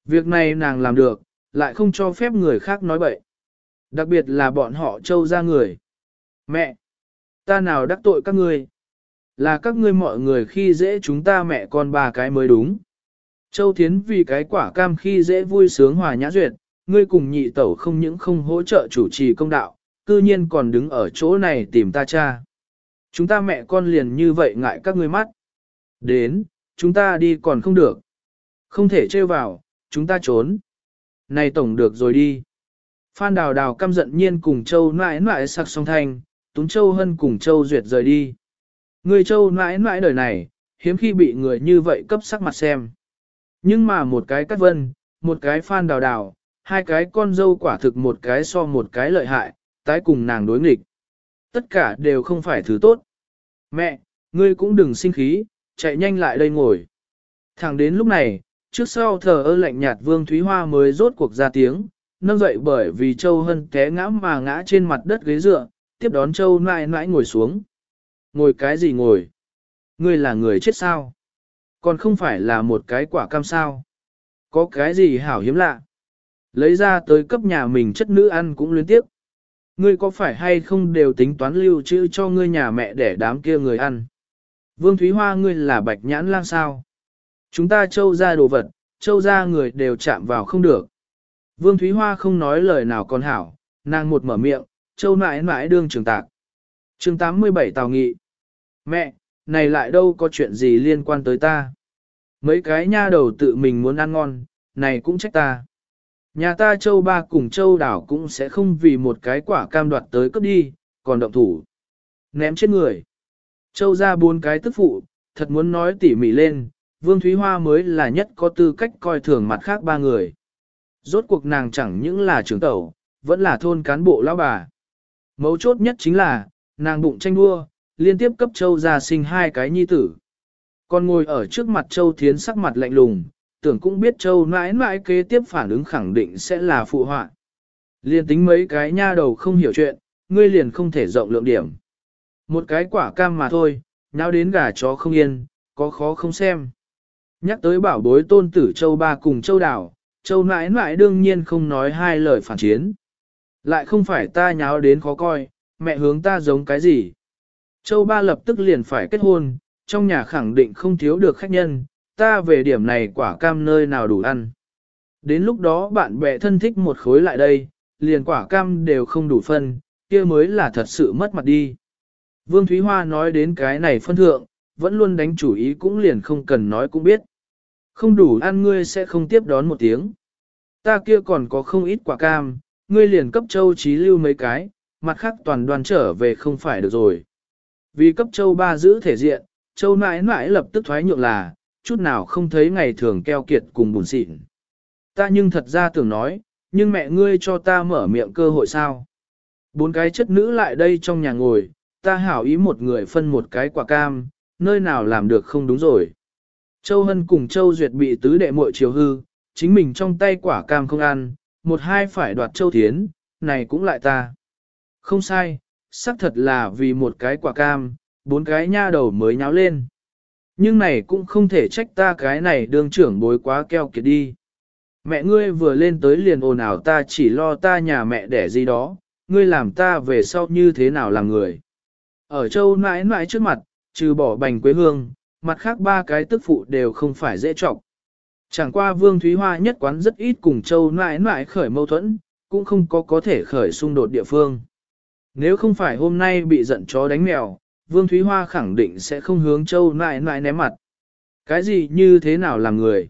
Việc này nàng làm được, lại không cho phép người khác nói bậy. Đặc biệt là bọn họ châu ra người. Mẹ! Ta nào đắc tội các ngươi? Là các ngươi mọi người khi dễ chúng ta mẹ con ba cái mới đúng. Châu Thiến vì cái quả cam khi dễ vui sướng hòa nhã duyệt, ngươi cùng nhị tẩu không những không hỗ trợ chủ trì công đạo, cư nhiên còn đứng ở chỗ này tìm ta cha. Chúng ta mẹ con liền như vậy ngại các ngươi mắt. Đến, chúng ta đi còn không được. Không thể trêu vào, chúng ta trốn. Này tổng được rồi đi. Phan đào đào căm giận nhiên cùng châu nãi nãi sặc song thanh, túng châu hân cùng châu duyệt rời đi. Người châu nãi nãi đời này, hiếm khi bị người như vậy cấp sắc mặt xem. Nhưng mà một cái cắt vân, một cái phan đào đào, hai cái con dâu quả thực một cái so một cái lợi hại, tái cùng nàng đối nghịch. Tất cả đều không phải thứ tốt. Mẹ, ngươi cũng đừng sinh khí, chạy nhanh lại đây ngồi. Thẳng đến lúc này, trước sau thờ ơ lạnh nhạt Vương Thúy Hoa mới rốt cuộc ra tiếng, nâng dậy bởi vì Châu Hân té ngã mà ngã trên mặt đất ghế dựa, tiếp đón Châu nãi nãi ngồi xuống. Ngồi cái gì ngồi? Ngươi là người chết sao? Còn không phải là một cái quả cam sao? Có cái gì hảo hiếm lạ? Lấy ra tới cấp nhà mình chất nữ ăn cũng luyến tiếp. Ngươi có phải hay không đều tính toán lưu trữ cho ngươi nhà mẹ để đám kia người ăn? Vương Thúy Hoa ngươi là bạch nhãn lang sao? Chúng ta châu ra đồ vật, châu ra người đều chạm vào không được. Vương Thúy Hoa không nói lời nào còn hảo, nàng một mở miệng, châu mãi mãi đương trường tạc. chương 87 Tào Nghị. Mẹ, này lại đâu có chuyện gì liên quan tới ta. Mấy cái nha đầu tự mình muốn ăn ngon, này cũng trách ta. Nhà ta châu ba cùng châu đảo cũng sẽ không vì một cái quả cam đoạt tới cấp đi, còn động thủ. Ném chết người. Châu ra bốn cái tức phụ, thật muốn nói tỉ mỉ lên, Vương Thúy Hoa mới là nhất có tư cách coi thường mặt khác ba người. Rốt cuộc nàng chẳng những là trưởng tẩu, vẫn là thôn cán bộ lão bà. Mấu chốt nhất chính là, nàng bụng tranh đua, liên tiếp cấp châu ra sinh hai cái nhi tử. Còn ngồi ở trước mặt châu thiến sắc mặt lạnh lùng, tưởng cũng biết châu mãi mãi kế tiếp phản ứng khẳng định sẽ là phụ họa. Liên tính mấy cái nha đầu không hiểu chuyện, ngươi liền không thể rộng lượng điểm. Một cái quả cam mà thôi, nào đến gà chó không yên, có khó không xem. Nhắc tới bảo bối tôn tử châu ba cùng châu đảo, châu nãi nãi đương nhiên không nói hai lời phản chiến. Lại không phải ta nháo đến khó coi, mẹ hướng ta giống cái gì. Châu ba lập tức liền phải kết hôn, trong nhà khẳng định không thiếu được khách nhân, ta về điểm này quả cam nơi nào đủ ăn. Đến lúc đó bạn bè thân thích một khối lại đây, liền quả cam đều không đủ phân, kia mới là thật sự mất mặt đi. Vương Thúy Hoa nói đến cái này phân thượng, vẫn luôn đánh chủ ý cũng liền không cần nói cũng biết. Không đủ ăn ngươi sẽ không tiếp đón một tiếng. Ta kia còn có không ít quả cam, ngươi liền cấp châu trí lưu mấy cái, mặt khác toàn đoàn trở về không phải được rồi. Vì cấp châu ba giữ thể diện, châu nãi nãi lập tức thoái nhượng là, chút nào không thấy ngày thường keo kiệt cùng buồn xịn. Ta nhưng thật ra tưởng nói, nhưng mẹ ngươi cho ta mở miệng cơ hội sao? Bốn cái chất nữ lại đây trong nhà ngồi, ta hảo ý một người phân một cái quả cam, nơi nào làm được không đúng rồi. Châu Hân cùng Châu Duyệt bị tứ đệ muội chiều hư, chính mình trong tay quả cam không ăn, một hai phải đoạt Châu Thiến, này cũng lại ta. Không sai, xác thật là vì một cái quả cam, bốn cái nha đầu mới nháo lên. Nhưng này cũng không thể trách ta cái này đương trưởng bối quá keo kiệt đi. Mẹ ngươi vừa lên tới liền ồn ào ta chỉ lo ta nhà mẹ đẻ gì đó, ngươi làm ta về sau như thế nào làm người. Ở châu nãi nãi trước mặt, trừ bỏ bành quế hương, mặt khác ba cái tức phụ đều không phải dễ trọng. Chẳng qua Vương Thúy Hoa nhất quán rất ít cùng châu nãi nãi khởi mâu thuẫn, cũng không có có thể khởi xung đột địa phương. Nếu không phải hôm nay bị giận chó đánh mèo, Vương Thúy Hoa khẳng định sẽ không hướng châu Nại Nại ném mặt. Cái gì như thế nào làm người?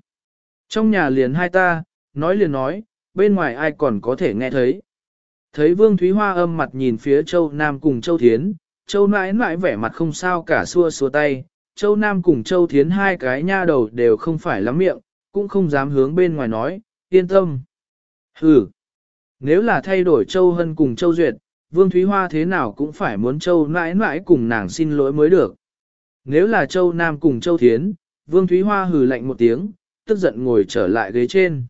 Trong nhà liền hai ta, nói liền nói, bên ngoài ai còn có thể nghe thấy. Thấy Vương Thúy Hoa âm mặt nhìn phía châu Nam cùng châu Thiến, châu nãi nãi vẻ mặt không sao cả xua xua tay, châu Nam cùng châu Thiến hai cái nha đầu đều không phải lắm miệng, cũng không dám hướng bên ngoài nói, yên tâm. Hừ, nếu là thay đổi châu Hân cùng châu Duyệt, Vương Thúy Hoa thế nào cũng phải muốn Châu nãi nãi cùng nàng xin lỗi mới được. Nếu là Châu Nam cùng Châu Thiến, Vương Thúy Hoa hừ lạnh một tiếng, tức giận ngồi trở lại ghế trên.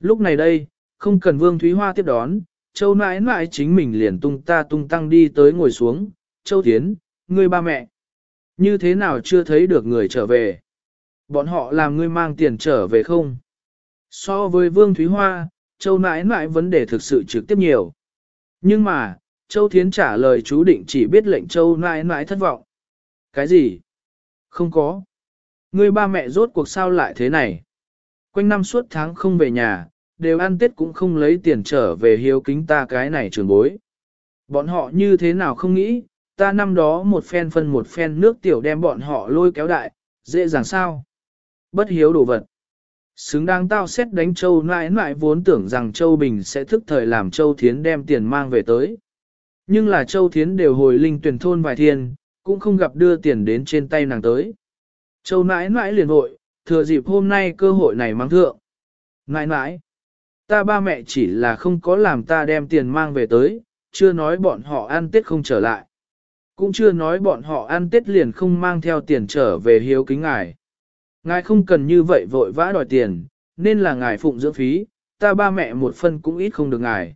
Lúc này đây, không cần Vương Thúy Hoa tiếp đón, Châu nãi nãi chính mình liền tung ta tung tăng đi tới ngồi xuống, Châu Thiến, ngươi ba mẹ. Như thế nào chưa thấy được người trở về? Bọn họ làm ngươi mang tiền trở về không? So với Vương Thúy Hoa, Châu nãi nãi vấn đề thực sự trực tiếp nhiều. Nhưng mà, Châu Thiến trả lời chú định chỉ biết lệnh Châu nãi nãi thất vọng. Cái gì? Không có. người ba mẹ rốt cuộc sao lại thế này? Quanh năm suốt tháng không về nhà, đều ăn tết cũng không lấy tiền trở về hiếu kính ta cái này trường bối. Bọn họ như thế nào không nghĩ, ta năm đó một phen phân một phen nước tiểu đem bọn họ lôi kéo đại, Dễ dàng sao? Bất hiếu đồ vật. Xứng đáng tao xét đánh Châu nãi nãi vốn tưởng rằng Châu Bình sẽ thức thời làm Châu Thiến đem tiền mang về tới. Nhưng là Châu Thiến đều hồi linh tuyển thôn vài thiên, cũng không gặp đưa tiền đến trên tay nàng tới. Châu nãi nãi liền hội, thừa dịp hôm nay cơ hội này mang thượng. Nãi nãi, ta ba mẹ chỉ là không có làm ta đem tiền mang về tới, chưa nói bọn họ ăn tết không trở lại. Cũng chưa nói bọn họ ăn tết liền không mang theo tiền trở về hiếu kính ngài. Ngài không cần như vậy vội vã đòi tiền, nên là ngài phụng dưỡng phí, ta ba mẹ một phân cũng ít không được ngài.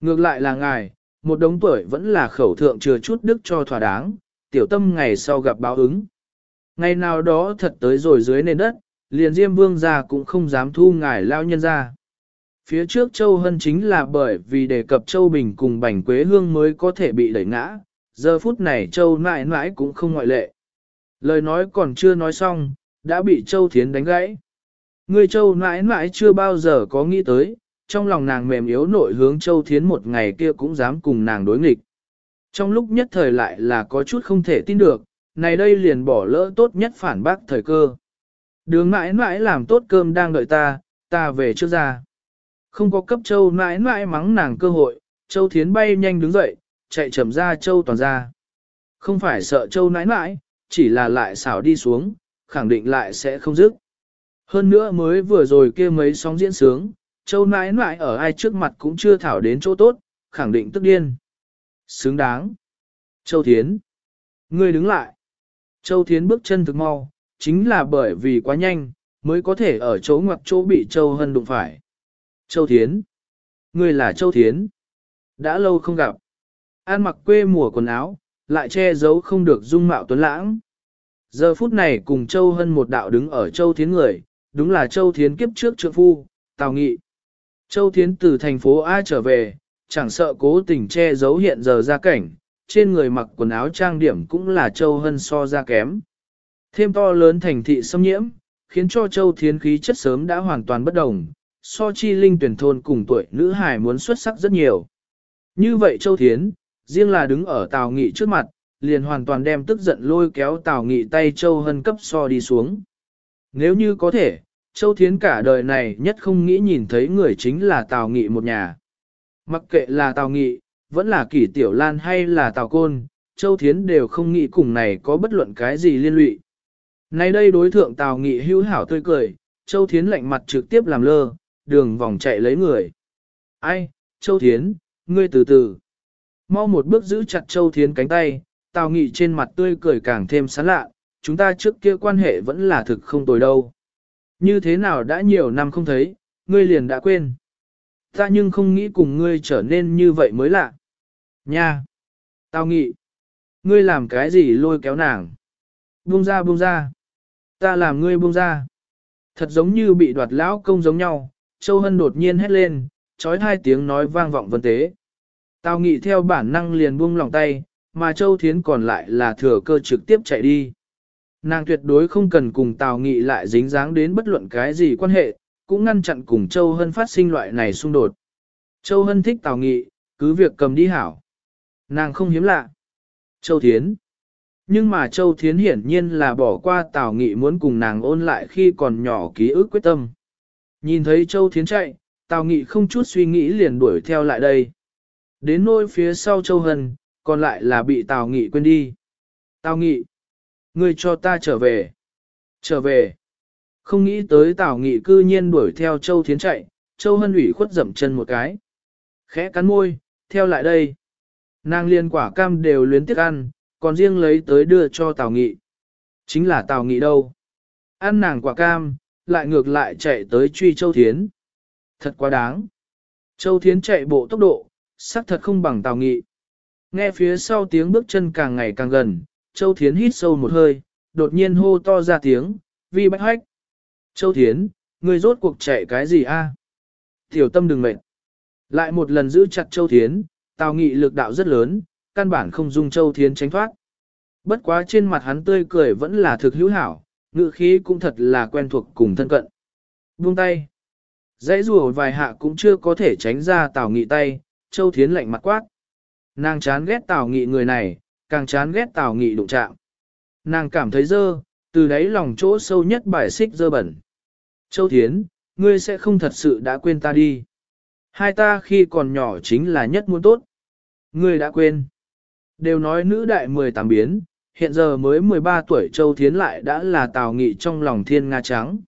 Ngược lại là ngài, một đống tuổi vẫn là khẩu thượng chừa chút đức cho thỏa đáng, tiểu tâm ngày sau gặp báo ứng. Ngày nào đó thật tới rồi dưới nền đất, liền Diêm Vương gia cũng không dám thu ngài lao nhân ra. Phía trước Châu Hân chính là bởi vì đề cập Châu Bình cùng Bành Quế Hương mới có thể bị đẩy ngã, giờ phút này Châu mãi mãi cũng không ngoại lệ. Lời nói còn chưa nói xong, đã bị Châu Thiến đánh gãy. Người Châu nãi nãi chưa bao giờ có nghĩ tới, trong lòng nàng mềm yếu nội hướng Châu Thiến một ngày kia cũng dám cùng nàng đối nghịch. Trong lúc nhất thời lại là có chút không thể tin được, này đây liền bỏ lỡ tốt nhất phản bác thời cơ. Đường mãi mãi làm tốt cơm đang đợi ta, ta về trước ra. Không có cấp châu mãi mãi mắng nàng cơ hội, châu thiến bay nhanh đứng dậy, chạy chậm ra châu toàn ra. Không phải sợ châu mãi mãi, chỉ là lại xảo đi xuống, khẳng định lại sẽ không dứt. Hơn nữa mới vừa rồi kia mấy sóng diễn sướng, châu nãi nãi ở ai trước mặt cũng chưa thảo đến chỗ tốt, khẳng định tức điên. Xứng đáng. Châu Thiến. Ngươi đứng lại. Châu Thiến bước chân thực mau, chính là bởi vì quá nhanh, mới có thể ở chỗ ngoặc chỗ bị Châu Hân đụng phải. Châu Thiến. Ngươi là Châu Thiến. Đã lâu không gặp. An mặc quê mùa quần áo, lại che giấu không được dung mạo tuấn lãng. Giờ phút này cùng Châu Hân một đạo đứng ở Châu Thiến người, đúng là Châu Thiến kiếp trước trượng phu, Tào Nghị. Châu Thiến từ thành phố A trở về, chẳng sợ cố tình che giấu hiện giờ ra cảnh, trên người mặc quần áo trang điểm cũng là Châu Hân so ra kém. Thêm to lớn thành thị xâm nhiễm, khiến cho Châu Thiến khí chất sớm đã hoàn toàn bất đồng, so chi linh tuyển thôn cùng tuổi nữ hài muốn xuất sắc rất nhiều. Như vậy Châu Thiến, riêng là đứng ở Tào Nghị trước mặt, liền hoàn toàn đem tức giận lôi kéo Tào Nghị tay Châu Hân cấp so đi xuống. Nếu như có thể, Châu Thiến cả đời này nhất không nghĩ nhìn thấy người chính là Tào Nghị một nhà. Mặc kệ là Tào Nghị, vẫn là Kỷ Tiểu Lan hay là Tào Côn, Châu Thiến đều không nghĩ cùng này có bất luận cái gì liên lụy. Nay đây đối thượng Tào Nghị hữu hảo tươi cười, Châu Thiến lạnh mặt trực tiếp làm lơ, đường vòng chạy lấy người. Ai, Châu Thiến, ngươi từ từ. Mau một bước giữ chặt Châu Thiến cánh tay, Tào Nghị trên mặt tươi cười càng thêm sán lạ, chúng ta trước kia quan hệ vẫn là thực không tồi đâu. Như thế nào đã nhiều năm không thấy, ngươi liền đã quên. Ta nhưng không nghĩ cùng ngươi trở nên như vậy mới lạ. Nha! Tào Nghị! Ngươi làm cái gì lôi kéo nàng? Buông ra buông ra! Ta làm ngươi buông ra! Thật giống như bị đoạt lão công giống nhau, Châu Hân đột nhiên hét lên, trói hai tiếng nói vang vọng vân tế. Tào Nghị theo bản năng liền buông lòng tay, mà Châu Thiến còn lại là thừa cơ trực tiếp chạy đi. Nàng tuyệt đối không cần cùng Tào Nghị lại dính dáng đến bất luận cái gì quan hệ, cũng ngăn chặn cùng Châu Hân phát sinh loại này xung đột. Châu Hân thích Tào Nghị, cứ việc cầm đi hảo. Nàng không hiếm lạ. Châu Thiến. Nhưng mà Châu Thiến hiển nhiên là bỏ qua Tào Nghị muốn cùng nàng ôn lại khi còn nhỏ ký ức quyết tâm. Nhìn thấy Châu Thiến chạy, Tào Nghị không chút suy nghĩ liền đuổi theo lại đây. Đến nôi phía sau Châu Hân, còn lại là bị Tào Nghị quên đi. Tào Nghị, ngươi cho ta trở về. Trở về. Không nghĩ tới Tào Nghị cư nhiên đuổi theo Châu Thiến chạy, Châu Hân ủy khuất dậm chân một cái. Khẽ cắn môi, theo lại đây. Nàng liên quả cam đều luyến tiếc ăn, còn riêng lấy tới đưa cho Tào Nghị. Chính là Tào Nghị đâu. Ăn nàng quả cam, lại ngược lại chạy tới truy Châu Thiến. Thật quá đáng. Châu Thiến chạy bộ tốc độ, xác thật không bằng Tào Nghị. Nghe phía sau tiếng bước chân càng ngày càng gần, Châu Thiến hít sâu một hơi, đột nhiên hô to ra tiếng, vi bách hách. Châu Thiến, ngươi rốt cuộc chạy cái gì a? Tiểu tâm đừng mệt. Lại một lần giữ chặt Châu Thiến, Tào Nghị lực đạo rất lớn, căn bản không dung Châu Thiến tránh thoát. Bất quá trên mặt hắn tươi cười vẫn là thực hữu hảo, ngữ khí cũng thật là quen thuộc cùng thân cận. Buông tay. Dãy rùa vài hạ cũng chưa có thể tránh ra Tào Nghị tay, Châu Thiến lạnh mặt quát. Nàng chán ghét Tào Nghị người này, càng chán ghét Tào Nghị đụng chạm. Nàng cảm thấy dơ, Từ đấy lòng chỗ sâu nhất bài xích dơ bẩn. Châu Thiến, ngươi sẽ không thật sự đã quên ta đi. Hai ta khi còn nhỏ chính là nhất muốn tốt. Ngươi đã quên. Đều nói nữ đại 18 biến, hiện giờ mới 13 tuổi Châu Thiến lại đã là tào nghị trong lòng thiên Nga trắng.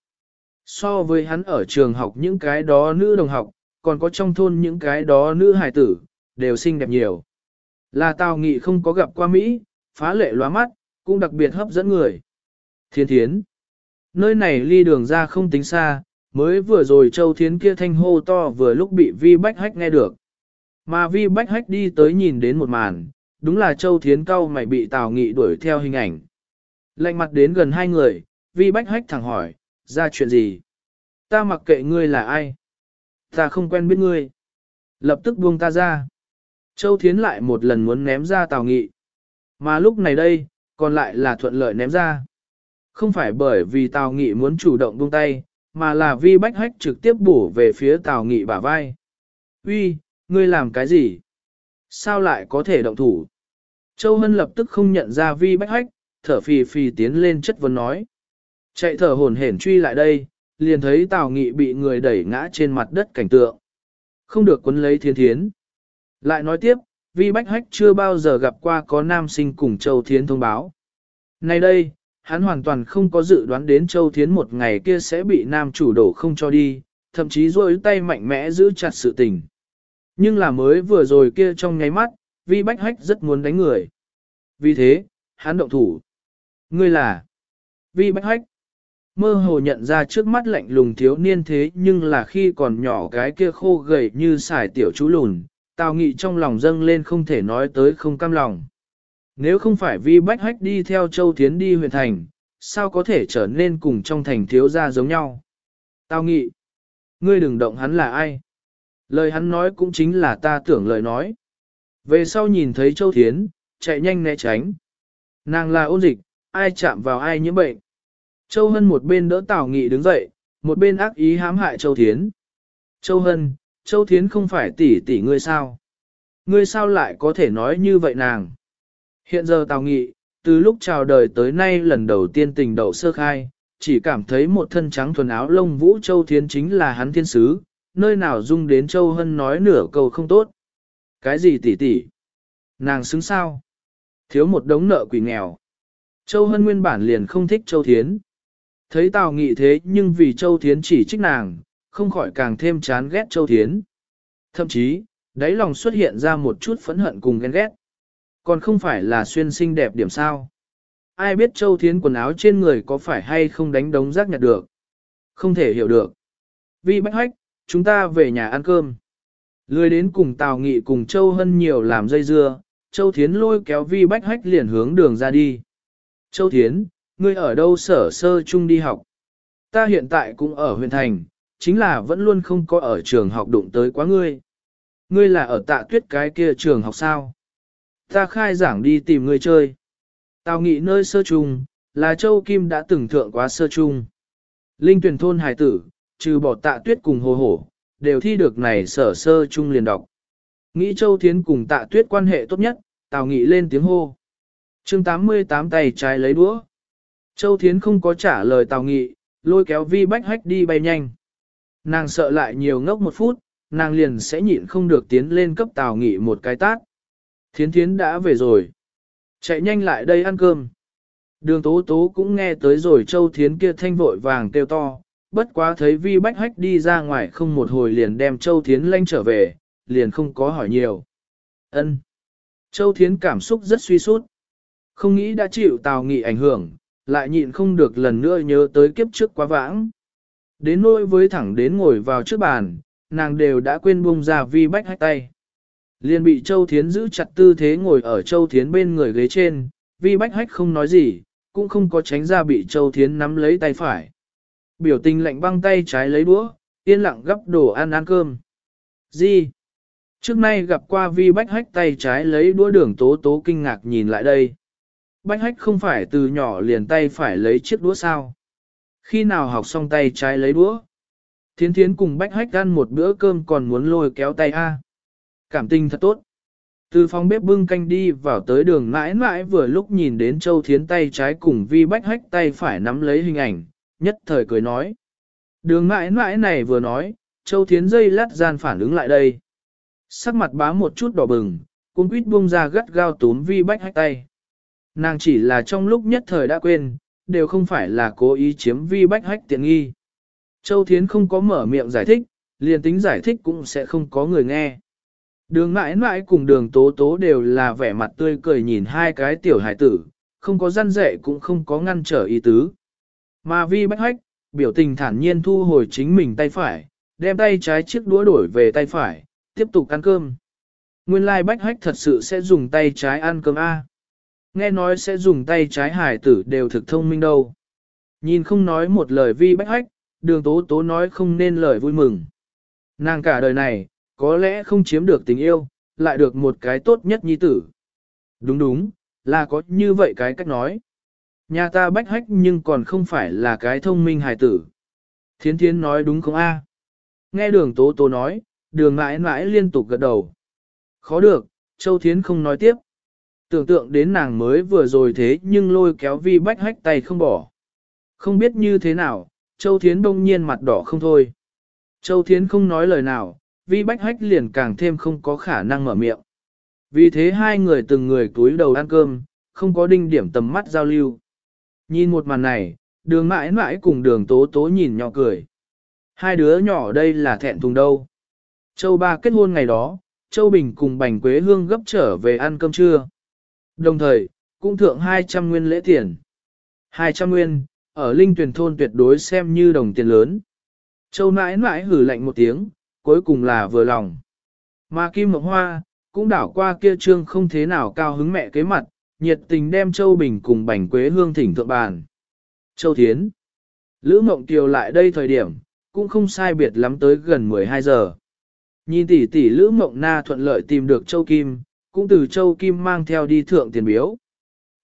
So với hắn ở trường học những cái đó nữ đồng học, còn có trong thôn những cái đó nữ hài tử, đều xinh đẹp nhiều. Là tào nghị không có gặp qua Mỹ, phá lệ lóa mắt, cũng đặc biệt hấp dẫn người. Thiên thiến. Nơi này ly đường ra không tính xa, mới vừa rồi Châu Thiến kia thanh hô to vừa lúc bị Vi Bách Hách nghe được. Mà Vi Bách Hách đi tới nhìn đến một màn, đúng là Châu Thiến cao mày bị Tào Nghị đuổi theo hình ảnh. Lạnh mặt đến gần hai người, Vi Bách Hách thẳng hỏi, ra chuyện gì? Ta mặc kệ ngươi là ai? Ta không quen biết ngươi. Lập tức buông ta ra. Châu Thiến lại một lần muốn ném ra Tào Nghị. Mà lúc này đây, còn lại là thuận lợi ném ra. Không phải bởi vì Tào Nghị muốn chủ động buông tay, mà là Vi Bách Hách trực tiếp bổ về phía Tào Nghị bả vai. Uy, ngươi làm cái gì? Sao lại có thể động thủ? Châu Hân lập tức không nhận ra Vi Bách Hách, thở phì phì tiến lên chất vấn nói. Chạy thở hồn hển truy lại đây, liền thấy Tào Nghị bị người đẩy ngã trên mặt đất cảnh tượng. Không được quấn lấy thiên thiến. Lại nói tiếp, Vi Bách Hách chưa bao giờ gặp qua có nam sinh cùng Châu Thiến thông báo. Nay đây, hắn hoàn toàn không có dự đoán đến Châu Thiến một ngày kia sẽ bị nam chủ đổ không cho đi, thậm chí rôi tay mạnh mẽ giữ chặt sự tình. Nhưng là mới vừa rồi kia trong nháy mắt, Vi Bách Hách rất muốn đánh người. Vì thế, hắn động thủ. Ngươi là Vi Bách Hách. Mơ hồ nhận ra trước mắt lạnh lùng thiếu niên thế nhưng là khi còn nhỏ cái kia khô gầy như xài tiểu chú lùn, Tào Nghị trong lòng dâng lên không thể nói tới không cam lòng. Nếu không phải Vi Bách Hách đi theo Châu Thiến đi huyện thành, sao có thể trở nên cùng trong thành thiếu gia giống nhau? Tào Nghị, ngươi đừng động hắn là ai? Lời hắn nói cũng chính là ta tưởng lời nói. Về sau nhìn thấy Châu Thiến, chạy nhanh né tránh. Nàng là ôn dịch, ai chạm vào ai nhiễm bệnh. Châu Hân một bên đỡ Tào Nghị đứng dậy, một bên ác ý hãm hại Châu Thiến. Châu Hân, Châu Thiến không phải tỷ tỷ ngươi sao? Ngươi sao lại có thể nói như vậy nàng? Hiện giờ Tào Nghị, từ lúc chào đời tới nay lần đầu tiên tình đậu sơ khai, chỉ cảm thấy một thân trắng thuần áo lông vũ Châu Thiến chính là hắn thiên sứ, nơi nào dung đến Châu Hân nói nửa câu không tốt. Cái gì tỷ tỷ? Nàng xứng sao? Thiếu một đống nợ quỷ nghèo. Châu Hân nguyên bản liền không thích Châu Thiến. Thấy Tào Nghị thế nhưng vì Châu Thiến chỉ trích nàng, không khỏi càng thêm chán ghét Châu Thiến. Thậm chí, đáy lòng xuất hiện ra một chút phẫn hận cùng ghen ghét. Còn không phải là xuyên xinh đẹp điểm sao. Ai biết Châu Thiến quần áo trên người có phải hay không đánh đống rác nhặt được. Không thể hiểu được. Vì bách hách, chúng ta về nhà ăn cơm. Lười đến cùng Tào Nghị cùng Châu Hân nhiều làm dây dưa, Châu Thiến lôi kéo Vi Bách Hách liền hướng đường ra đi. Châu Thiến, ngươi ở đâu sở sơ chung đi học? Ta hiện tại cũng ở huyện thành, chính là vẫn luôn không có ở trường học đụng tới quá ngươi. Ngươi là ở tạ tuyết cái kia trường học sao? Ta khai giảng đi tìm ngươi chơi. Tào nghị nơi sơ trung, là Châu Kim đã từng thượng quá sơ trung. Linh tuyển thôn hải tử, trừ bỏ tạ tuyết cùng hồ hổ, đều thi được này sở sơ trung liền đọc. Nghĩ Châu Thiến cùng tạ tuyết quan hệ tốt nhất, Tào Nghị lên tiếng hô. chương 88 tay trái lấy đũa. Châu Thiến không có trả lời Tào Nghị, lôi kéo vi bách hách đi bay nhanh. Nàng sợ lại nhiều ngốc một phút, nàng liền sẽ nhịn không được tiến lên cấp Tào Nghị một cái tát. Thiến Thiến đã về rồi. Chạy nhanh lại đây ăn cơm. Đường tố tố cũng nghe tới rồi Châu Thiến kia thanh vội vàng kêu to, bất quá thấy vi bách hách đi ra ngoài không một hồi liền đem Châu Thiến lanh trở về, liền không có hỏi nhiều. ân Châu Thiến cảm xúc rất suy sút. Không nghĩ đã chịu Tào Nghị ảnh hưởng, lại nhịn không được lần nữa nhớ tới kiếp trước quá vãng. Đến nỗi với thẳng đến ngồi vào trước bàn, nàng đều đã quên buông ra vi bách hách tay. Liền bị Châu Thiến giữ chặt tư thế ngồi ở Châu Thiến bên người ghế trên, vi bách hách không nói gì, cũng không có tránh ra bị Châu Thiến nắm lấy tay phải. Biểu tình lạnh băng tay trái lấy đũa, yên lặng gấp đồ ăn ăn cơm. Gì? Trước nay gặp qua vi bách hách tay trái lấy đũa đường tố tố kinh ngạc nhìn lại đây. Bách hách không phải từ nhỏ liền tay phải lấy chiếc đũa sao. Khi nào học xong tay trái lấy đũa? Thiến thiến cùng bách hách ăn một bữa cơm còn muốn lôi kéo tay A. Cảm tình thật tốt. Từ phòng bếp bưng canh đi vào tới đường mãi mãi vừa lúc nhìn đến Châu Thiến tay trái cùng vi bách hách tay phải nắm lấy hình ảnh, nhất thời cười nói. Đường mãi mãi này vừa nói, Châu Thiến dây lát gian phản ứng lại đây. Sắc mặt bá một chút đỏ bừng, cung quýt buông ra gắt gao túm vi bách hách tay. Nàng chỉ là trong lúc nhất thời đã quên, đều không phải là cố ý chiếm vi bách hách tiện nghi. Châu Thiến không có mở miệng giải thích, liền tính giải thích cũng sẽ không có người nghe. Đường mãi mãi cùng đường tố tố đều là vẻ mặt tươi cười nhìn hai cái tiểu hải tử, không có gian dạy cũng không có ngăn trở ý tứ. Mà vi bách hách, biểu tình thản nhiên thu hồi chính mình tay phải, đem tay trái chiếc đũa đổi về tay phải, tiếp tục ăn cơm. Nguyên lai like bách hách thật sự sẽ dùng tay trái ăn cơm A. Nghe nói sẽ dùng tay trái hải tử đều thực thông minh đâu. Nhìn không nói một lời vi bách hách, đường tố tố nói không nên lời vui mừng. Nàng cả đời này, có lẽ không chiếm được tình yêu, lại được một cái tốt nhất nhi tử. Đúng đúng, là có như vậy cái cách nói. Nhà ta bách hách nhưng còn không phải là cái thông minh hài tử. Thiến thiến nói đúng không a? Nghe đường tố tố nói, đường mãi mãi liên tục gật đầu. Khó được, Châu Thiến không nói tiếp. Tưởng tượng đến nàng mới vừa rồi thế nhưng lôi kéo vi bách hách tay không bỏ. Không biết như thế nào, Châu Thiến đông nhiên mặt đỏ không thôi. Châu Thiến không nói lời nào, vi bách hách liền càng thêm không có khả năng mở miệng. Vì thế hai người từng người túi đầu ăn cơm, không có đinh điểm tầm mắt giao lưu. Nhìn một màn này, đường mãi mãi cùng đường tố tố nhìn nhỏ cười. Hai đứa nhỏ đây là thẹn thùng đâu. Châu ba kết hôn ngày đó, Châu Bình cùng Bành Quế Hương gấp trở về ăn cơm trưa. Đồng thời, cũng thượng 200 nguyên lễ tiền. 200 nguyên, ở Linh Tuyền Thôn tuyệt đối xem như đồng tiền lớn. Châu nãi nãi hử lạnh một tiếng, cuối cùng là vừa lòng. Mà Kim Mộc Hoa, cũng đảo qua kia trương không thế nào cao hứng mẹ kế mặt, nhiệt tình đem Châu Bình cùng Bành Quế Hương thỉnh thượng bàn. Châu Thiến. Lữ Mộng Kiều lại đây thời điểm, cũng không sai biệt lắm tới gần 12 giờ. Nhìn tỷ tỷ Lữ Mộng Na thuận lợi tìm được Châu Kim, cũng từ Châu Kim mang theo đi thượng tiền biếu.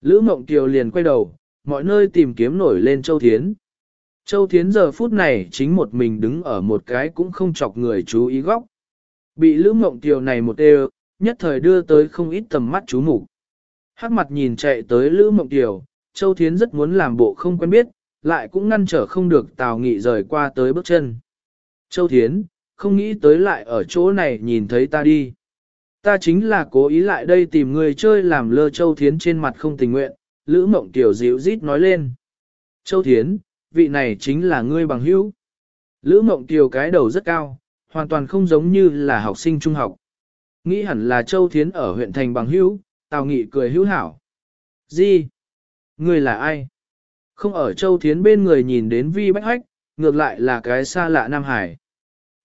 Lữ Mộng Kiều liền quay đầu, mọi nơi tìm kiếm nổi lên Châu Thiến. Châu Thiến giờ phút này chính một mình đứng ở một cái cũng không chọc người chú ý góc. Bị Lữ Mộng Kiều này một đều, nhất thời đưa tới không ít tầm mắt chú mục Hắc mặt nhìn chạy tới Lữ Mộng Kiều, Châu Thiến rất muốn làm bộ không quen biết, lại cũng ngăn trở không được Tào Nghị rời qua tới bước chân. Châu Thiến, không nghĩ tới lại ở chỗ này nhìn thấy ta đi. Ta chính là cố ý lại đây tìm người chơi làm lơ Châu Thiến trên mặt không tình nguyện, Lữ Mộng Tiểu dịu rít nói lên. Châu Thiến, vị này chính là ngươi bằng hữu. Lữ Mộng Tiểu cái đầu rất cao, hoàn toàn không giống như là học sinh trung học. Nghĩ hẳn là Châu Thiến ở huyện thành bằng hữu, Tào Nghị cười hữu hảo. Gì? Ngươi là ai? Không ở Châu Thiến bên người nhìn đến Vi Bách Hách, ngược lại là cái xa lạ Nam Hải.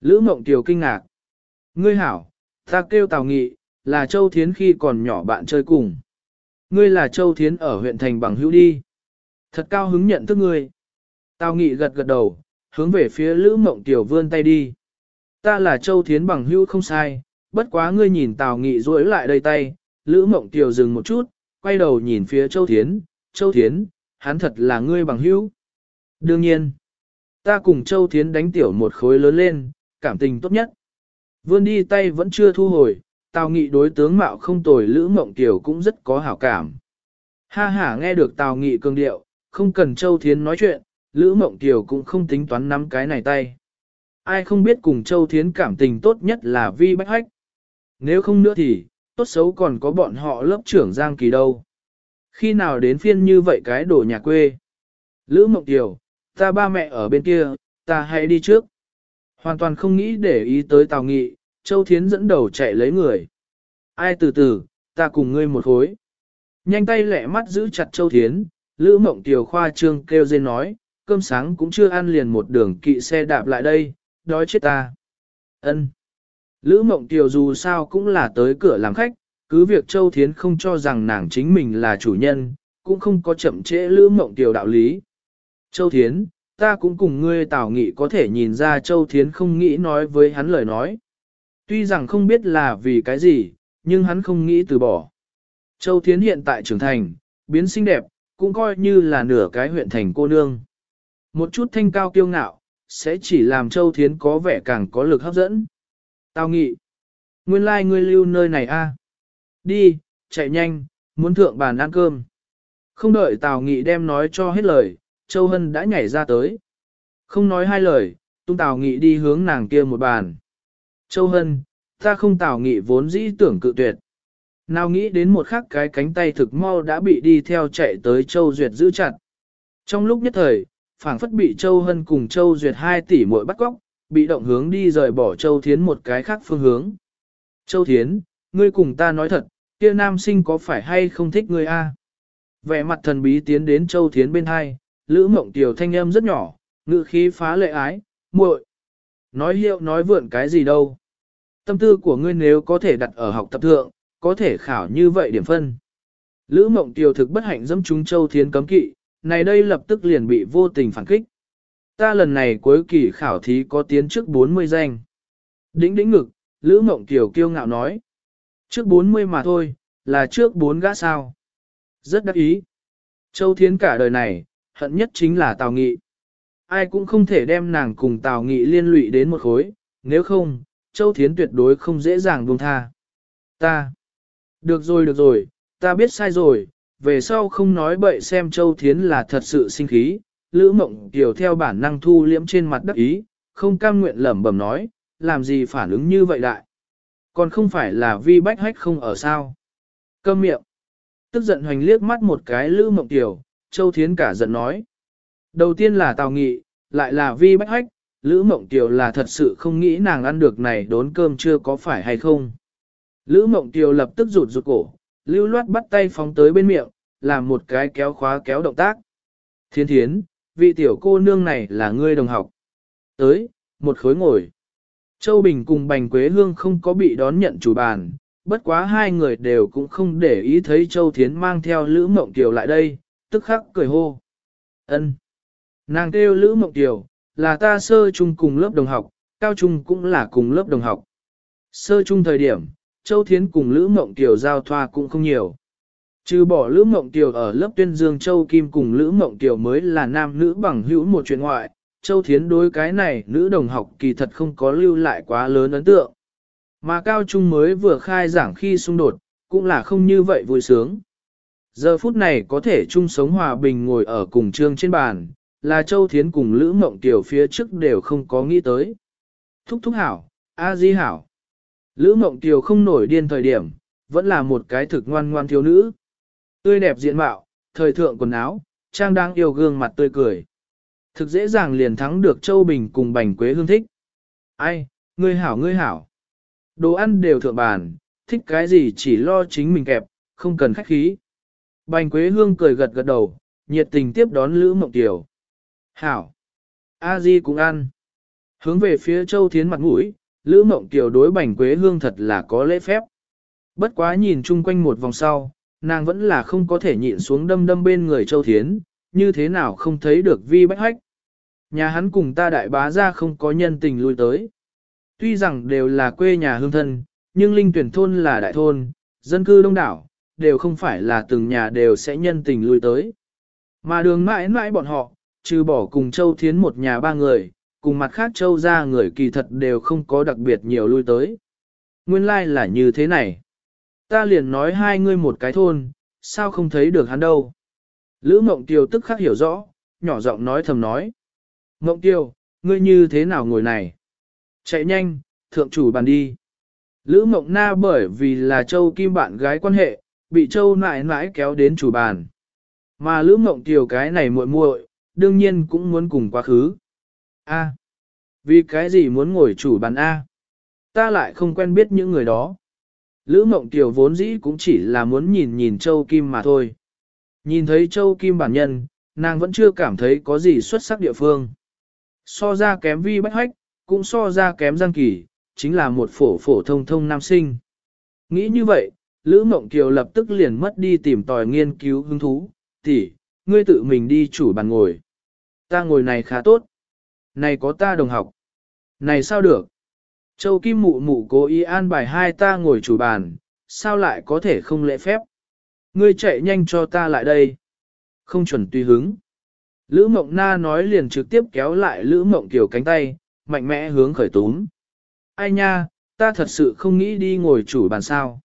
Lữ Mộng Tiểu kinh ngạc. Ngươi hảo, ta kêu Tào Nghị, là Châu Thiến khi còn nhỏ bạn chơi cùng. Ngươi là Châu Thiến ở huyện thành bằng hữu đi. Thật cao hứng nhận thức ngươi. Tào Nghị gật gật đầu, hướng về phía Lữ Mộng Tiểu vươn tay đi. Ta là Châu Thiến bằng hữu không sai, bất quá ngươi nhìn Tào Nghị duỗi lại đây tay, Lữ Mộng Tiểu dừng một chút, quay đầu nhìn phía Châu Thiến, Châu Thiến, hắn thật là ngươi bằng hữu. Đương nhiên, ta cùng Châu Thiến đánh tiểu một khối lớn lên, cảm tình tốt nhất. Vươn đi tay vẫn chưa thu hồi, Tào Nghị đối tướng mạo không tồi Lữ Mộng Kiều cũng rất có hảo cảm. Ha ha nghe được Tào Nghị cường điệu, không cần Châu Thiến nói chuyện, Lữ Mộng Kiều cũng không tính toán nắm cái này tay. Ai không biết cùng Châu Thiến cảm tình tốt nhất là Vi Bách Hách. Nếu không nữa thì, tốt xấu còn có bọn họ lớp trưởng Giang Kỳ đâu. Khi nào đến phiên như vậy cái đồ nhà quê? Lữ Mộng Kiều, ta ba mẹ ở bên kia, ta hãy đi trước. Hoàn toàn không nghĩ để ý tới Tào Nghị, Châu Thiến dẫn đầu chạy lấy người. Ai từ từ, ta cùng ngươi một khối. Nhanh tay lẹ mắt giữ chặt Châu Thiến, Lữ Mộng Tiều khoa trương kêu dên nói, cơm sáng cũng chưa ăn liền một đường kỵ xe đạp lại đây, đói chết ta. Ân. Lữ Mộng Tiều dù sao cũng là tới cửa làm khách, cứ việc Châu Thiến không cho rằng nàng chính mình là chủ nhân, cũng không có chậm trễ Lữ Mộng Tiều đạo lý. Châu Thiến, ta cũng cùng ngươi tảo nghị có thể nhìn ra Châu Thiến không nghĩ nói với hắn lời nói. Tuy rằng không biết là vì cái gì, nhưng hắn không nghĩ từ bỏ. Châu Thiến hiện tại trưởng thành, biến xinh đẹp, cũng coi như là nửa cái huyện thành cô nương. Một chút thanh cao kiêu ngạo, sẽ chỉ làm Châu Thiến có vẻ càng có lực hấp dẫn. Tao nghĩ, nguyên lai like ngươi lưu nơi này a. Đi, chạy nhanh, muốn thượng bàn ăn cơm. Không đợi Tào Nghị đem nói cho hết lời, Châu Hân đã nhảy ra tới. Không nói hai lời, tung Tào Nghị đi hướng nàng kia một bàn. Châu Hân, ta không Tào Nghị vốn dĩ tưởng cự tuyệt. Nào nghĩ đến một khắc cái cánh tay thực mau đã bị đi theo chạy tới Châu Duyệt giữ chặt. Trong lúc nhất thời, phảng phất bị Châu Hân cùng Châu Duyệt hai tỷ muội bắt cóc, bị động hướng đi rời bỏ Châu Thiến một cái khác phương hướng. Châu Thiến, ngươi cùng ta nói thật, kia nam sinh có phải hay không thích ngươi a? Vẻ mặt thần bí tiến đến Châu Thiến bên hai, Lữ Mộng Tiểu thanh âm rất nhỏ, ngữ khí phá lệ ái, muội. Nói hiệu nói vượn cái gì đâu. Tâm tư của ngươi nếu có thể đặt ở học tập thượng, có thể khảo như vậy điểm phân. Lữ Mộng Tiểu thực bất hạnh dẫm chúng Châu Thiến cấm kỵ, này đây lập tức liền bị vô tình phản kích. Ta lần này cuối kỳ khảo thí có tiến trước 40 danh. Đĩnh đĩnh ngực, Lữ Mộng Tiểu kiêu ngạo nói. Trước 40 mà thôi, là trước 4 gã sao. Rất đắc ý. Châu Thiến cả đời này, hận nhất chính là Tào Nghị. Ai cũng không thể đem nàng cùng Tào Nghị liên lụy đến một khối, nếu không, Châu Thiến tuyệt đối không dễ dàng buông tha. Ta. Được rồi được rồi, ta biết sai rồi, về sau không nói bậy xem Châu Thiến là thật sự sinh khí. Lữ mộng Kiều theo bản năng thu liễm trên mặt đắc ý, không cam nguyện lẩm bẩm nói, làm gì phản ứng như vậy đại. Còn không phải là vi bách hách không ở sao. Câm miệng. Tức giận hoành liếc mắt một cái Lữ Mộng Kiều, Châu Thiến cả giận nói. Đầu tiên là Tào Nghị, lại là Vi Bách Hách, Lữ Mộng Tiểu là thật sự không nghĩ nàng ăn được này đốn cơm chưa có phải hay không. Lữ Mộng Tiểu lập tức rụt rụt cổ, lưu loát bắt tay phóng tới bên miệng, làm một cái kéo khóa kéo động tác. Thiên thiến, vị tiểu cô nương này là ngươi đồng học. Tới, một khối ngồi. Châu Bình cùng Bành Quế Hương không có bị đón nhận chủ bàn, bất quá hai người đều cũng không để ý thấy Châu Thiến mang theo Lữ Mộng Kiều lại đây, tức khắc cười hô. ân Nàng kêu Lữ Mộng Tiểu, là ta sơ chung cùng lớp đồng học, cao trung cũng là cùng lớp đồng học. Sơ chung thời điểm, Châu Thiến cùng Lữ Mộng Tiểu giao thoa cũng không nhiều. Trừ bỏ Lữ Mộng Tiểu ở lớp tuyên dương Châu Kim cùng Lữ Mộng Tiểu mới là nam nữ bằng hữu một chuyện ngoại, Châu Thiến đối cái này nữ đồng học kỳ thật không có lưu lại quá lớn ấn tượng. Mà cao trung mới vừa khai giảng khi xung đột, cũng là không như vậy vui sướng. Giờ phút này có thể chung sống hòa bình ngồi ở cùng trương trên bàn, là Châu Thiến cùng Lữ Mộng Tiểu phía trước đều không có nghĩ tới. Thúc thúc hảo, A Di hảo. Lữ Mộng Tiểu không nổi điên thời điểm, vẫn là một cái thực ngoan ngoan thiếu nữ. Tươi đẹp diện mạo, thời thượng quần áo, trang đang yêu gương mặt tươi cười. Thực dễ dàng liền thắng được Châu Bình cùng Bành Quế Hương thích. Ai, ngươi hảo ngươi hảo. Đồ ăn đều thượng bàn, thích cái gì chỉ lo chính mình kẹp, không cần khách khí. Bành Quế Hương cười gật gật đầu, nhiệt tình tiếp đón Lữ Mộng Tiểu. Hảo! A Di cũng ăn. Hướng về phía Châu Thiến mặt mũi, Lữ Mộng Kiều đối Bành Quế Hương thật là có lễ phép. Bất quá nhìn chung quanh một vòng sau, nàng vẫn là không có thể nhịn xuống đâm đâm bên người Châu Thiến, như thế nào không thấy được vi bách hách. Nhà hắn cùng ta đại bá ra không có nhân tình lui tới. Tuy rằng đều là quê nhà hương thân, nhưng linh tuyển thôn là đại thôn, dân cư đông đảo, đều không phải là từng nhà đều sẽ nhân tình lui tới. Mà đường mãi mãi bọn họ, trừ bỏ cùng Châu Thiến một nhà ba người, cùng mặt khác Châu ra người kỳ thật đều không có đặc biệt nhiều lui tới. Nguyên lai like là như thế này. Ta liền nói hai ngươi một cái thôn, sao không thấy được hắn đâu. Lữ Mộng Tiêu tức khắc hiểu rõ, nhỏ giọng nói thầm nói. Mộng Tiêu, ngươi như thế nào ngồi này? Chạy nhanh, thượng chủ bàn đi. Lữ Mộng Na bởi vì là Châu Kim bạn gái quan hệ, bị Châu nại nãi kéo đến chủ bàn. Mà Lữ Mộng Tiêu cái này muội muội, đương nhiên cũng muốn cùng quá khứ. A. vì cái gì muốn ngồi chủ bàn A? Ta lại không quen biết những người đó. Lữ Mộng Tiểu vốn dĩ cũng chỉ là muốn nhìn nhìn Châu Kim mà thôi. Nhìn thấy Châu Kim bản nhân, nàng vẫn chưa cảm thấy có gì xuất sắc địa phương. So ra kém vi bách hách, cũng so ra kém Giang Kỳ, chính là một phổ phổ thông thông nam sinh. Nghĩ như vậy, Lữ Mộng Kiều lập tức liền mất đi tìm tòi nghiên cứu hứng thú, tỷ, ngươi tự mình đi chủ bàn ngồi. Ta ngồi này khá tốt. Này có ta đồng học. Này sao được? Châu Kim Mụ Mụ cố ý an bài hai ta ngồi chủ bàn, sao lại có thể không lễ phép? Ngươi chạy nhanh cho ta lại đây. Không chuẩn tùy hứng. Lữ Mộng Na nói liền trực tiếp kéo lại Lữ Mộng Kiều cánh tay, mạnh mẽ hướng khởi túm. Ai nha, ta thật sự không nghĩ đi ngồi chủ bàn sao.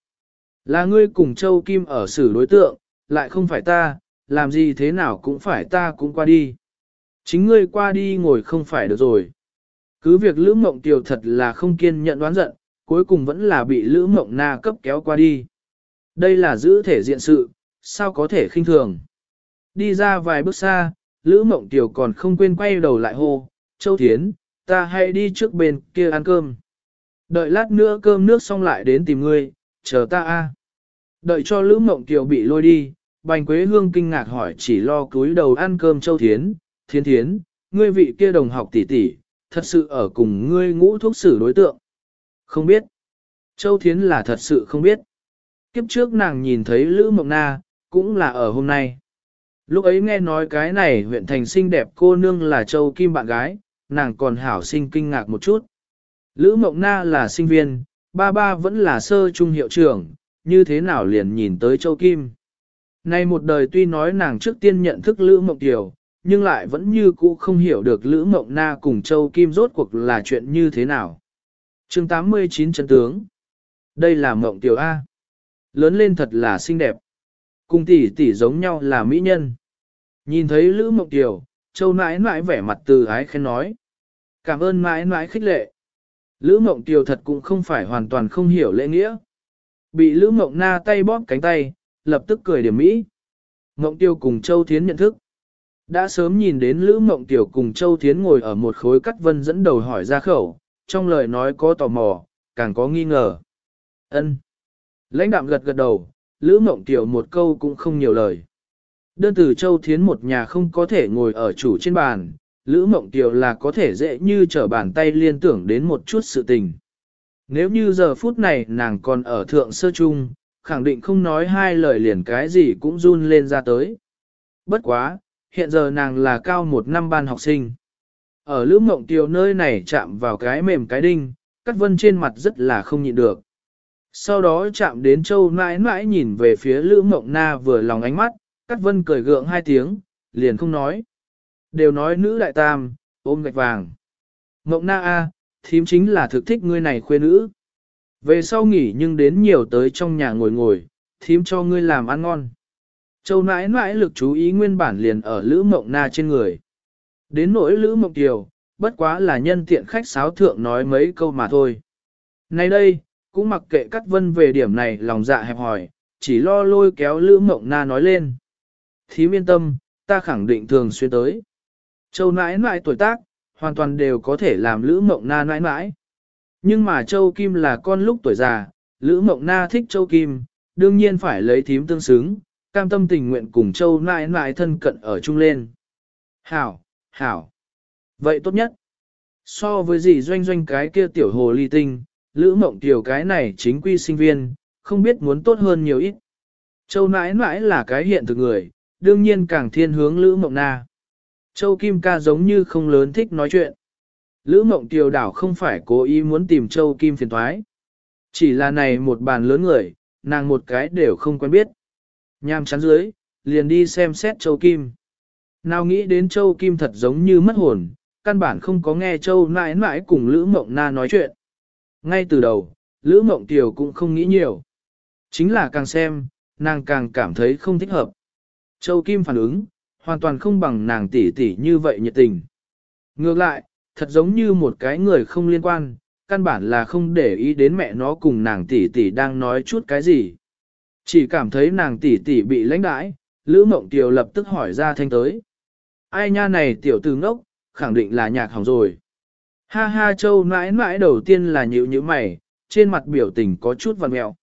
Là ngươi cùng Châu Kim ở xử đối tượng, lại không phải ta, làm gì thế nào cũng phải ta cũng qua đi. Chính ngươi qua đi ngồi không phải được rồi. Cứ việc Lữ Mộng Tiều thật là không kiên nhận đoán giận, cuối cùng vẫn là bị Lữ Mộng Na cấp kéo qua đi. Đây là giữ thể diện sự, sao có thể khinh thường. Đi ra vài bước xa, Lữ Mộng Tiều còn không quên quay đầu lại hô, Châu Thiến, ta hãy đi trước bên kia ăn cơm. Đợi lát nữa cơm nước xong lại đến tìm ngươi, chờ ta a. Đợi cho Lữ Mộng Tiều bị lôi đi, Bành Quế Hương kinh ngạc hỏi chỉ lo cúi đầu ăn cơm Châu Thiến, Thiến Thiến, ngươi vị kia đồng học tỷ tỷ, thật sự ở cùng ngươi ngũ thuốc sử đối tượng. Không biết. Châu Thiến là thật sự không biết. Kiếp trước nàng nhìn thấy Lữ Mộng Na, cũng là ở hôm nay. Lúc ấy nghe nói cái này huyện thành xinh đẹp cô nương là Châu Kim bạn gái, nàng còn hảo sinh kinh ngạc một chút. Lữ Mộng Na là sinh viên, ba ba vẫn là sơ trung hiệu trưởng, như thế nào liền nhìn tới Châu Kim. Nay một đời tuy nói nàng trước tiên nhận thức Lữ Mộng Tiểu, nhưng lại vẫn như cũ không hiểu được Lữ Mộng Na cùng Châu Kim rốt cuộc là chuyện như thế nào. chương 89 chân tướng. Đây là Mộng Tiểu A. Lớn lên thật là xinh đẹp. Cùng tỷ tỷ giống nhau là mỹ nhân. Nhìn thấy Lữ Mộng Tiểu, Châu nãi nãi vẻ mặt từ ái khen nói. Cảm ơn mãi mãi khích lệ. Lữ Mộng Tiểu thật cũng không phải hoàn toàn không hiểu lễ nghĩa. Bị Lữ Mộng Na tay bóp cánh tay, lập tức cười điểm mỹ. Mộng Tiêu cùng Châu Thiến nhận thức. Đã sớm nhìn đến Lữ Mộng Tiểu cùng Châu Thiến ngồi ở một khối cắt vân dẫn đầu hỏi ra khẩu, trong lời nói có tò mò, càng có nghi ngờ. Ân. Lãnh đạm gật gật đầu, Lữ Mộng Tiểu một câu cũng không nhiều lời. Đơn từ Châu Thiến một nhà không có thể ngồi ở chủ trên bàn, Lữ Mộng Tiểu là có thể dễ như trở bàn tay liên tưởng đến một chút sự tình. Nếu như giờ phút này nàng còn ở thượng sơ trung, khẳng định không nói hai lời liền cái gì cũng run lên ra tới. Bất quá, hiện giờ nàng là cao một năm ban học sinh. Ở Lữ Mộng Tiêu nơi này chạm vào cái mềm cái đinh, Cát Vân trên mặt rất là không nhịn được. Sau đó chạm đến Châu mãi mãi nhìn về phía Lữ Mộng Na vừa lòng ánh mắt, Cát Vân cười gượng hai tiếng, liền không nói. Đều nói nữ đại tam, ôm gạch vàng. Mộng Na A, thím chính là thực thích ngươi này khuê nữ. Về sau nghỉ nhưng đến nhiều tới trong nhà ngồi ngồi, thím cho ngươi làm ăn ngon. Châu nãi nãi lực chú ý nguyên bản liền ở Lữ Mộng Na trên người. Đến nỗi Lữ Mộng Kiều, bất quá là nhân tiện khách sáo thượng nói mấy câu mà thôi. Nay đây, cũng mặc kệ Cát Vân về điểm này lòng dạ hẹp hỏi, chỉ lo lôi kéo Lữ Mộng Na nói lên. Thím yên tâm, ta khẳng định thường xuyên tới. Châu nãi nãi tuổi tác, hoàn toàn đều có thể làm Lữ Mộng Na nãi nãi. Nhưng mà Châu Kim là con lúc tuổi già, Lữ Mộng Na thích Châu Kim, đương nhiên phải lấy thím tương xứng, cam tâm tình nguyện cùng Châu nãi nãi thân cận ở chung lên. Hảo, hảo. Vậy tốt nhất. So với gì doanh doanh cái kia tiểu hồ ly tinh, Lữ Mộng Tiểu cái này chính quy sinh viên, không biết muốn tốt hơn nhiều ít. Châu nãi nãi là cái hiện thực người, đương nhiên càng thiên hướng Lữ Mộng Na. Châu Kim ca giống như không lớn thích nói chuyện. Lữ Mộng Tiểu đảo không phải cố ý muốn tìm Châu Kim phiền thoái. Chỉ là này một bàn lớn người, nàng một cái đều không quen biết. Nham chắn dưới, liền đi xem xét Châu Kim. Nào nghĩ đến Châu Kim thật giống như mất hồn, căn bản không có nghe Châu mãi mãi cùng Lữ Mộng Na nói chuyện. Ngay từ đầu, Lữ Mộng Tiểu cũng không nghĩ nhiều. Chính là càng xem, nàng càng cảm thấy không thích hợp. Châu Kim phản ứng, hoàn toàn không bằng nàng tỷ tỷ như vậy nhiệt tình. Ngược lại, thật giống như một cái người không liên quan, căn bản là không để ý đến mẹ nó cùng nàng tỷ tỷ đang nói chút cái gì. Chỉ cảm thấy nàng tỷ tỷ bị lãnh đãi, Lữ Mộng tiều lập tức hỏi ra thanh tới. Ai nha này tiểu tử ngốc, khẳng định là nhạc hỏng rồi. Ha ha châu mãi mãi đầu tiên là nhịu như mày, trên mặt biểu tình có chút vằn mẹo.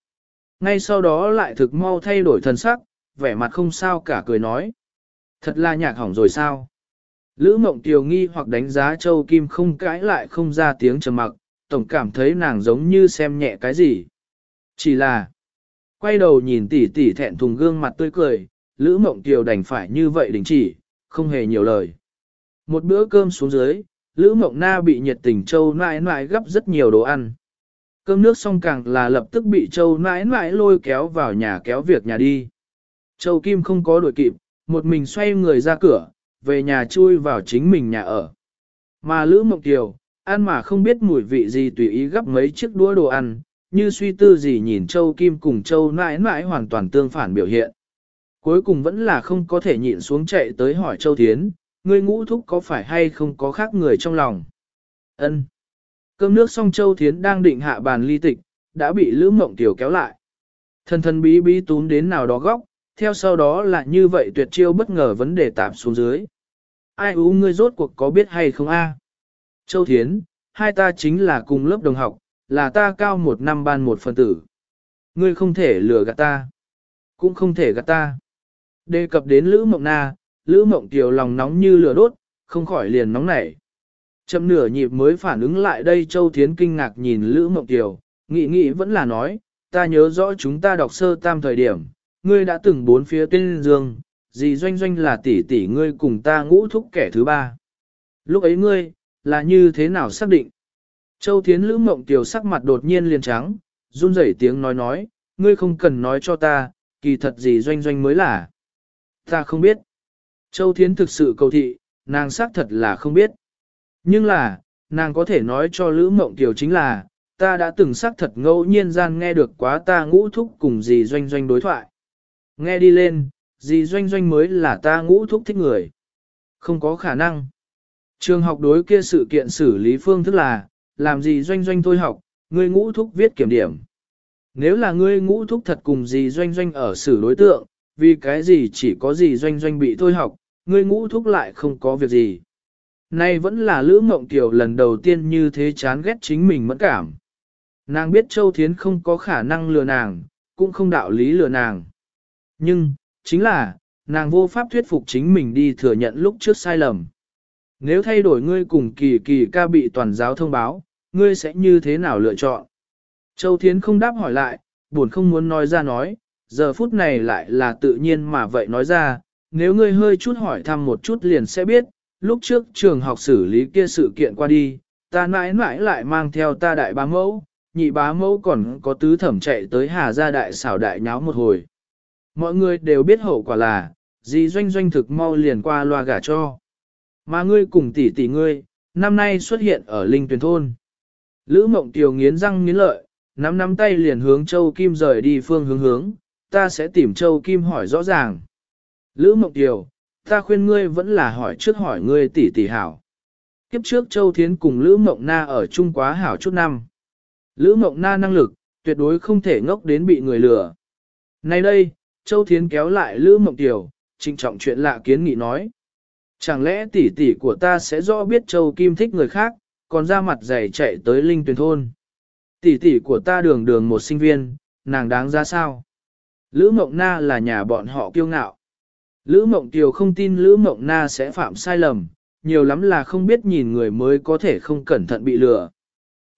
Ngay sau đó lại thực mau thay đổi thần sắc, vẻ mặt không sao cả cười nói. Thật là nhạc hỏng rồi sao? Lữ mộng tiều nghi hoặc đánh giá châu kim không cãi lại không ra tiếng trầm mặc, tổng cảm thấy nàng giống như xem nhẹ cái gì. Chỉ là, quay đầu nhìn tỷ tỷ thẹn thùng gương mặt tươi cười, Lữ mộng tiều đành phải như vậy đình chỉ, không hề nhiều lời. Một bữa cơm xuống dưới, Lữ Mộng Na bị nhiệt tình Châu nãi nãi gấp rất nhiều đồ ăn. Cơm nước xong càng là lập tức bị Châu nãi nãi lôi kéo vào nhà kéo việc nhà đi. Châu Kim không có đuổi kịp, một mình xoay người ra cửa, về nhà chui vào chính mình nhà ở. Mà Lữ Mộng Kiều, ăn mà không biết mùi vị gì tùy ý gấp mấy chiếc đũa đồ ăn, như suy tư gì nhìn Châu Kim cùng Châu nãi nãi hoàn toàn tương phản biểu hiện. Cuối cùng vẫn là không có thể nhịn xuống chạy tới hỏi Châu Thiến, ngươi ngũ thúc có phải hay không có khác người trong lòng. Ân. Cơm nước xong Châu Thiến đang định hạ bàn ly tịch, đã bị Lữ Mộng Tiểu kéo lại. Thân thân bí bí túm đến nào đó góc, theo sau đó là như vậy tuyệt chiêu bất ngờ vấn đề tạm xuống dưới. Ai ú ngươi rốt cuộc có biết hay không a? Châu Thiến, hai ta chính là cùng lớp đồng học, là ta cao một năm ban một phần tử. Ngươi không thể lừa gạt ta, cũng không thể gạt ta. Đề cập đến Lữ Mộng Na, Lữ Mộng Kiều lòng nóng như lửa đốt, không khỏi liền nóng nảy. Chậm nửa nhịp mới phản ứng lại đây Châu Thiến kinh ngạc nhìn Lữ Mộng Kiều, nghĩ nghĩ vẫn là nói, ta nhớ rõ chúng ta đọc sơ tam thời điểm, ngươi đã từng bốn phía tên dương, gì doanh doanh là tỷ tỷ ngươi cùng ta ngũ thúc kẻ thứ ba. Lúc ấy ngươi, là như thế nào xác định? Châu Thiến Lữ Mộng Tiểu sắc mặt đột nhiên liền trắng, run rẩy tiếng nói nói, ngươi không cần nói cho ta, kỳ thật gì doanh doanh mới là. Ta không biết. Châu Thiến thực sự cầu thị, nàng xác thật là không biết. Nhưng là, nàng có thể nói cho Lữ Mộng Tiểu chính là, ta đã từng xác thật ngẫu nhiên gian nghe được quá ta ngũ thúc cùng dì doanh doanh đối thoại. Nghe đi lên, dì doanh doanh mới là ta ngũ thúc thích người. Không có khả năng. Trường học đối kia sự kiện xử lý phương thức là, làm gì doanh doanh thôi học, ngươi ngũ thúc viết kiểm điểm. Nếu là ngươi ngũ thúc thật cùng gì doanh doanh ở xử đối tượng, vì cái gì chỉ có gì doanh doanh bị thôi học, ngươi ngũ thúc lại không có việc gì. Nay vẫn là Lữ Mộng Kiều lần đầu tiên như thế chán ghét chính mình mẫn cảm. Nàng biết Châu Thiến không có khả năng lừa nàng, cũng không đạo lý lừa nàng. Nhưng, chính là, nàng vô pháp thuyết phục chính mình đi thừa nhận lúc trước sai lầm. Nếu thay đổi ngươi cùng kỳ kỳ ca bị toàn giáo thông báo, ngươi sẽ như thế nào lựa chọn? Châu Thiến không đáp hỏi lại, buồn không muốn nói ra nói, giờ phút này lại là tự nhiên mà vậy nói ra, nếu ngươi hơi chút hỏi thăm một chút liền sẽ biết, lúc trước trường học xử lý kia sự kiện qua đi, ta mãi mãi lại mang theo ta đại bá mẫu, nhị bá mẫu còn có tứ thẩm chạy tới hà gia đại xảo đại nháo một hồi. Mọi người đều biết hậu quả là, gì doanh doanh thực mau liền qua loa gả cho. Mà ngươi cùng tỷ tỷ ngươi, năm nay xuất hiện ở Linh Tuyền Thôn. Lữ mộng tiều nghiến răng nghiến lợi, nắm nắm tay liền hướng Châu Kim rời đi phương hướng hướng, ta sẽ tìm Châu Kim hỏi rõ ràng. Lữ mộng tiều, ta khuyên ngươi vẫn là hỏi trước hỏi ngươi tỷ tỷ hảo. Kiếp trước Châu Thiến cùng Lữ Mộng Na ở chung quá hảo chút năm. Lữ Mộng Na năng lực, tuyệt đối không thể ngốc đến bị người lừa. Nay đây, Châu Thiến kéo lại Lữ Mộng Tiểu, trinh trọng chuyện lạ kiến nghị nói. Chẳng lẽ tỷ tỷ của ta sẽ rõ biết Châu Kim thích người khác, còn ra mặt dày chạy tới Linh Tuyền Thôn. Tỷ tỷ của ta đường đường một sinh viên, nàng đáng ra sao? Lữ Mộng Na là nhà bọn họ kiêu ngạo. Lữ Mộng Tiều không tin Lữ Mộng Na sẽ phạm sai lầm, nhiều lắm là không biết nhìn người mới có thể không cẩn thận bị lừa.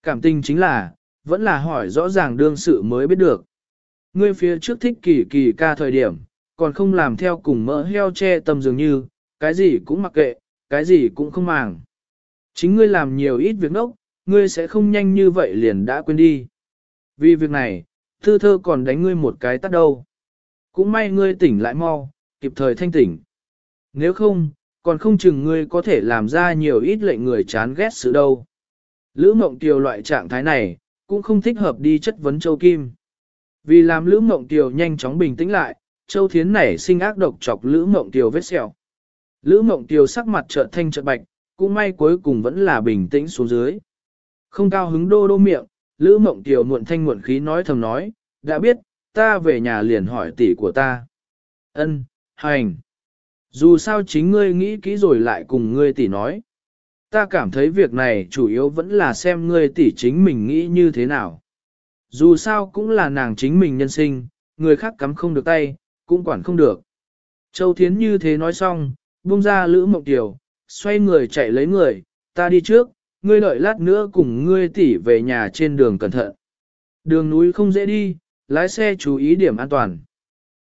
Cảm tình chính là, vẫn là hỏi rõ ràng đương sự mới biết được. Ngươi phía trước thích kỳ kỳ ca thời điểm, còn không làm theo cùng mỡ heo che tầm dường như, cái gì cũng mặc kệ, cái gì cũng không màng. Chính ngươi làm nhiều ít việc nốc, ngươi sẽ không nhanh như vậy liền đã quên đi. Vì việc này, thư thơ còn đánh ngươi một cái tắt đâu. Cũng may ngươi tỉnh lại mau, kịp thời thanh tỉnh. Nếu không, còn không chừng ngươi có thể làm ra nhiều ít lệnh người chán ghét sự đâu. Lữ mộng tiều loại trạng thái này, cũng không thích hợp đi chất vấn Châu Kim. Vì làm Lữ Mộng Tiều nhanh chóng bình tĩnh lại, Châu Thiến nảy sinh ác độc chọc Lữ Mộng Tiều vết sẹo. Lữ Mộng Tiều sắc mặt trợn thanh trợn bạch, cũng may cuối cùng vẫn là bình tĩnh xuống dưới. Không cao hứng đô đô miệng, Lữ Mộng Tiều muộn thanh muộn khí nói thầm nói, đã biết, ta về nhà liền hỏi tỷ của ta. Ân, hành. Dù sao chính ngươi nghĩ kỹ rồi lại cùng ngươi tỷ nói ta cảm thấy việc này chủ yếu vẫn là xem ngươi tỷ chính mình nghĩ như thế nào. Dù sao cũng là nàng chính mình nhân sinh, người khác cắm không được tay, cũng quản không được. Châu Thiến như thế nói xong, buông ra Lữ Mộng Tiểu, xoay người chạy lấy người, ta đi trước, ngươi đợi lát nữa cùng ngươi tỷ về nhà trên đường cẩn thận. Đường núi không dễ đi, lái xe chú ý điểm an toàn.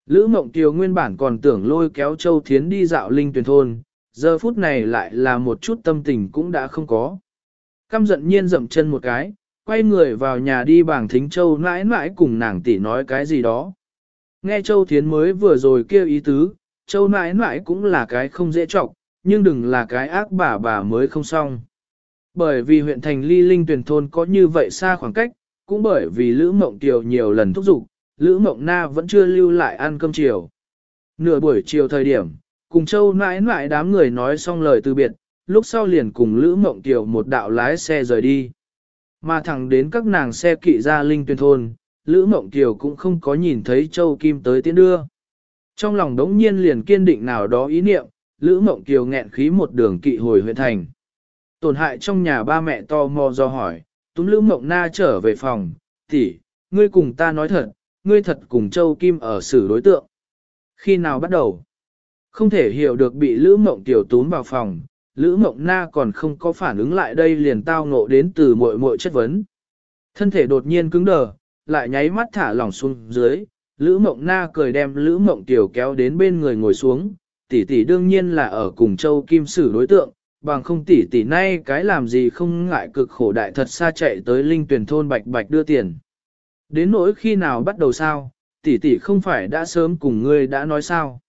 Lữ Mộng Kiều nguyên bản còn tưởng lôi kéo Châu Thiến đi dạo linh tuyển thôn, giờ phút này lại là một chút tâm tình cũng đã không có. Căm giận nhiên dậm chân một cái, quay người vào nhà đi bảng thính châu mãi mãi cùng nàng tỷ nói cái gì đó. Nghe châu thiến mới vừa rồi kêu ý tứ, châu mãi mãi cũng là cái không dễ trọng, nhưng đừng là cái ác bà bà mới không xong. Bởi vì huyện thành ly linh tuyển thôn có như vậy xa khoảng cách, cũng bởi vì Lữ Mộng Kiều nhiều lần thúc giục, Lữ Mộng Na vẫn chưa lưu lại ăn cơm chiều. Nửa buổi chiều thời điểm, cùng Châu nãi nãi đám người nói xong lời từ biệt, lúc sau liền cùng Lữ Mộng Kiều một đạo lái xe rời đi. Mà thẳng đến các nàng xe kỵ ra linh tuyển thôn, Lữ Mộng Kiều cũng không có nhìn thấy Châu Kim tới tiến đưa. Trong lòng đống nhiên liền kiên định nào đó ý niệm, Lữ Mộng Kiều nghẹn khí một đường kỵ hồi huyện thành. Tổn hại trong nhà ba mẹ to mò do hỏi, túm Lữ Mộng Na trở về phòng, tỷ, ngươi cùng ta nói thật, ngươi thật cùng Châu Kim ở xử đối tượng. Khi nào bắt đầu? Không thể hiểu được bị Lữ Mộng Kiều túm vào phòng, Lữ Mộng Na còn không có phản ứng lại đây liền tao ngộ đến từ muội muội chất vấn. Thân thể đột nhiên cứng đờ, lại nháy mắt thả lỏng xuống dưới, Lữ Mộng Na cười đem Lữ Mộng Tiểu kéo đến bên người ngồi xuống, tỷ tỷ đương nhiên là ở cùng Châu Kim Sử đối tượng, bằng không tỷ tỷ nay cái làm gì không ngại cực khổ đại thật xa chạy tới linh tuyển thôn bạch bạch đưa tiền. Đến nỗi khi nào bắt đầu sao, tỷ tỷ không phải đã sớm cùng ngươi đã nói sao.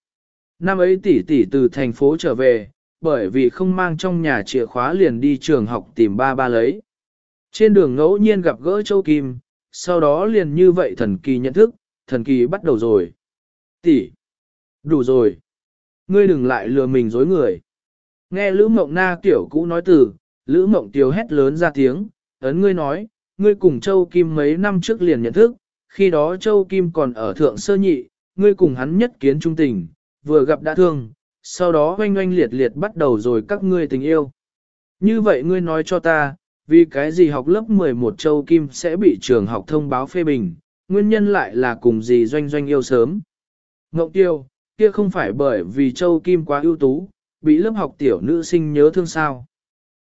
Năm ấy tỷ tỷ từ thành phố trở về, bởi vì không mang trong nhà chìa khóa liền đi trường học tìm ba ba lấy. Trên đường ngẫu nhiên gặp gỡ Châu Kim, sau đó liền như vậy thần kỳ nhận thức, thần kỳ bắt đầu rồi. Tỷ, đủ rồi. Ngươi đừng lại lừa mình dối người. Nghe Lữ Mộng Na tiểu cũ nói từ, Lữ Mộng Tiếu hét lớn ra tiếng, ấn ngươi nói, ngươi cùng Châu Kim mấy năm trước liền nhận thức, khi đó Châu Kim còn ở thượng sơ nhị, ngươi cùng hắn nhất kiến trung tình, vừa gặp đã thương, sau đó oanh oanh liệt liệt bắt đầu rồi các ngươi tình yêu. Như vậy ngươi nói cho ta, vì cái gì học lớp 11 Châu Kim sẽ bị trường học thông báo phê bình, nguyên nhân lại là cùng gì doanh doanh yêu sớm. Ngộng tiêu, kia không phải bởi vì Châu Kim quá ưu tú, bị lớp học tiểu nữ sinh nhớ thương sao.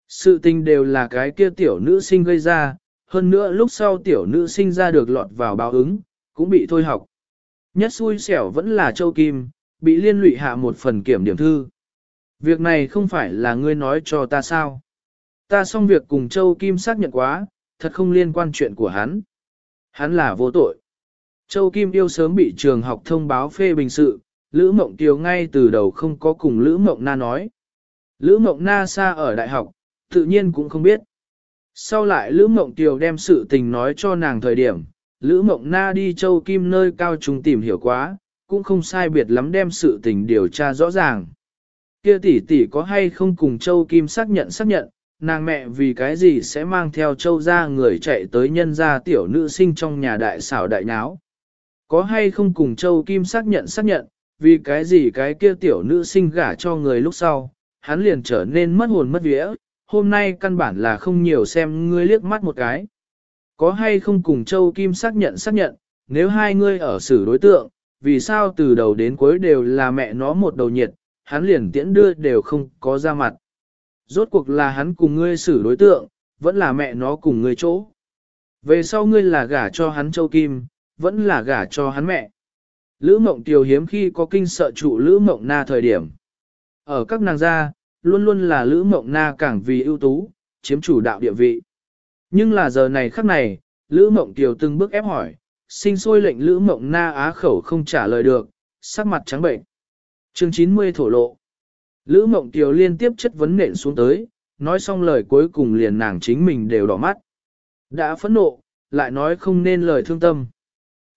Sự tình đều là cái kia tiểu nữ sinh gây ra, hơn nữa lúc sau tiểu nữ sinh ra được lọt vào báo ứng, cũng bị thôi học. Nhất xui xẻo vẫn là Châu Kim, bị liên lụy hạ một phần kiểm điểm thư. Việc này không phải là ngươi nói cho ta sao. Ta xong việc cùng Châu Kim xác nhận quá, thật không liên quan chuyện của hắn. Hắn là vô tội. Châu Kim yêu sớm bị trường học thông báo phê bình sự, Lữ Mộng Kiều ngay từ đầu không có cùng Lữ Mộng Na nói. Lữ Mộng Na xa ở đại học, tự nhiên cũng không biết. Sau lại Lữ Mộng Kiều đem sự tình nói cho nàng thời điểm, Lữ Mộng Na đi Châu Kim nơi cao trung tìm hiểu quá, cũng không sai biệt lắm đem sự tình điều tra rõ ràng. Kia tỷ tỷ có hay không cùng Châu Kim xác nhận xác nhận, nàng mẹ vì cái gì sẽ mang theo Châu ra người chạy tới nhân gia tiểu nữ sinh trong nhà đại xảo đại náo. Có hay không cùng Châu Kim xác nhận xác nhận, vì cái gì cái kia tiểu nữ sinh gả cho người lúc sau, hắn liền trở nên mất hồn mất vía, hôm nay căn bản là không nhiều xem ngươi liếc mắt một cái. Có hay không cùng Châu Kim xác nhận xác nhận, nếu hai ngươi ở xử đối tượng, vì sao từ đầu đến cuối đều là mẹ nó một đầu nhiệt, hắn liền tiễn đưa đều không có ra mặt. Rốt cuộc là hắn cùng ngươi xử đối tượng, vẫn là mẹ nó cùng ngươi chỗ. Về sau ngươi là gả cho hắn Châu Kim, vẫn là gả cho hắn mẹ. Lữ mộng tiều hiếm khi có kinh sợ trụ Lữ mộng na thời điểm. Ở các nàng gia, luôn luôn là Lữ mộng na càng vì ưu tú, chiếm chủ đạo địa vị. Nhưng là giờ này khắc này, Lữ mộng tiều từng bước ép hỏi, sinh sôi lệnh Lữ mộng na á khẩu không trả lời được, sắc mặt trắng bệnh. Chương 90 thổ lộ. Lữ mộng tiều liên tiếp chất vấn nện xuống tới, nói xong lời cuối cùng liền nàng chính mình đều đỏ mắt. Đã phẫn nộ, lại nói không nên lời thương tâm.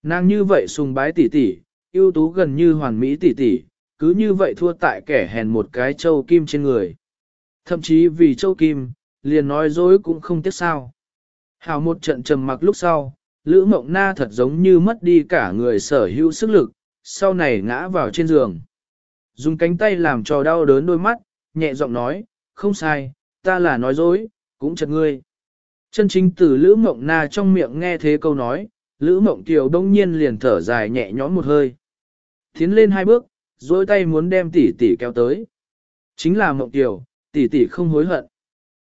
Nàng như vậy sùng bái tỷ tỷ, ưu tú gần như hoàn mỹ tỷ tỷ, cứ như vậy thua tại kẻ hèn một cái châu kim trên người. Thậm chí vì châu kim, liền nói dối cũng không tiếc sao. Hào một trận trầm mặc lúc sau, Lữ Mộng Na thật giống như mất đi cả người sở hữu sức lực, sau này ngã vào trên giường. Dùng cánh tay làm cho đau đớn đôi mắt, nhẹ giọng nói, không sai, ta là nói dối, cũng chật ngươi. Chân chính từ Lữ Mộng Na trong miệng nghe thế câu nói, Lữ Mộng Kiều đông nhiên liền thở dài nhẹ nhõm một hơi. Tiến lên hai bước, dối tay muốn đem tỷ tỷ kéo tới. Chính là Mộng tiểu, tỷ tỷ không hối hận.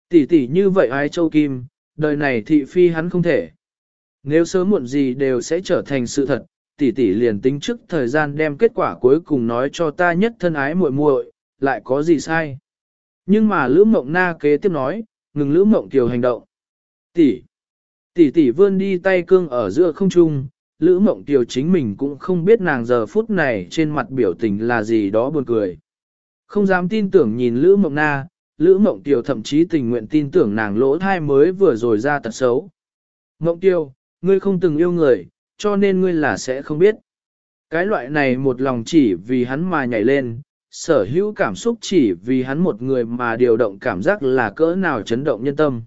Tỷ tỷ như vậy ai châu kim, đời này thị phi hắn không thể. Nếu sớm muộn gì đều sẽ trở thành sự thật, tỷ tỷ liền tính trước thời gian đem kết quả cuối cùng nói cho ta nhất thân ái muội muội, lại có gì sai. Nhưng mà Lữ Mộng Na kế tiếp nói, ngừng Lữ Mộng Kiều hành động. Tỷ, tỷ tỷ vươn đi tay cương ở giữa không trung, Lữ Mộng Kiều chính mình cũng không biết nàng giờ phút này trên mặt biểu tình là gì đó buồn cười. Không dám tin tưởng nhìn Lữ Mộng Na, Lữ Mộng Kiều thậm chí tình nguyện tin tưởng nàng lỗ thai mới vừa rồi ra tật xấu. Mộng Kiều, Ngươi không từng yêu người, cho nên ngươi là sẽ không biết. Cái loại này một lòng chỉ vì hắn mà nhảy lên, sở hữu cảm xúc chỉ vì hắn một người mà điều động cảm giác là cỡ nào chấn động nhân tâm.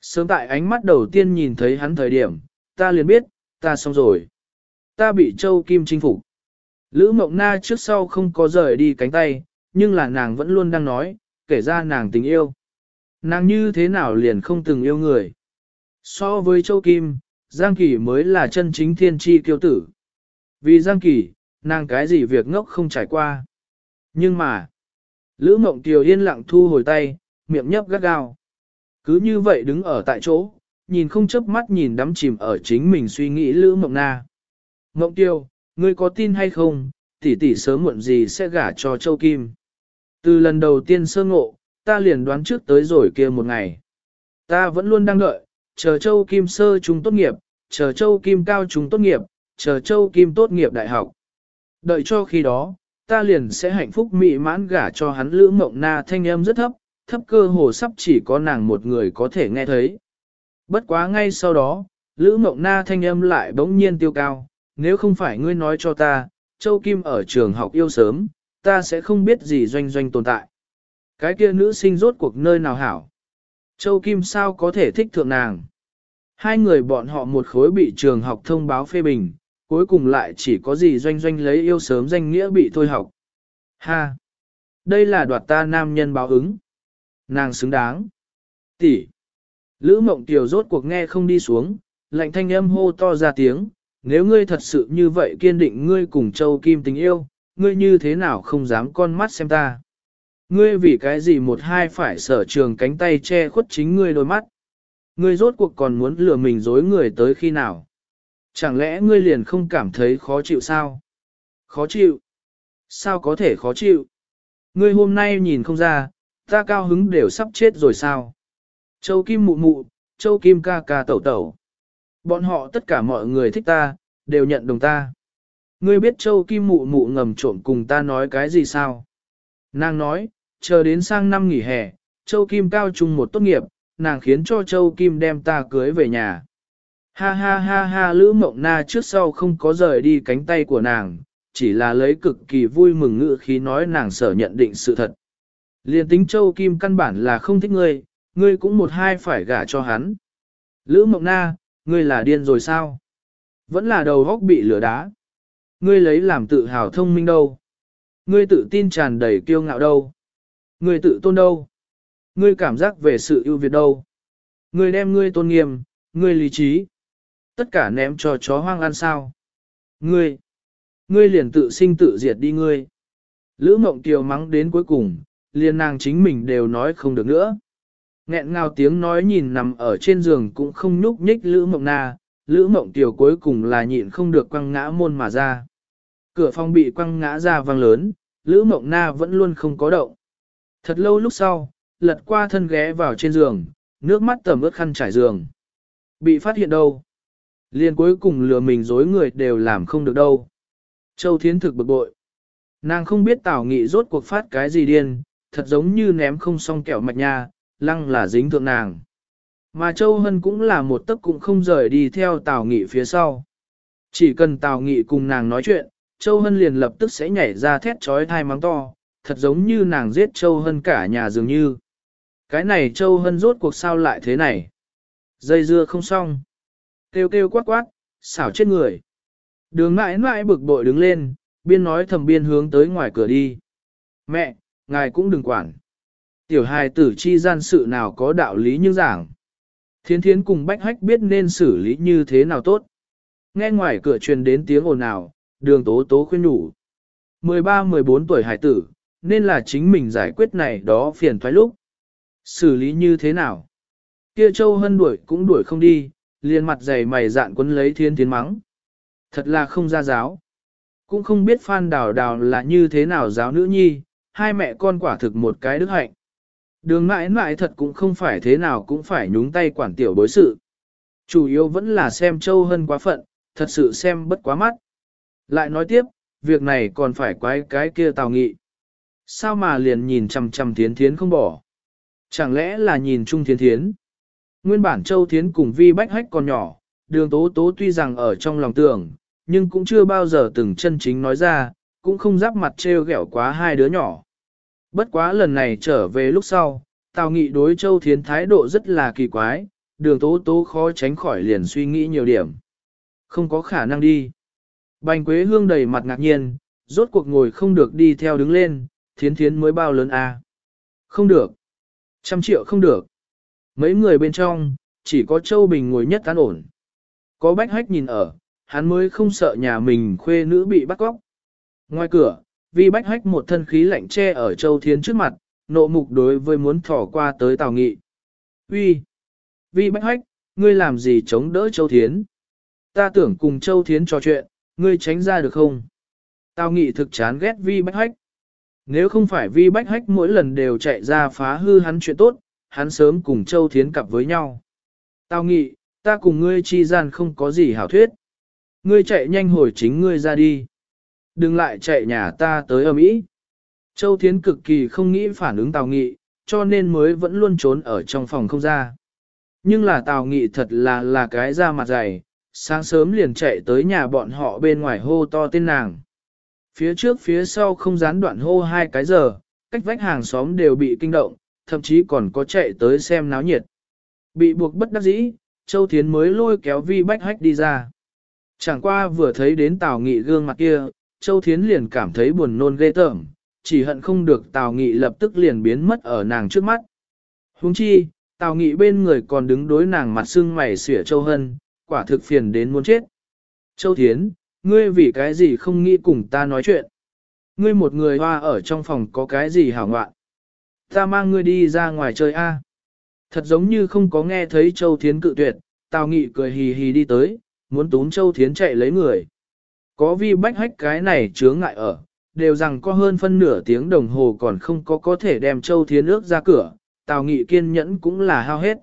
Sớm tại ánh mắt đầu tiên nhìn thấy hắn thời điểm, ta liền biết, ta xong rồi. Ta bị Châu Kim chinh phục. Lữ Mộng Na trước sau không có rời đi cánh tay, nhưng là nàng vẫn luôn đang nói, kể ra nàng tình yêu. Nàng như thế nào liền không từng yêu người. So với Châu Kim, Giang Kỳ mới là chân chính thiên tri kiêu tử. Vì Giang Kỳ, nàng cái gì việc ngốc không trải qua. Nhưng mà, Lữ Mộng Tiều yên lặng thu hồi tay, miệng nhấp gắt gao. Cứ như vậy đứng ở tại chỗ, nhìn không chớp mắt nhìn đắm chìm ở chính mình suy nghĩ Lữ Mộng Na. Mộng tiêu ngươi có tin hay không, tỷ tỷ sớm muộn gì sẽ gả cho Châu Kim. Từ lần đầu tiên sơ ngộ, ta liền đoán trước tới rồi kia một ngày. Ta vẫn luôn đang đợi, chờ Châu Kim sơ trung tốt nghiệp, chờ Châu Kim cao trung tốt nghiệp, chờ Châu Kim tốt nghiệp đại học. Đợi cho khi đó, ta liền sẽ hạnh phúc mị mãn gả cho hắn lữ mộng na thanh âm rất thấp, thấp cơ hồ sắp chỉ có nàng một người có thể nghe thấy. Bất quá ngay sau đó, lữ mộng na thanh âm lại bỗng nhiên tiêu cao, nếu không phải ngươi nói cho ta, Châu Kim ở trường học yêu sớm, ta sẽ không biết gì doanh doanh tồn tại. Cái kia nữ sinh rốt cuộc nơi nào hảo. Châu Kim sao có thể thích thượng nàng. Hai người bọn họ một khối bị trường học thông báo phê bình, cuối cùng lại chỉ có gì doanh doanh lấy yêu sớm danh nghĩa bị thôi học. Ha! Đây là đoạt ta nam nhân báo ứng. Nàng xứng đáng. Tỷ. Lữ mộng tiểu rốt cuộc nghe không đi xuống, lạnh thanh âm hô to ra tiếng, nếu ngươi thật sự như vậy kiên định ngươi cùng Châu Kim tình yêu, ngươi như thế nào không dám con mắt xem ta. Ngươi vì cái gì một hai phải sở trường cánh tay che khuất chính ngươi đôi mắt. Ngươi rốt cuộc còn muốn lừa mình dối người tới khi nào. Chẳng lẽ ngươi liền không cảm thấy khó chịu sao? Khó chịu? Sao có thể khó chịu? Ngươi hôm nay nhìn không ra, ta cao hứng đều sắp chết rồi sao? Châu Kim mụ mụ, Châu Kim ca ca tẩu tẩu. Bọn họ tất cả mọi người thích ta, đều nhận đồng ta. Ngươi biết Châu Kim mụ mụ ngầm trộn cùng ta nói cái gì sao? Nàng nói, chờ đến sang năm nghỉ hè, Châu Kim cao trung một tốt nghiệp, nàng khiến cho Châu Kim đem ta cưới về nhà. Ha ha ha ha Lữ Mộng Na trước sau không có rời đi cánh tay của nàng, chỉ là lấy cực kỳ vui mừng ngữ khí nói nàng sở nhận định sự thật. Liên tính Châu Kim căn bản là không thích ngươi, ngươi cũng một hai phải gả cho hắn. Lữ Mộng Na, ngươi là điên rồi sao? Vẫn là đầu góc bị lửa đá. Ngươi lấy làm tự hào thông minh đâu? Ngươi tự tin tràn đầy kiêu ngạo đâu? Ngươi tự tôn đâu? Ngươi cảm giác về sự ưu việt đâu? Ngươi đem ngươi tôn nghiêm, ngươi lý trí. Tất cả ném cho chó hoang ăn sao? Ngươi! Ngươi liền tự sinh tự diệt đi ngươi. Lữ mộng tiều mắng đến cuối cùng, liền nàng chính mình đều nói không được nữa. Nghẹn ngào tiếng nói nhìn nằm ở trên giường cũng không nhúc nhích Lữ mộng na, Lữ mộng tiểu cuối cùng là nhịn không được quăng ngã môn mà ra. Cửa phòng bị quăng ngã ra vang lớn, Lữ mộng na vẫn luôn không có động. Thật lâu lúc sau, lật qua thân ghé vào trên giường, nước mắt tầm ướt khăn trải giường. Bị phát hiện đâu? Liên cuối cùng lừa mình dối người đều làm không được đâu. Châu Thiến thực bực bội. Nàng không biết Tào Nghị rốt cuộc phát cái gì điên, thật giống như ném không xong kẹo mạch nha, lăng là dính thượng nàng. Mà Châu Hân cũng là một tấc cũng không rời đi theo Tào Nghị phía sau. Chỉ cần Tào Nghị cùng nàng nói chuyện, Châu Hân liền lập tức sẽ nhảy ra thét trói thai mắng to, thật giống như nàng giết Châu Hân cả nhà dường như. Cái này Châu Hân rốt cuộc sao lại thế này? Dây dưa không xong. Kêu kêu quát quát, xảo chết người. Đường mãi mãi bực bội đứng lên, biên nói thầm biên hướng tới ngoài cửa đi. Mẹ, ngài cũng đừng quản. Tiểu hài tử chi gian sự nào có đạo lý như giảng. Thiên thiến cùng bách hách biết nên xử lý như thế nào tốt. Nghe ngoài cửa truyền đến tiếng ồn ào, đường tố tố khuyên nhủ. 13-14 tuổi hải tử, nên là chính mình giải quyết này đó phiền thoái lúc. Xử lý như thế nào? Kia châu hân đuổi cũng đuổi không đi, liền mặt dày mày dạn quấn lấy thiên thiến mắng. Thật là không ra giáo. Cũng không biết Phan Đào Đào là như thế nào giáo nữ nhi, hai mẹ con quả thực một cái đức hạnh. Đường mãi mãi thật cũng không phải thế nào cũng phải nhúng tay quản tiểu bối sự. Chủ yếu vẫn là xem Châu Hân quá phận, thật sự xem bất quá mắt. Lại nói tiếp, việc này còn phải quái cái kia tào nghị. Sao mà liền nhìn chằm chằm thiến thiến không bỏ? Chẳng lẽ là nhìn chung thiến thiến? Nguyên bản Châu Thiến cùng Vi Bách Hách còn nhỏ, đường tố tố tuy rằng ở trong lòng tưởng, nhưng cũng chưa bao giờ từng chân chính nói ra, cũng không giáp mặt trêu ghẹo quá hai đứa nhỏ. Bất quá lần này trở về lúc sau, Tào Nghị đối Châu Thiến thái độ rất là kỳ quái, đường tố tố khó tránh khỏi liền suy nghĩ nhiều điểm. Không có khả năng đi. Bành Quế Hương đầy mặt ngạc nhiên, rốt cuộc ngồi không được đi theo đứng lên, thiến thiến mới bao lớn à. Không được. Trăm triệu không được. Mấy người bên trong, chỉ có Châu Bình ngồi nhất tán ổn. Có bách hách nhìn ở, hắn mới không sợ nhà mình khuê nữ bị bắt cóc. Ngoài cửa, vi bách hách một thân khí lạnh che ở Châu Thiến trước mặt, nộ mục đối với muốn thỏ qua tới Tào Nghị. Uy, Vi bách hách, ngươi làm gì chống đỡ Châu Thiến? Ta tưởng cùng Châu Thiến trò chuyện, ngươi tránh ra được không? Tào Nghị thực chán ghét Vi bách hách. Nếu không phải Vi bách hách mỗi lần đều chạy ra phá hư hắn chuyện tốt, hắn sớm cùng Châu Thiến cặp với nhau. Tào Nghị, ta cùng ngươi chi gian không có gì hảo thuyết. Ngươi chạy nhanh hồi chính ngươi ra đi. Đừng lại chạy nhà ta tới ở Mỹ. Châu Thiến cực kỳ không nghĩ phản ứng Tào Nghị, cho nên mới vẫn luôn trốn ở trong phòng không ra. Nhưng là Tào Nghị thật là là cái da mặt dày, sáng sớm liền chạy tới nhà bọn họ bên ngoài hô to tên nàng. Phía trước phía sau không gián đoạn hô hai cái giờ, cách vách hàng xóm đều bị kinh động, thậm chí còn có chạy tới xem náo nhiệt. Bị buộc bất đắc dĩ, Châu Thiến mới lôi kéo vi bách hách đi ra. Chẳng qua vừa thấy đến Tào Nghị gương mặt kia, Châu Thiến liền cảm thấy buồn nôn ghê tởm, chỉ hận không được Tào Nghị lập tức liền biến mất ở nàng trước mắt. Huống chi, Tào Nghị bên người còn đứng đối nàng mặt sưng mày xỉa Châu Hân, quả thực phiền đến muốn chết. Châu Thiến, ngươi vì cái gì không nghĩ cùng ta nói chuyện? Ngươi một người hoa ở trong phòng có cái gì hảo ngoạn? Ta mang ngươi đi ra ngoài chơi a. Thật giống như không có nghe thấy Châu Thiến cự tuyệt, Tào Nghị cười hì hì đi tới, muốn tún Châu Thiến chạy lấy người. Có vi bách hách cái này chướng ngại ở, đều rằng có hơn phân nửa tiếng đồng hồ còn không có có thể đem Châu Thiến ước ra cửa, Tào Nghị kiên nhẫn cũng là hao hết.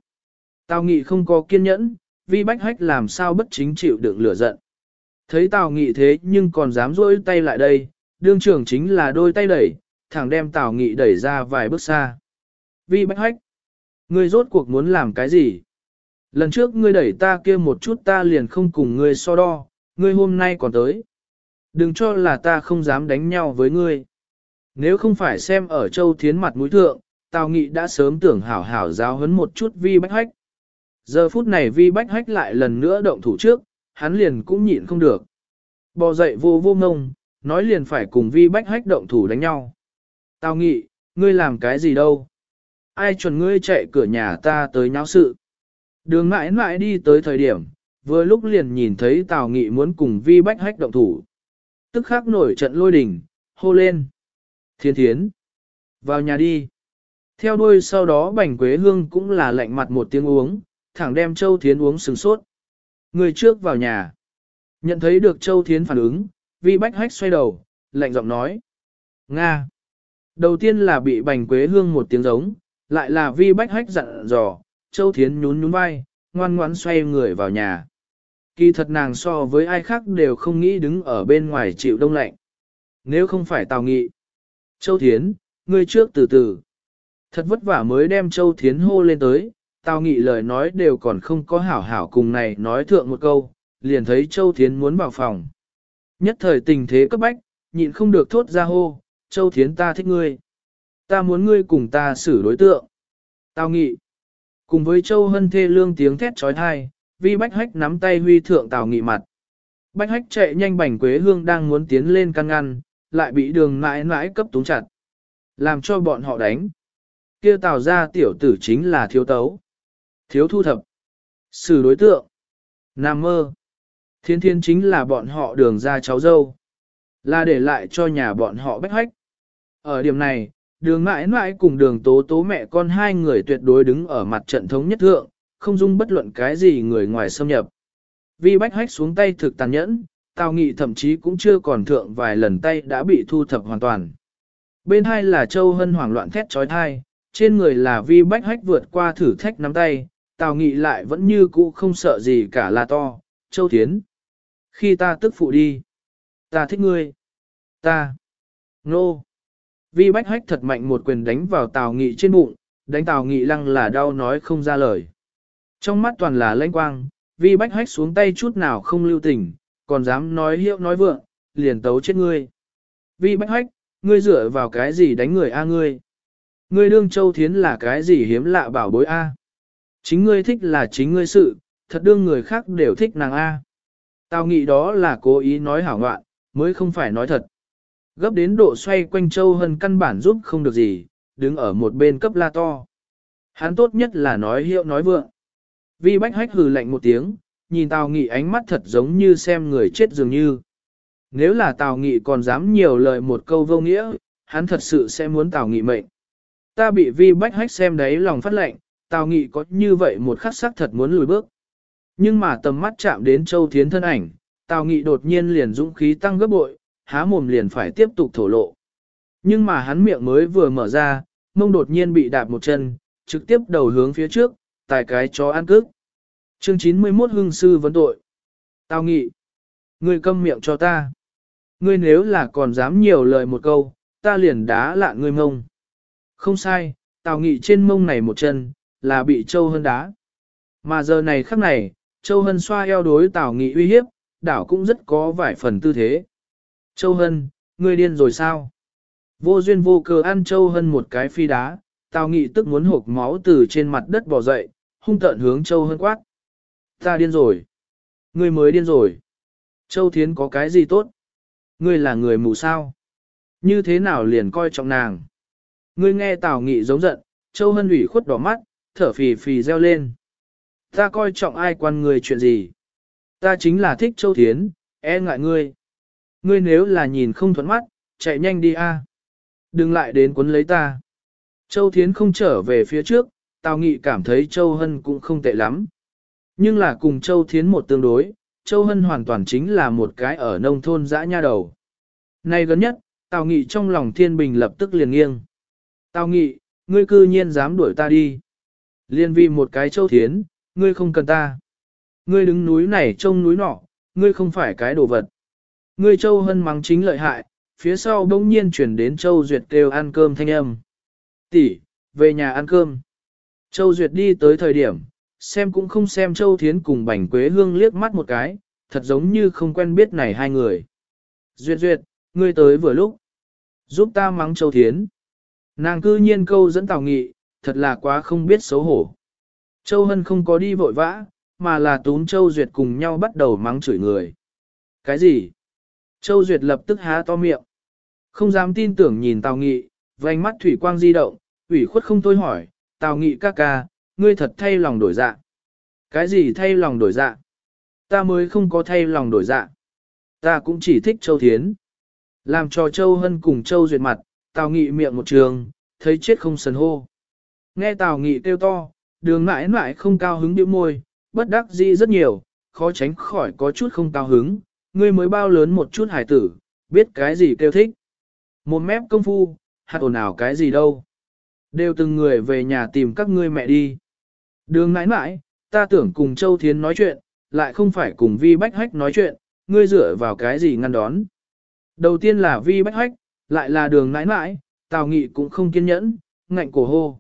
Tào Nghị không có kiên nhẫn, vi bách hách làm sao bất chính chịu đựng lửa giận. Thấy Tào Nghị thế nhưng còn dám rỗi tay lại đây, đương trưởng chính là đôi tay đẩy, thẳng đem Tào Nghị đẩy ra vài bước xa. Vi bách hách, ngươi rốt cuộc muốn làm cái gì? Lần trước ngươi đẩy ta kia một chút ta liền không cùng ngươi so đo, ngươi hôm nay còn tới. Đừng cho là ta không dám đánh nhau với ngươi. Nếu không phải xem ở châu thiến mặt mũi thượng, Tào Nghị đã sớm tưởng hảo hảo giáo huấn một chút vi bách hách. Giờ phút này vi bách hách lại lần nữa động thủ trước, hắn liền cũng nhịn không được. Bò dậy vô vô ngông, nói liền phải cùng vi bách hách động thủ đánh nhau. Tào Nghị, ngươi làm cái gì đâu? Ai chuẩn ngươi chạy cửa nhà ta tới nháo sự? Đường mãi mãi đi tới thời điểm, vừa lúc liền nhìn thấy Tào Nghị muốn cùng vi bách hách động thủ. Tức khắc nổi trận lôi đình, hô lên. Thiên thiến, vào nhà đi. Theo đuôi sau đó bành quế hương cũng là lạnh mặt một tiếng uống, thẳng đem Châu Thiến uống sừng sốt. Người trước vào nhà. Nhận thấy được Châu Thiến phản ứng, vi bách hách xoay đầu, lạnh giọng nói. Nga. Đầu tiên là bị bành quế hương một tiếng giống, lại là vi bách hách dặn dò, Châu Thiến nhún nhún vai, ngoan ngoãn xoay người vào nhà. Kỳ thật nàng so với ai khác đều không nghĩ đứng ở bên ngoài chịu đông lạnh. Nếu không phải Tào Nghị. Châu Thiến, ngươi trước từ từ. Thật vất vả mới đem Châu Thiến hô lên tới, Tào Nghị lời nói đều còn không có hảo hảo cùng này nói thượng một câu, liền thấy Châu Thiến muốn vào phòng. Nhất thời tình thế cấp bách, nhịn không được thốt ra hô, Châu Thiến ta thích ngươi. Ta muốn ngươi cùng ta xử đối tượng. Tào Nghị. Cùng với Châu Hân thê lương tiếng thét trói thai, vi bách hách nắm tay huy thượng Tào Nghị mặt. Bách hách chạy nhanh bành quế hương đang muốn tiến lên căn ngăn, lại bị đường mãi mãi cấp túng chặt. Làm cho bọn họ đánh. kia Tào ra tiểu tử chính là thiếu tấu. Thiếu thu thập. Xử đối tượng. Nam mơ. Thiên thiên chính là bọn họ đường ra cháu dâu. Là để lại cho nhà bọn họ bách hách. Ở điểm này, đường mãi mãi cùng đường tố tố mẹ con hai người tuyệt đối đứng ở mặt trận thống nhất thượng, không dung bất luận cái gì người ngoài xâm nhập. Vi bách hách xuống tay thực tàn nhẫn, Tào Nghị thậm chí cũng chưa còn thượng vài lần tay đã bị thu thập hoàn toàn. Bên hai là Châu Hân hoảng loạn thét trói thai, trên người là vi bách hách vượt qua thử thách nắm tay, Tào Nghị lại vẫn như cũ không sợ gì cả là to, Châu Thiến. Khi ta tức phụ đi, ta thích ngươi, ta, nô. No. Vi bách hách thật mạnh một quyền đánh vào Tào Nghị trên bụng, đánh Tào Nghị lăng là đau nói không ra lời. Trong mắt toàn là lãnh quang, vi bách hách xuống tay chút nào không lưu tình, còn dám nói hiệu nói vượng, liền tấu chết ngươi. Vi bách hách, ngươi dựa vào cái gì đánh người a ngươi? Ngươi đương châu thiến là cái gì hiếm lạ bảo bối a? Chính ngươi thích là chính ngươi sự, thật đương người khác đều thích nàng a. Tao nghĩ đó là cố ý nói hảo ngoạn, mới không phải nói thật. Gấp đến độ xoay quanh châu hân căn bản giúp không được gì, đứng ở một bên cấp la to. Hắn tốt nhất là nói hiệu nói vượng. Vi bách hách hừ lạnh một tiếng, nhìn Tào Nghị ánh mắt thật giống như xem người chết dường như. Nếu là Tào Nghị còn dám nhiều lời một câu vô nghĩa, hắn thật sự sẽ muốn Tào Nghị mệnh. Ta bị vi bách hách xem đấy lòng phát lệnh, Tào Nghị có như vậy một khắc sắc thật muốn lùi bước. Nhưng mà tầm mắt chạm đến Châu Thiến thân ảnh, Tào Nghị đột nhiên liền dũng khí tăng gấp bội, há mồm liền phải tiếp tục thổ lộ. Nhưng mà hắn miệng mới vừa mở ra, mông đột nhiên bị đạp một chân, trực tiếp đầu hướng phía trước, tài cái chó ăn cước. Chương 91 hương sư vấn tội. Tào Nghị, ngươi câm miệng cho ta. Ngươi nếu là còn dám nhiều lời một câu, ta liền đá lạ ngươi mông. Không sai, Tào Nghị trên mông này một chân, là bị Châu Hân đá. Mà giờ này khắc này, Châu Hân xoa eo đối Tào Nghị uy hiếp, đảo cũng rất có vài phần tư thế. Châu Hân, ngươi điên rồi sao? Vô duyên vô cớ ăn Châu Hân một cái phi đá, Tào Nghị tức muốn hộp máu từ trên mặt đất bò dậy, hung tợn hướng Châu Hân quát. Ta điên rồi. Ngươi mới điên rồi. Châu Thiến có cái gì tốt? Ngươi là người mù sao? Như thế nào liền coi trọng nàng? Ngươi nghe Tào Nghị giống giận, Châu Hân ủy khuất đỏ mắt, thở phì phì reo lên. Ta coi trọng ai quan người chuyện gì? Ta chính là thích Châu Thiến, e ngại ngươi. Ngươi nếu là nhìn không thuận mắt, chạy nhanh đi a. Đừng lại đến quấn lấy ta. Châu Thiến không trở về phía trước, Tào Nghị cảm thấy Châu Hân cũng không tệ lắm. Nhưng là cùng Châu Thiến một tương đối, Châu Hân hoàn toàn chính là một cái ở nông thôn dã nha đầu. Này gần nhất, Tào Nghị trong lòng thiên bình lập tức liền nghiêng. Tào Nghị, ngươi cư nhiên dám đuổi ta đi. Liên vi một cái Châu Thiến, ngươi không cần ta. Ngươi đứng núi này trông núi nọ, ngươi không phải cái đồ vật. Ngươi Châu Hân mắng chính lợi hại, phía sau bỗng nhiên chuyển đến Châu Duyệt kêu ăn cơm thanh âm. Tỷ, về nhà ăn cơm. Châu Duyệt đi tới thời điểm, xem cũng không xem Châu Thiến cùng Bành Quế Hương liếc mắt một cái, thật giống như không quen biết này hai người. Duyệt Duyệt, ngươi tới vừa lúc. Giúp ta mắng Châu Thiến. Nàng cư nhiên câu dẫn Tào Nghị, thật là quá không biết xấu hổ. Châu Hân không có đi vội vã, mà là tún Châu Duyệt cùng nhau bắt đầu mắng chửi người. Cái gì? Châu Duyệt lập tức há to miệng. Không dám tin tưởng nhìn Tào Nghị, vành mắt thủy quang di động, ủy khuất không thôi hỏi, Tào Nghị ca ca, ngươi thật thay lòng đổi dạ. Cái gì thay lòng đổi dạ? Ta mới không có thay lòng đổi dạ. Ta cũng chỉ thích Châu Thiến. Làm cho Châu Hân cùng Châu Duyệt mặt, Tào Nghị miệng một trường, thấy chết không sần hô. Nghe Tào Nghị kêu to, đường mãi mãi không cao hứng điểm môi, bất đắc dĩ rất nhiều, khó tránh khỏi có chút không cao hứng, ngươi mới bao lớn một chút hải tử, biết cái gì kêu thích. Một mép công phu, hạt ồn ào cái gì đâu. Đều từng người về nhà tìm các ngươi mẹ đi. Đường nãi nãi, ta tưởng cùng Châu Thiến nói chuyện, lại không phải cùng Vi Bách Hách nói chuyện, ngươi dựa vào cái gì ngăn đón. Đầu tiên là Vi Bách Hách, lại là đường nãi nãi, Tào Nghị cũng không kiên nhẫn, ngạnh cổ hô.